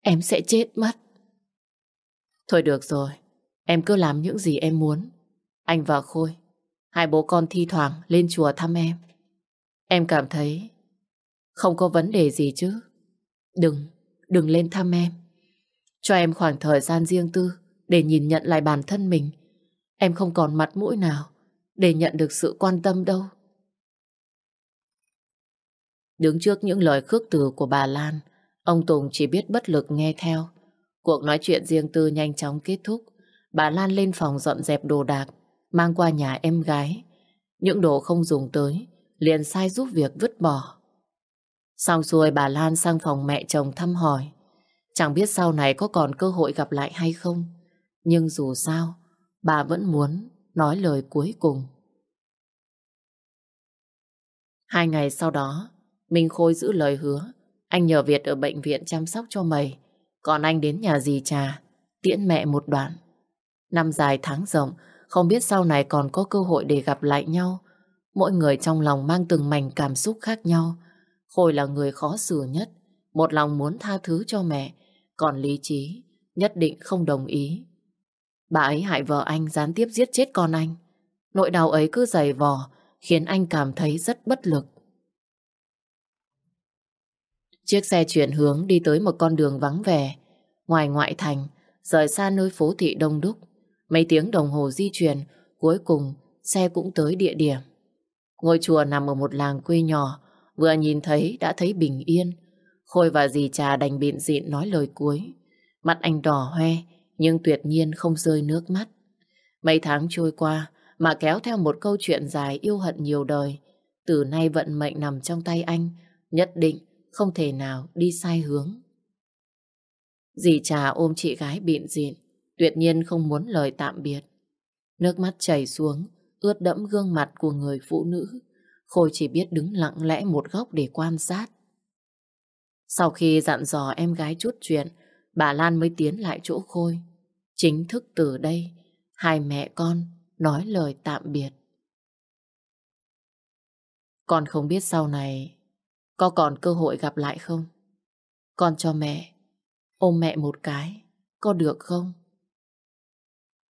em sẽ chết mất. Thôi được rồi, em cứ làm những gì em muốn. Anh và Khôi, hai bố con thi thoảng lên chùa thăm em. Em cảm thấy không có vấn đề gì chứ. Đừng, đừng lên thăm em. Cho em khoảng thời gian riêng tư để nhìn nhận lại bản thân mình. Em không còn mặt mũi nào để nhận được sự quan tâm đâu. Đứng trước những lời khước từ của bà Lan, ông Tùng chỉ biết bất lực nghe theo. Cuộc nói chuyện riêng tư nhanh chóng kết thúc. Bà Lan lên phòng dọn dẹp đồ đạc, mang qua nhà em gái. Những đồ không dùng tới, liền sai giúp việc vứt bỏ. Xong xuôi bà Lan sang phòng mẹ chồng thăm hỏi. Chẳng biết sau này có còn cơ hội gặp lại hay không. Nhưng dù sao, bà vẫn muốn nói lời cuối cùng. Hai ngày sau đó, Minh Khôi giữ lời hứa. Anh nhờ Việt ở bệnh viện chăm sóc cho mày. Còn anh đến nhà dì trà, tiễn mẹ một đoạn. Năm dài tháng rộng, không biết sau này còn có cơ hội để gặp lại nhau. Mỗi người trong lòng mang từng mảnh cảm xúc khác nhau. Khôi là người khó xử nhất, một lòng muốn tha thứ cho mẹ, còn lý trí nhất định không đồng ý. Bà ấy hại vợ anh gián tiếp giết chết con anh. Nỗi đau ấy cứ dày vò, khiến anh cảm thấy rất bất lực. Chiếc xe chuyển hướng đi tới một con đường vắng vẻ, ngoài ngoại thành, rời xa nơi phố thị đông đúc. Mấy tiếng đồng hồ di chuyển, cuối cùng xe cũng tới địa điểm. Ngôi chùa nằm ở một làng quê nhỏ, vừa nhìn thấy đã thấy bình yên. Khôi và dì trà đành biện dịn nói lời cuối. Mặt anh đỏ hoe, nhưng tuyệt nhiên không rơi nước mắt. Mấy tháng trôi qua, mà kéo theo một câu chuyện dài yêu hận nhiều đời. Từ nay vận mệnh nằm trong tay anh, nhất định không thể nào đi sai hướng. Dì trà ôm chị gái bịn dịn, tuyệt nhiên không muốn lời tạm biệt. Nước mắt chảy xuống, ướt đẫm gương mặt của người phụ nữ. Khôi chỉ biết đứng lặng lẽ một góc để quan sát. Sau khi dặn dò em gái chút chuyện, bà Lan mới tiến lại chỗ Khôi. Chính thức từ đây, hai mẹ con nói lời tạm biệt. Con không biết sau này có còn cơ hội gặp lại không? Con cho mẹ ôm mẹ một cái, có được không?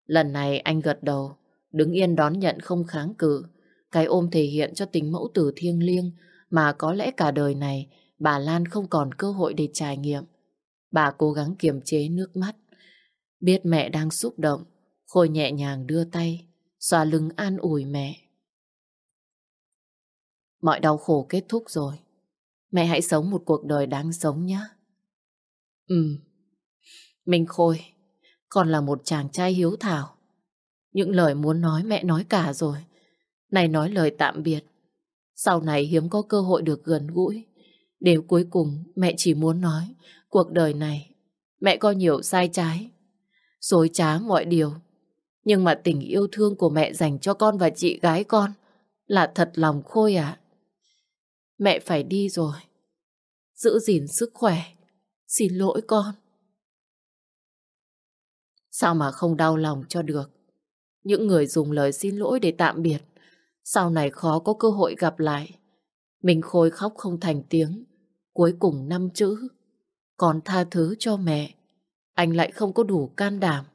Lần này anh gật đầu, đứng yên đón nhận không kháng cự. Cái ôm thể hiện cho tình mẫu tử thiêng liêng mà có lẽ cả đời này bà Lan không còn cơ hội để trải nghiệm. Bà cố gắng kiềm chế nước mắt. Biết mẹ đang xúc động, Khôi nhẹ nhàng đưa tay, xoa lưng an ủi mẹ. Mọi đau khổ kết thúc rồi. Mẹ hãy sống một cuộc đời đáng sống nhé. Ừ, Minh Khôi, con là một chàng trai hiếu thảo. Những lời muốn nói mẹ nói cả rồi. Này nói lời tạm biệt. Sau này hiếm có cơ hội được gần gũi. Điều cuối cùng mẹ chỉ muốn nói cuộc đời này mẹ có nhiều sai trái. Dối trá mọi điều. Nhưng mà tình yêu thương của mẹ dành cho con và chị gái con là thật lòng Khôi ạ mẹ phải đi rồi. Giữ gìn sức khỏe. Xin lỗi con. Sao mà không đau lòng cho được? Những người dùng lời xin lỗi để tạm biệt, sau này khó có cơ hội gặp lại. Mình Khôi khóc không thành tiếng, cuối cùng năm chữ. Còn tha thứ cho mẹ, anh lại không có đủ can đảm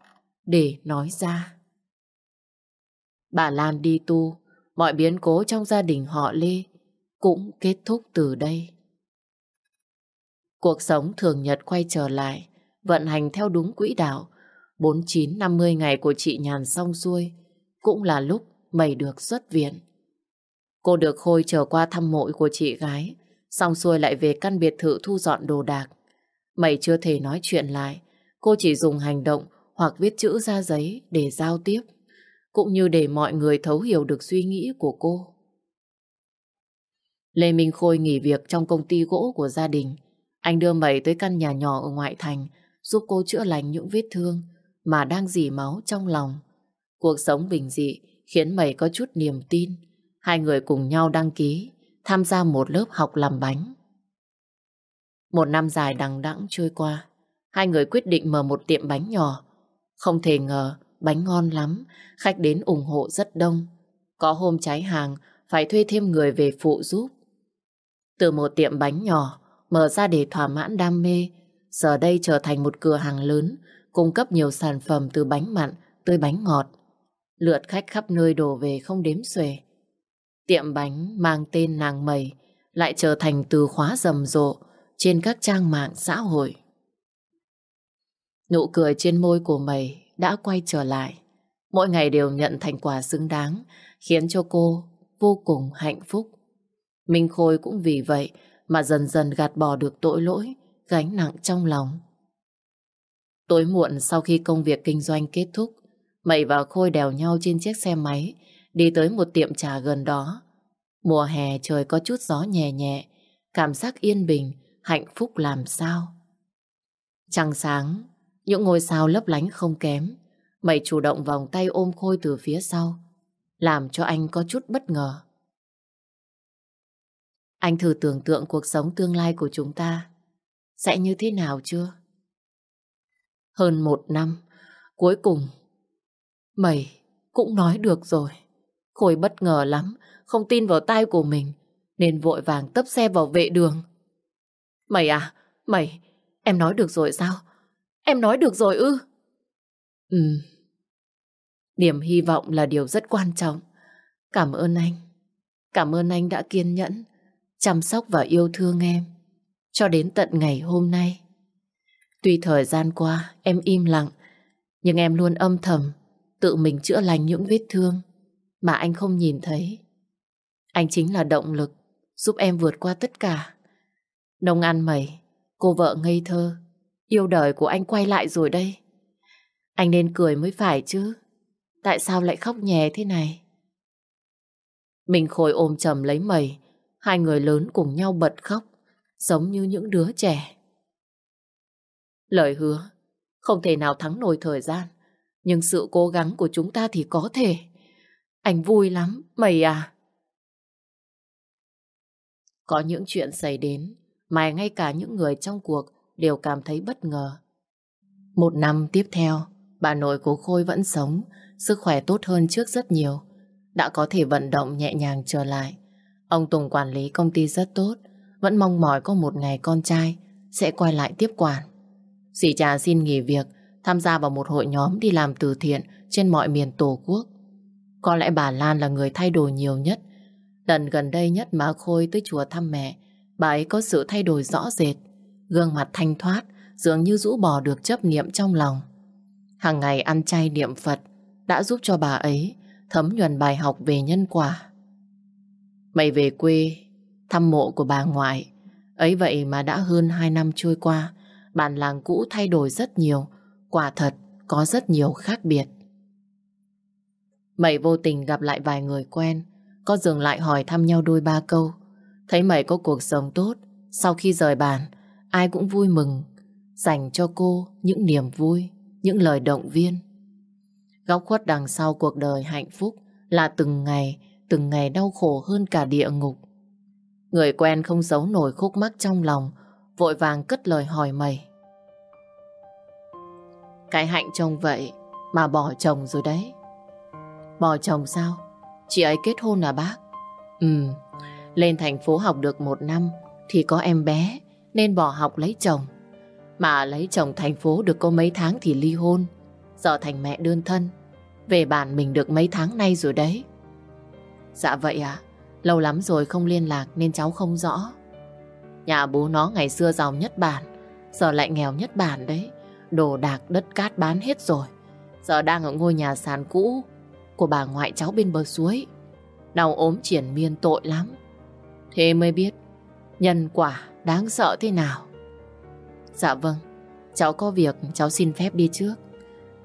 để nói ra. Bà Lan đi tu, mọi biến cố trong gia đình họ Lê cũng kết thúc từ đây. Cuộc sống thường nhật quay trở lại, vận hành theo đúng quỹ đạo. 49-50 ngày của chị Nhàn xong xuôi, cũng là lúc mày được xuất viện. Cô được Khôi trở qua thăm mội của chị gái, xong xuôi lại về căn biệt thự thu dọn đồ đạc. Mày chưa thể nói chuyện lại, cô chỉ dùng hành động hoặc viết chữ ra giấy để giao tiếp, cũng như để mọi người thấu hiểu được suy nghĩ của cô. Lê Minh Khôi nghỉ việc trong công ty gỗ của gia đình. Anh đưa Mẩy tới căn nhà nhỏ ở ngoại thành, giúp cô chữa lành những vết thương mà đang dì máu trong lòng. Cuộc sống bình dị khiến Mẩy có chút niềm tin. Hai người cùng nhau đăng ký, tham gia một lớp học làm bánh. Một năm dài đằng đẵng trôi qua, hai người quyết định mở một tiệm bánh nhỏ. Không thể ngờ, bánh ngon lắm, khách đến ủng hộ rất đông. Có hôm cháy hàng, phải thuê thêm người về phụ giúp. Từ một tiệm bánh nhỏ, mở ra để thỏa mãn đam mê, giờ đây trở thành một cửa hàng lớn, cung cấp nhiều sản phẩm từ bánh mặn tới bánh ngọt. Lượt khách khắp nơi đổ về không đếm xuể. Tiệm bánh mang tên nàng mầy lại trở thành từ khóa rầm rộ trên các trang mạng xã hội. Nụ cười trên môi của mày đã quay trở lại. Mỗi ngày đều nhận thành quả xứng đáng, khiến cho cô vô cùng hạnh phúc. Minh Khôi cũng vì vậy mà dần dần gạt bỏ được tội lỗi, gánh nặng trong lòng. Tối muộn sau khi công việc kinh doanh kết thúc, mậy và Khôi đèo nhau trên chiếc xe máy, đi tới một tiệm trà gần đó. Mùa hè trời có chút gió nhẹ nhẹ, cảm giác yên bình, hạnh phúc làm sao. Trăng sáng, những ngôi sao lấp lánh không kém. Mày chủ động vòng tay ôm Khôi từ phía sau, làm cho anh có chút bất ngờ. Anh thử tưởng tượng cuộc sống tương lai của chúng ta sẽ như thế nào chưa? Hơn một năm, cuối cùng Mày cũng nói được rồi. Khôi bất ngờ lắm, không tin vào tai của mình, nên vội vàng tấp xe vào vệ đường. Mày à, mày, em nói được rồi sao? Em nói được rồi ư? Ừ. điểm hy vọng là điều rất quan trọng. Cảm ơn anh. Cảm ơn anh đã kiên nhẫn, chăm sóc và yêu thương em. Cho đến tận ngày hôm nay. Tuy thời gian qua em im lặng, nhưng em luôn âm thầm tự mình chữa lành những vết thương mà anh không nhìn thấy. Anh chính là động lực giúp em vượt qua tất cả. Nông ăn mẩy, cô vợ ngây thơ, yêu đời của anh quay lại rồi đây. Anh nên cười mới phải chứ. Tại sao lại khóc nhè thế này? Mình khôi ôm chầm lấy mẩy, hai người lớn cùng nhau bật khóc, giống như những đứa trẻ. Lời hứa, không thể nào thắng nổi thời gian. Nhưng sự cố gắng của chúng ta thì có thể. Anh vui lắm, mày à. Có những chuyện xảy đến mà ngay cả những người trong cuộc đều cảm thấy bất ngờ. Một năm tiếp theo, bà nội của Khôi vẫn sống, sức khỏe tốt hơn trước rất nhiều. Đã có thể vận động nhẹ nhàng trở lại. Ông Tùng quản lý công ty rất tốt, vẫn mong mỏi có một ngày con trai sẽ quay lại tiếp quản. Dì trà xin nghỉ việc tham gia vào một hội nhóm đi làm từ thiện trên mọi miền Tổ quốc. Có lẽ bà Lan là người thay đổi nhiều nhất. Lần gần đây nhất mà Khôi tới chùa thăm mẹ, bà ấy có sự thay đổi rõ rệt. Gương mặt thanh thoát, dường như rũ bỏ được chấp niệm trong lòng. Hàng ngày ăn chay niệm Phật đã giúp cho bà ấy thấm nhuần bài học về nhân quả. Mày về quê, thăm mộ của bà ngoại. Ấy vậy mà đã hơn hai năm trôi qua, bản làng cũ thay đổi rất nhiều, Quả thật có rất nhiều khác biệt. Mày vô tình gặp lại vài người quen, có dừng lại hỏi thăm nhau đôi ba câu. Thấy mày có cuộc sống tốt, sau khi rời bàn, ai cũng vui mừng, dành cho cô những niềm vui, những lời động viên. Góc khuất đằng sau cuộc đời hạnh phúc là từng ngày, từng ngày đau khổ hơn cả địa ngục. Người quen không giấu nổi khúc mắc trong lòng, vội vàng cất lời hỏi mày. Cái hạnh trông vậy mà bỏ chồng rồi đấy. Bỏ chồng sao? Chị ấy kết hôn à bác? Ừ, lên thành phố học được một năm thì có em bé nên bỏ học lấy chồng. Mà lấy chồng thành phố được có mấy tháng thì ly hôn. Giờ thành mẹ đơn thân. Về bản mình được mấy tháng nay rồi đấy. Dạ vậy à? Lâu lắm rồi không liên lạc nên cháu không rõ. Nhà bố nó ngày xưa giàu nhất bản, giờ lại nghèo nhất bản đấy. Đồ đạc đất cát bán hết rồi. Giờ đang ở ngôi nhà sàn cũ của bà ngoại cháu bên bờ suối. Đau ốm triển miên tội lắm. Thế mới biết nhân quả đáng sợ thế nào. Dạ vâng, cháu có việc cháu xin phép đi trước.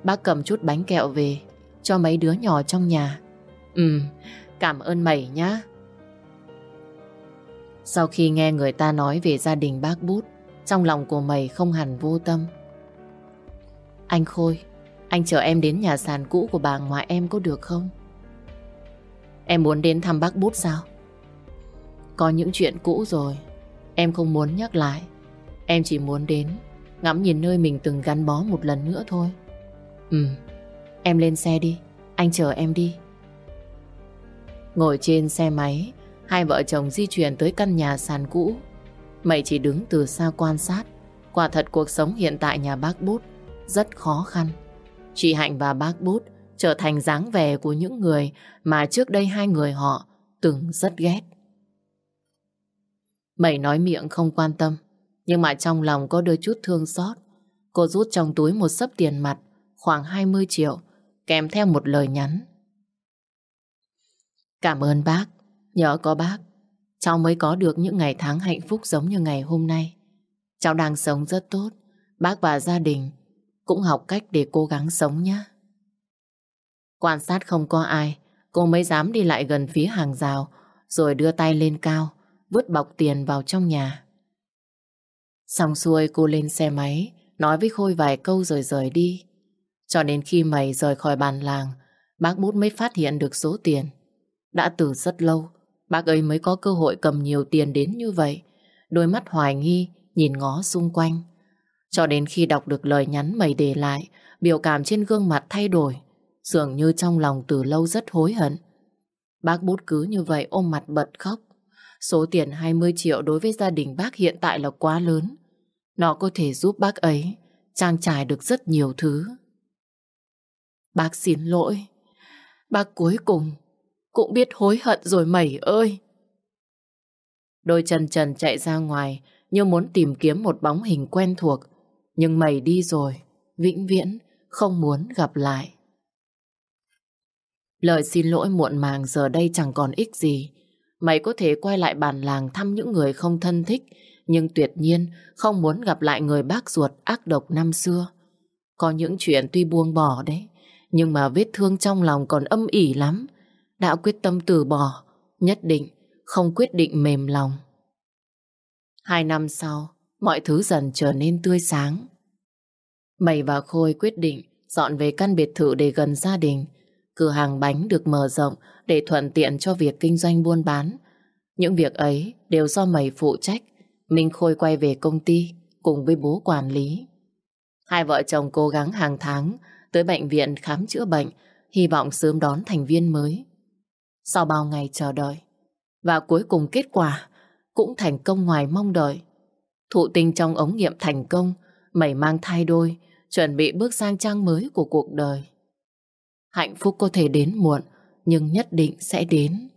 Bác cầm chút bánh kẹo về cho mấy đứa nhỏ trong nhà. Ừ, cảm ơn mày nhá. Sau khi nghe người ta nói về gia đình bác bút, trong lòng của mày không hẳn vô tâm. Anh Khôi, anh chờ em đến nhà sàn cũ của bà ngoại em có được không? Em muốn đến thăm bác bút sao? Có những chuyện cũ rồi, em không muốn nhắc lại. Em chỉ muốn đến, ngắm nhìn nơi mình từng gắn bó một lần nữa thôi. Ừ, em lên xe đi, anh chờ em đi. Ngồi trên xe máy, hai vợ chồng di chuyển tới căn nhà sàn cũ. Mày chỉ đứng từ xa quan sát. Quả thật cuộc sống hiện tại nhà bác Bút rất khó khăn. Chị Hạnh và bác Bút trở thành dáng vẻ của những người mà trước đây hai người họ từng rất ghét. Mày nói miệng không quan tâm, nhưng mà trong lòng có đôi chút thương xót. Cô rút trong túi một sấp tiền mặt, khoảng 20 triệu, kèm theo một lời nhắn. Cảm ơn bác, nhớ có bác, cháu mới có được những ngày tháng hạnh phúc giống như ngày hôm nay. Cháu đang sống rất tốt, bác và gia đình cũng học cách để cố gắng sống nhé. Quan sát không có ai, cô mới dám đi lại gần phía hàng rào, rồi đưa tay lên cao, vứt bọc tiền vào trong nhà. Xong xuôi cô lên xe máy, nói với Khôi vài câu rồi rời đi. Cho đến khi mày rời khỏi bàn làng, bác bút mới phát hiện được số tiền. Đã từ rất lâu, bác ấy mới có cơ hội cầm nhiều tiền đến như vậy. Đôi mắt hoài nghi, nhìn ngó xung quanh. Cho đến khi đọc được lời nhắn mày để lại, biểu cảm trên gương mặt thay đổi. Dường như trong lòng từ lâu rất hối hận. Bác bút cứ như vậy ôm mặt bật khóc. Số tiền 20 triệu đối với gia đình bác hiện tại là quá lớn. Nó có thể giúp bác ấy trang trải được rất nhiều thứ. Bác xin lỗi. Bác cuối cùng cũng biết hối hận rồi mẩy ơi. Đôi chân trần chạy ra ngoài như muốn tìm kiếm một bóng hình quen thuộc. Nhưng mày đi rồi, vĩnh viễn không muốn gặp lại. Lời xin lỗi muộn màng giờ đây chẳng còn ích gì. Mày có thể quay lại bàn làng thăm những người không thân thích, nhưng tuyệt nhiên không muốn gặp lại người bác ruột ác độc năm xưa. Có những chuyện tuy buông bỏ đấy, nhưng mà vết thương trong lòng còn âm ỉ lắm. Đã quyết tâm từ bỏ, nhất định không quyết định mềm lòng. Hai năm sau, mọi thứ dần trở nên tươi sáng. Mày và Khôi quyết định dọn về căn biệt thự để gần gia đình. Cửa hàng bánh được mở rộng để thuận tiện cho việc kinh doanh buôn bán. Những việc ấy đều do mày phụ trách. Minh Khôi quay về công ty cùng với bố quản lý. Hai vợ chồng cố gắng hàng tháng tới bệnh viện khám chữa bệnh, hy vọng sớm đón thành viên mới. Sau bao ngày chờ đợi, và cuối cùng kết quả cũng thành công ngoài mong đợi. Thụ tinh trong ống nghiệm thành công, mẩy mang thai đôi, chuẩn bị bước sang trang mới của cuộc đời. Hạnh phúc có thể đến muộn, nhưng nhất định sẽ đến.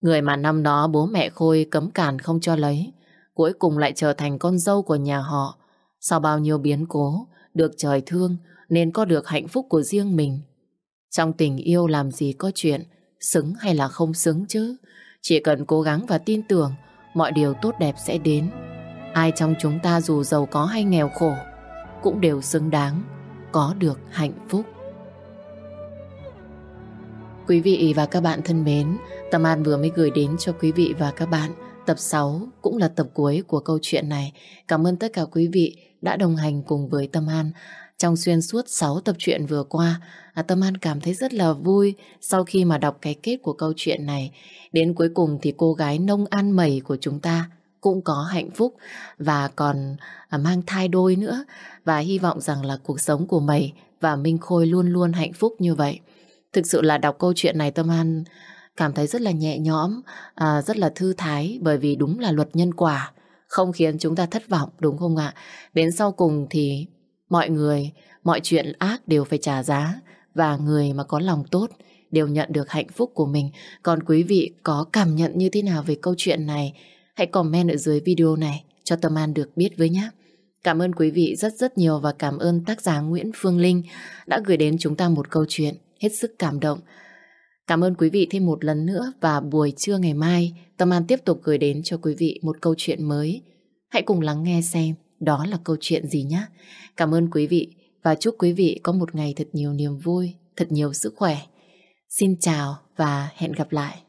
Người mà năm đó bố mẹ Khôi cấm cản không cho lấy, cuối cùng lại trở thành con dâu của nhà họ. Sau bao nhiêu biến cố, được trời thương nên có được hạnh phúc của riêng mình. Trong tình yêu làm gì có chuyện xứng hay là không xứng chứ. Chỉ cần cố gắng và tin tưởng mọi điều tốt đẹp sẽ đến. Ai trong chúng ta dù giàu có hay nghèo khổ cũng đều xứng đáng có được hạnh phúc. Quý vị và các bạn thân mến, Tâm An vừa mới gửi đến cho quý vị và các bạn tập 6 cũng là tập cuối của câu chuyện này. Cảm ơn tất cả quý vị đã đồng hành cùng với Tâm An trong xuyên suốt 6 tập truyện vừa qua, à, Tâm An cảm thấy rất là vui sau khi mà đọc cái kết của câu chuyện này. Đến cuối cùng thì cô gái nông an mẩy của chúng ta cũng có hạnh phúc và còn à, mang thai đôi nữa. Và hy vọng rằng là cuộc sống của mẩy và Minh Khôi luôn luôn hạnh phúc như vậy. Thực sự là đọc câu chuyện này Tâm An cảm thấy rất là nhẹ nhõm, à, rất là thư thái bởi vì đúng là luật nhân quả không khiến chúng ta thất vọng đúng không ạ? Đến sau cùng thì mọi người, mọi chuyện ác đều phải trả giá và người mà có lòng tốt đều nhận được hạnh phúc của mình. Còn quý vị có cảm nhận như thế nào về câu chuyện này? Hãy comment ở dưới video này cho Tâm An được biết với nhé. Cảm ơn quý vị rất rất nhiều và cảm ơn tác giả Nguyễn Phương Linh đã gửi đến chúng ta một câu chuyện hết sức cảm động. Cảm ơn quý vị thêm một lần nữa và buổi trưa ngày mai Tâm An tiếp tục gửi đến cho quý vị một câu chuyện mới. Hãy cùng lắng nghe xem đó là câu chuyện gì nhé. Cảm ơn quý vị và chúc quý vị có một ngày thật nhiều niềm vui, thật nhiều sức khỏe. Xin chào và hẹn gặp lại.